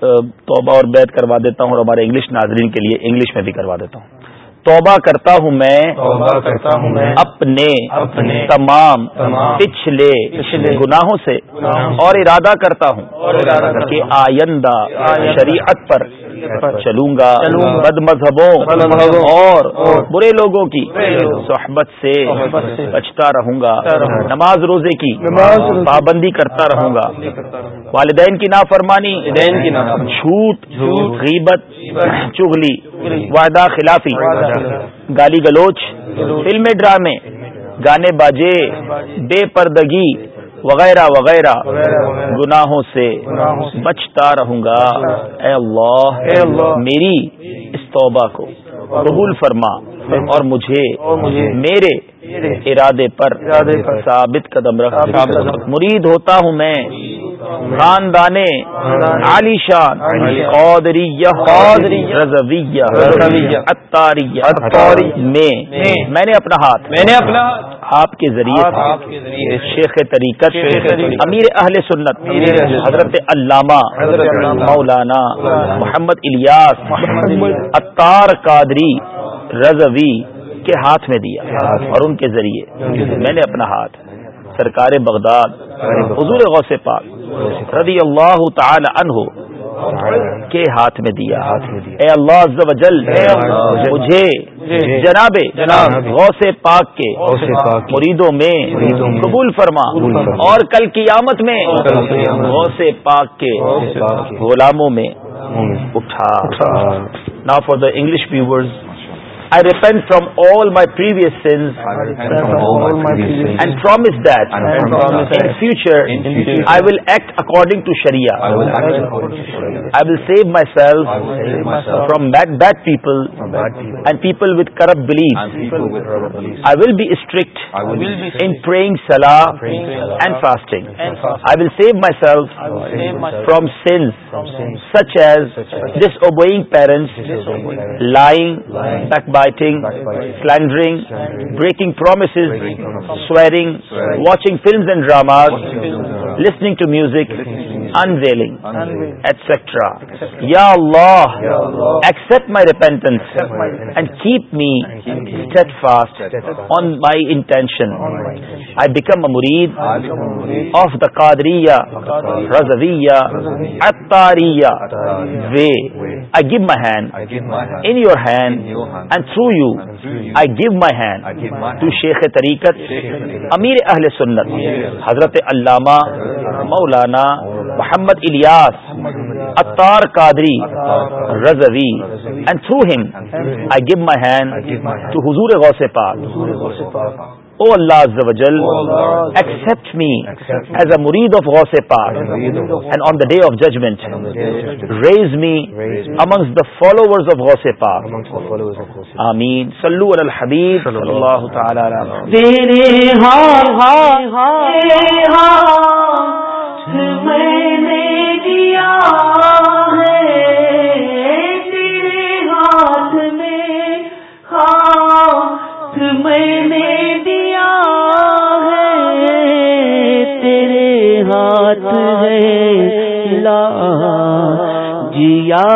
توبہ اور بیت کروا دیتا ہوں اور ہمارے انگلش ناظرین کے لیے انگلش میں بھی کروا دیتا ہوں توبہ کرتا ہوں میں اپنے تمام پچھلے پچھلے گناہوں سے اور ارادہ کرتا ہوں کہ آئندہ شریعت پر چلوں گا بد مذہبوں اور برے لوگوں کی صحبت سے بچتا رہوں گا نماز روزے کی پابندی کرتا رہوں گا والدین کی نافرمانی جھوٹ غیبت چغلی وعدہ خلافی گالی گلوچ فلم ڈرامے گانے باجے بے پردگی وغیرہ وغیرہ گناہوں سے بچتا رہوں گا اے اللہ میری اس توبہ کو قبول فرما اور مجھے میرے ارادے پر ثابت قدم رکھ مرید ہوتا ہوں میں خاندان شان میں میں نے اپنا ہاتھ میں نے اپنا آپ کے ذریعے شیخ طریقت امیر اہل سنت حضرت علامہ مولانا محمد الیاس اتار قادری رضوی کے ہاتھ میں دیا اور ان کے ذریعے میں نے اپنا ہاتھ سرکار بغداد حضور غوث پاک رضی اللہ تعالی عنہ کے ہاتھ میں دیا اے اللہ جل مجھے جی، جناب جناب پاک کے مریدوں میں قبول فرما اور کل قیامت میں غوث پاک کے غلاموں میں اٹھا نا for the English viewers I repent from all my previous sins and promise that in future I will act according to Sharia. I will save myself from bad people and people with corrupt beliefs. I will be strict in praying salah and fasting. I will save myself from sins such as disobeying parents, lying, backbiting, biting slandering breaking promises swearing watching films and dramas listening to music in wailing etcetera یا لا accept my repentance and keep me steadfast on my intention I become a مرید of the Qadri Razvi Attari way I give my hand in your hand and through you I give my hand to شیخ طریقت امیر اہل سنت حضرت علامہ مولانا Muhammad Ilyas Attar Qadri Razvi and through him I give my hand to حضور غوث Pak O Allah accept me as a مرید of Ghaus Pak and on the day of judgment raise me amongst the followers of پاک آمین تیرے ہاتھ میں ہاں میں نے دیا ہے تیرے ہاتھ ہے لا جیا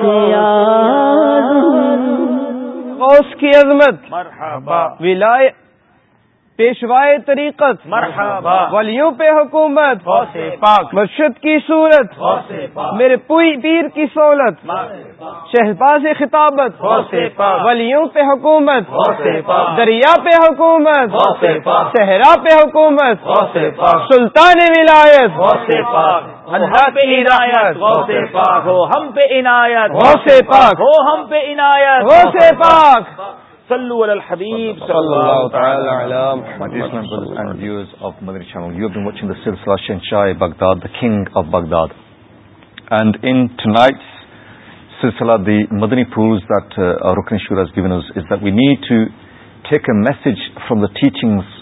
غوث کی عظمت ولا پیشوائے طریقت مرحبا ولیوں پہ حکومت مرشد کی صورت میرے پوئی پیر کی سہولت شہباز خطابت ولیوں پہ حکومت دریا پہ حکومت صحرا پہ حکومت سلطان علایت پہ ہدایت ہم پہ عنایت سے پاک ہو ہم پہ عنایت ہو سے پاک king of Baghdad and انائٹس the Madani pearls دکنیشورز that we need to take a message from the teachings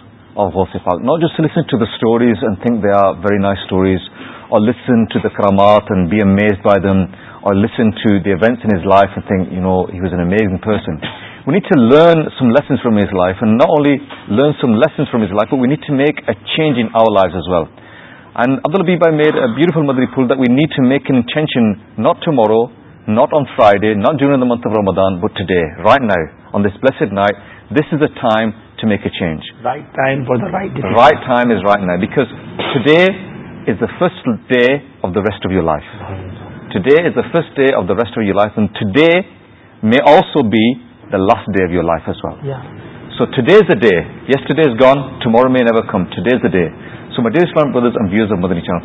of واسفال not just listen to the stories and think they are very nice stories or listen to the karamat and be amazed by them or listen to the events life think you know he's a amazing person We need to learn some lessons from his life, and not only learn some lessons from his life, but we need to make a change in our lives as well. And Abdullah Bibai made a beautiful Madri pool that we need to make an intention, not tomorrow, not on Friday, not during the month of Ramadan, but today, right now, on this blessed night. This is the time to make a change. Right time for the right decision. Right time is right now, because today is the first day of the rest of your life. Today is the first day of the rest of your life, and today may also be the last day of your life as well so today's day yes today is gone tomorrow may never come today's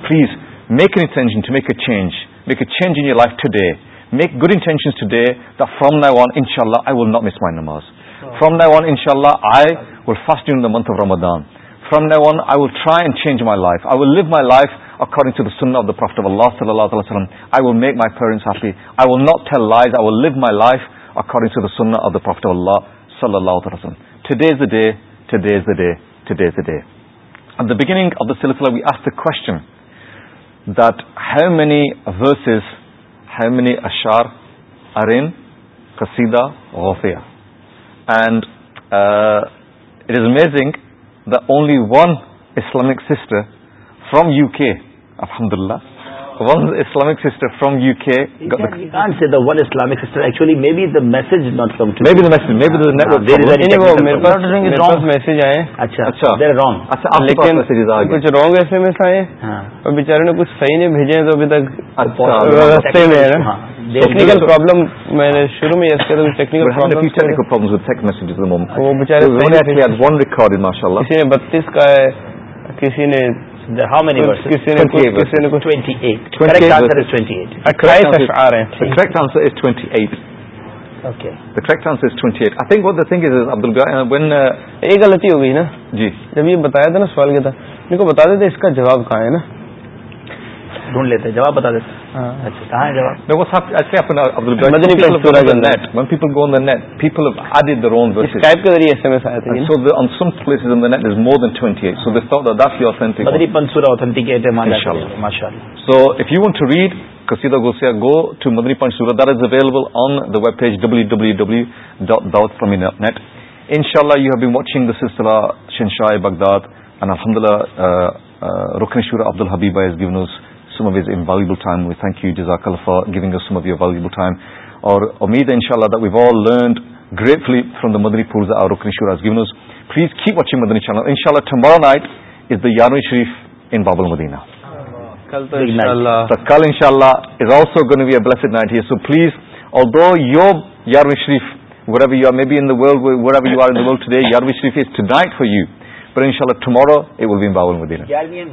please make intention اچھ میکینج انو life today make good intention from now on ان شاء اللہ I will not miss my number from now on ان شاء اللہ I will fast month of Ramadan from now on I will try and change my life I will live my life according to the some of the prophet لاس صلاح تعالیٰ I will make my friends I will not lies I will live my life according سننا صلی اللہ ٹڈیز ڈے ٹڈے کوو مینی اشار ارین قصیدہ غفیا and it is amazing the only one Islamic sister from U K one Islamic from U K کچھ رانگ ایس ایم ایس آئے اور بےچارے نے کچھ صحیح نہیں بھیجے تو ابھی تک پرابلم میں نے شروع میں بتیس کا ہے کسی نے ایک غلطی ہو گئی نا جی جب یہ بتایا تھا نا سوال کیا تھا میرے کو بتا دیتے اس کا جواب کہاں ہے نا جواب بتا دیں so if you want to مدریز available on the web page double net ان شاء اللہ you have been watching the سلا شنشاہ بغداد ان الحمد اللہ رکنشور عبد الحبیب گیون وینک یوز ال فار گیون بلٹان اور امید ان شاء اللہ د we will learn great fully from the Madani fours اوشور گوس پلیز کیپ واچنگ مدنی ان شاء اللہ ٹھمارو نائٹ از دار وی شریف ان بابل مدینہ کلشاء اللہ سو پلیز اور شریف is tonight for you پر ان شاء اللہ ٹمارو ول بی بابل مدین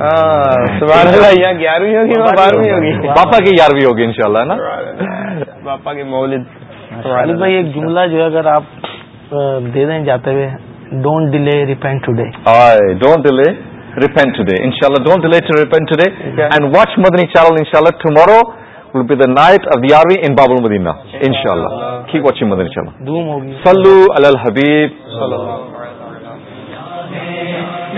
پاپا ہاں، کی گیارہویں ہوگی ان شاء اللہ نا پاپا کے مولد خالد بھائی ایک جملہ جو ہے اگر آپ دے دیں جاتے ہوئے don't delay repent today don't delay repent today ان شاء اللہ don't delay to repent today and watch Madani channel ان شاء اللہ tomorrow will be the night of the army in Babul Madinah. Inshallah. Keep watching Madinah. Inshallah. Doom. Sallu ala al-Habib. Sallallahu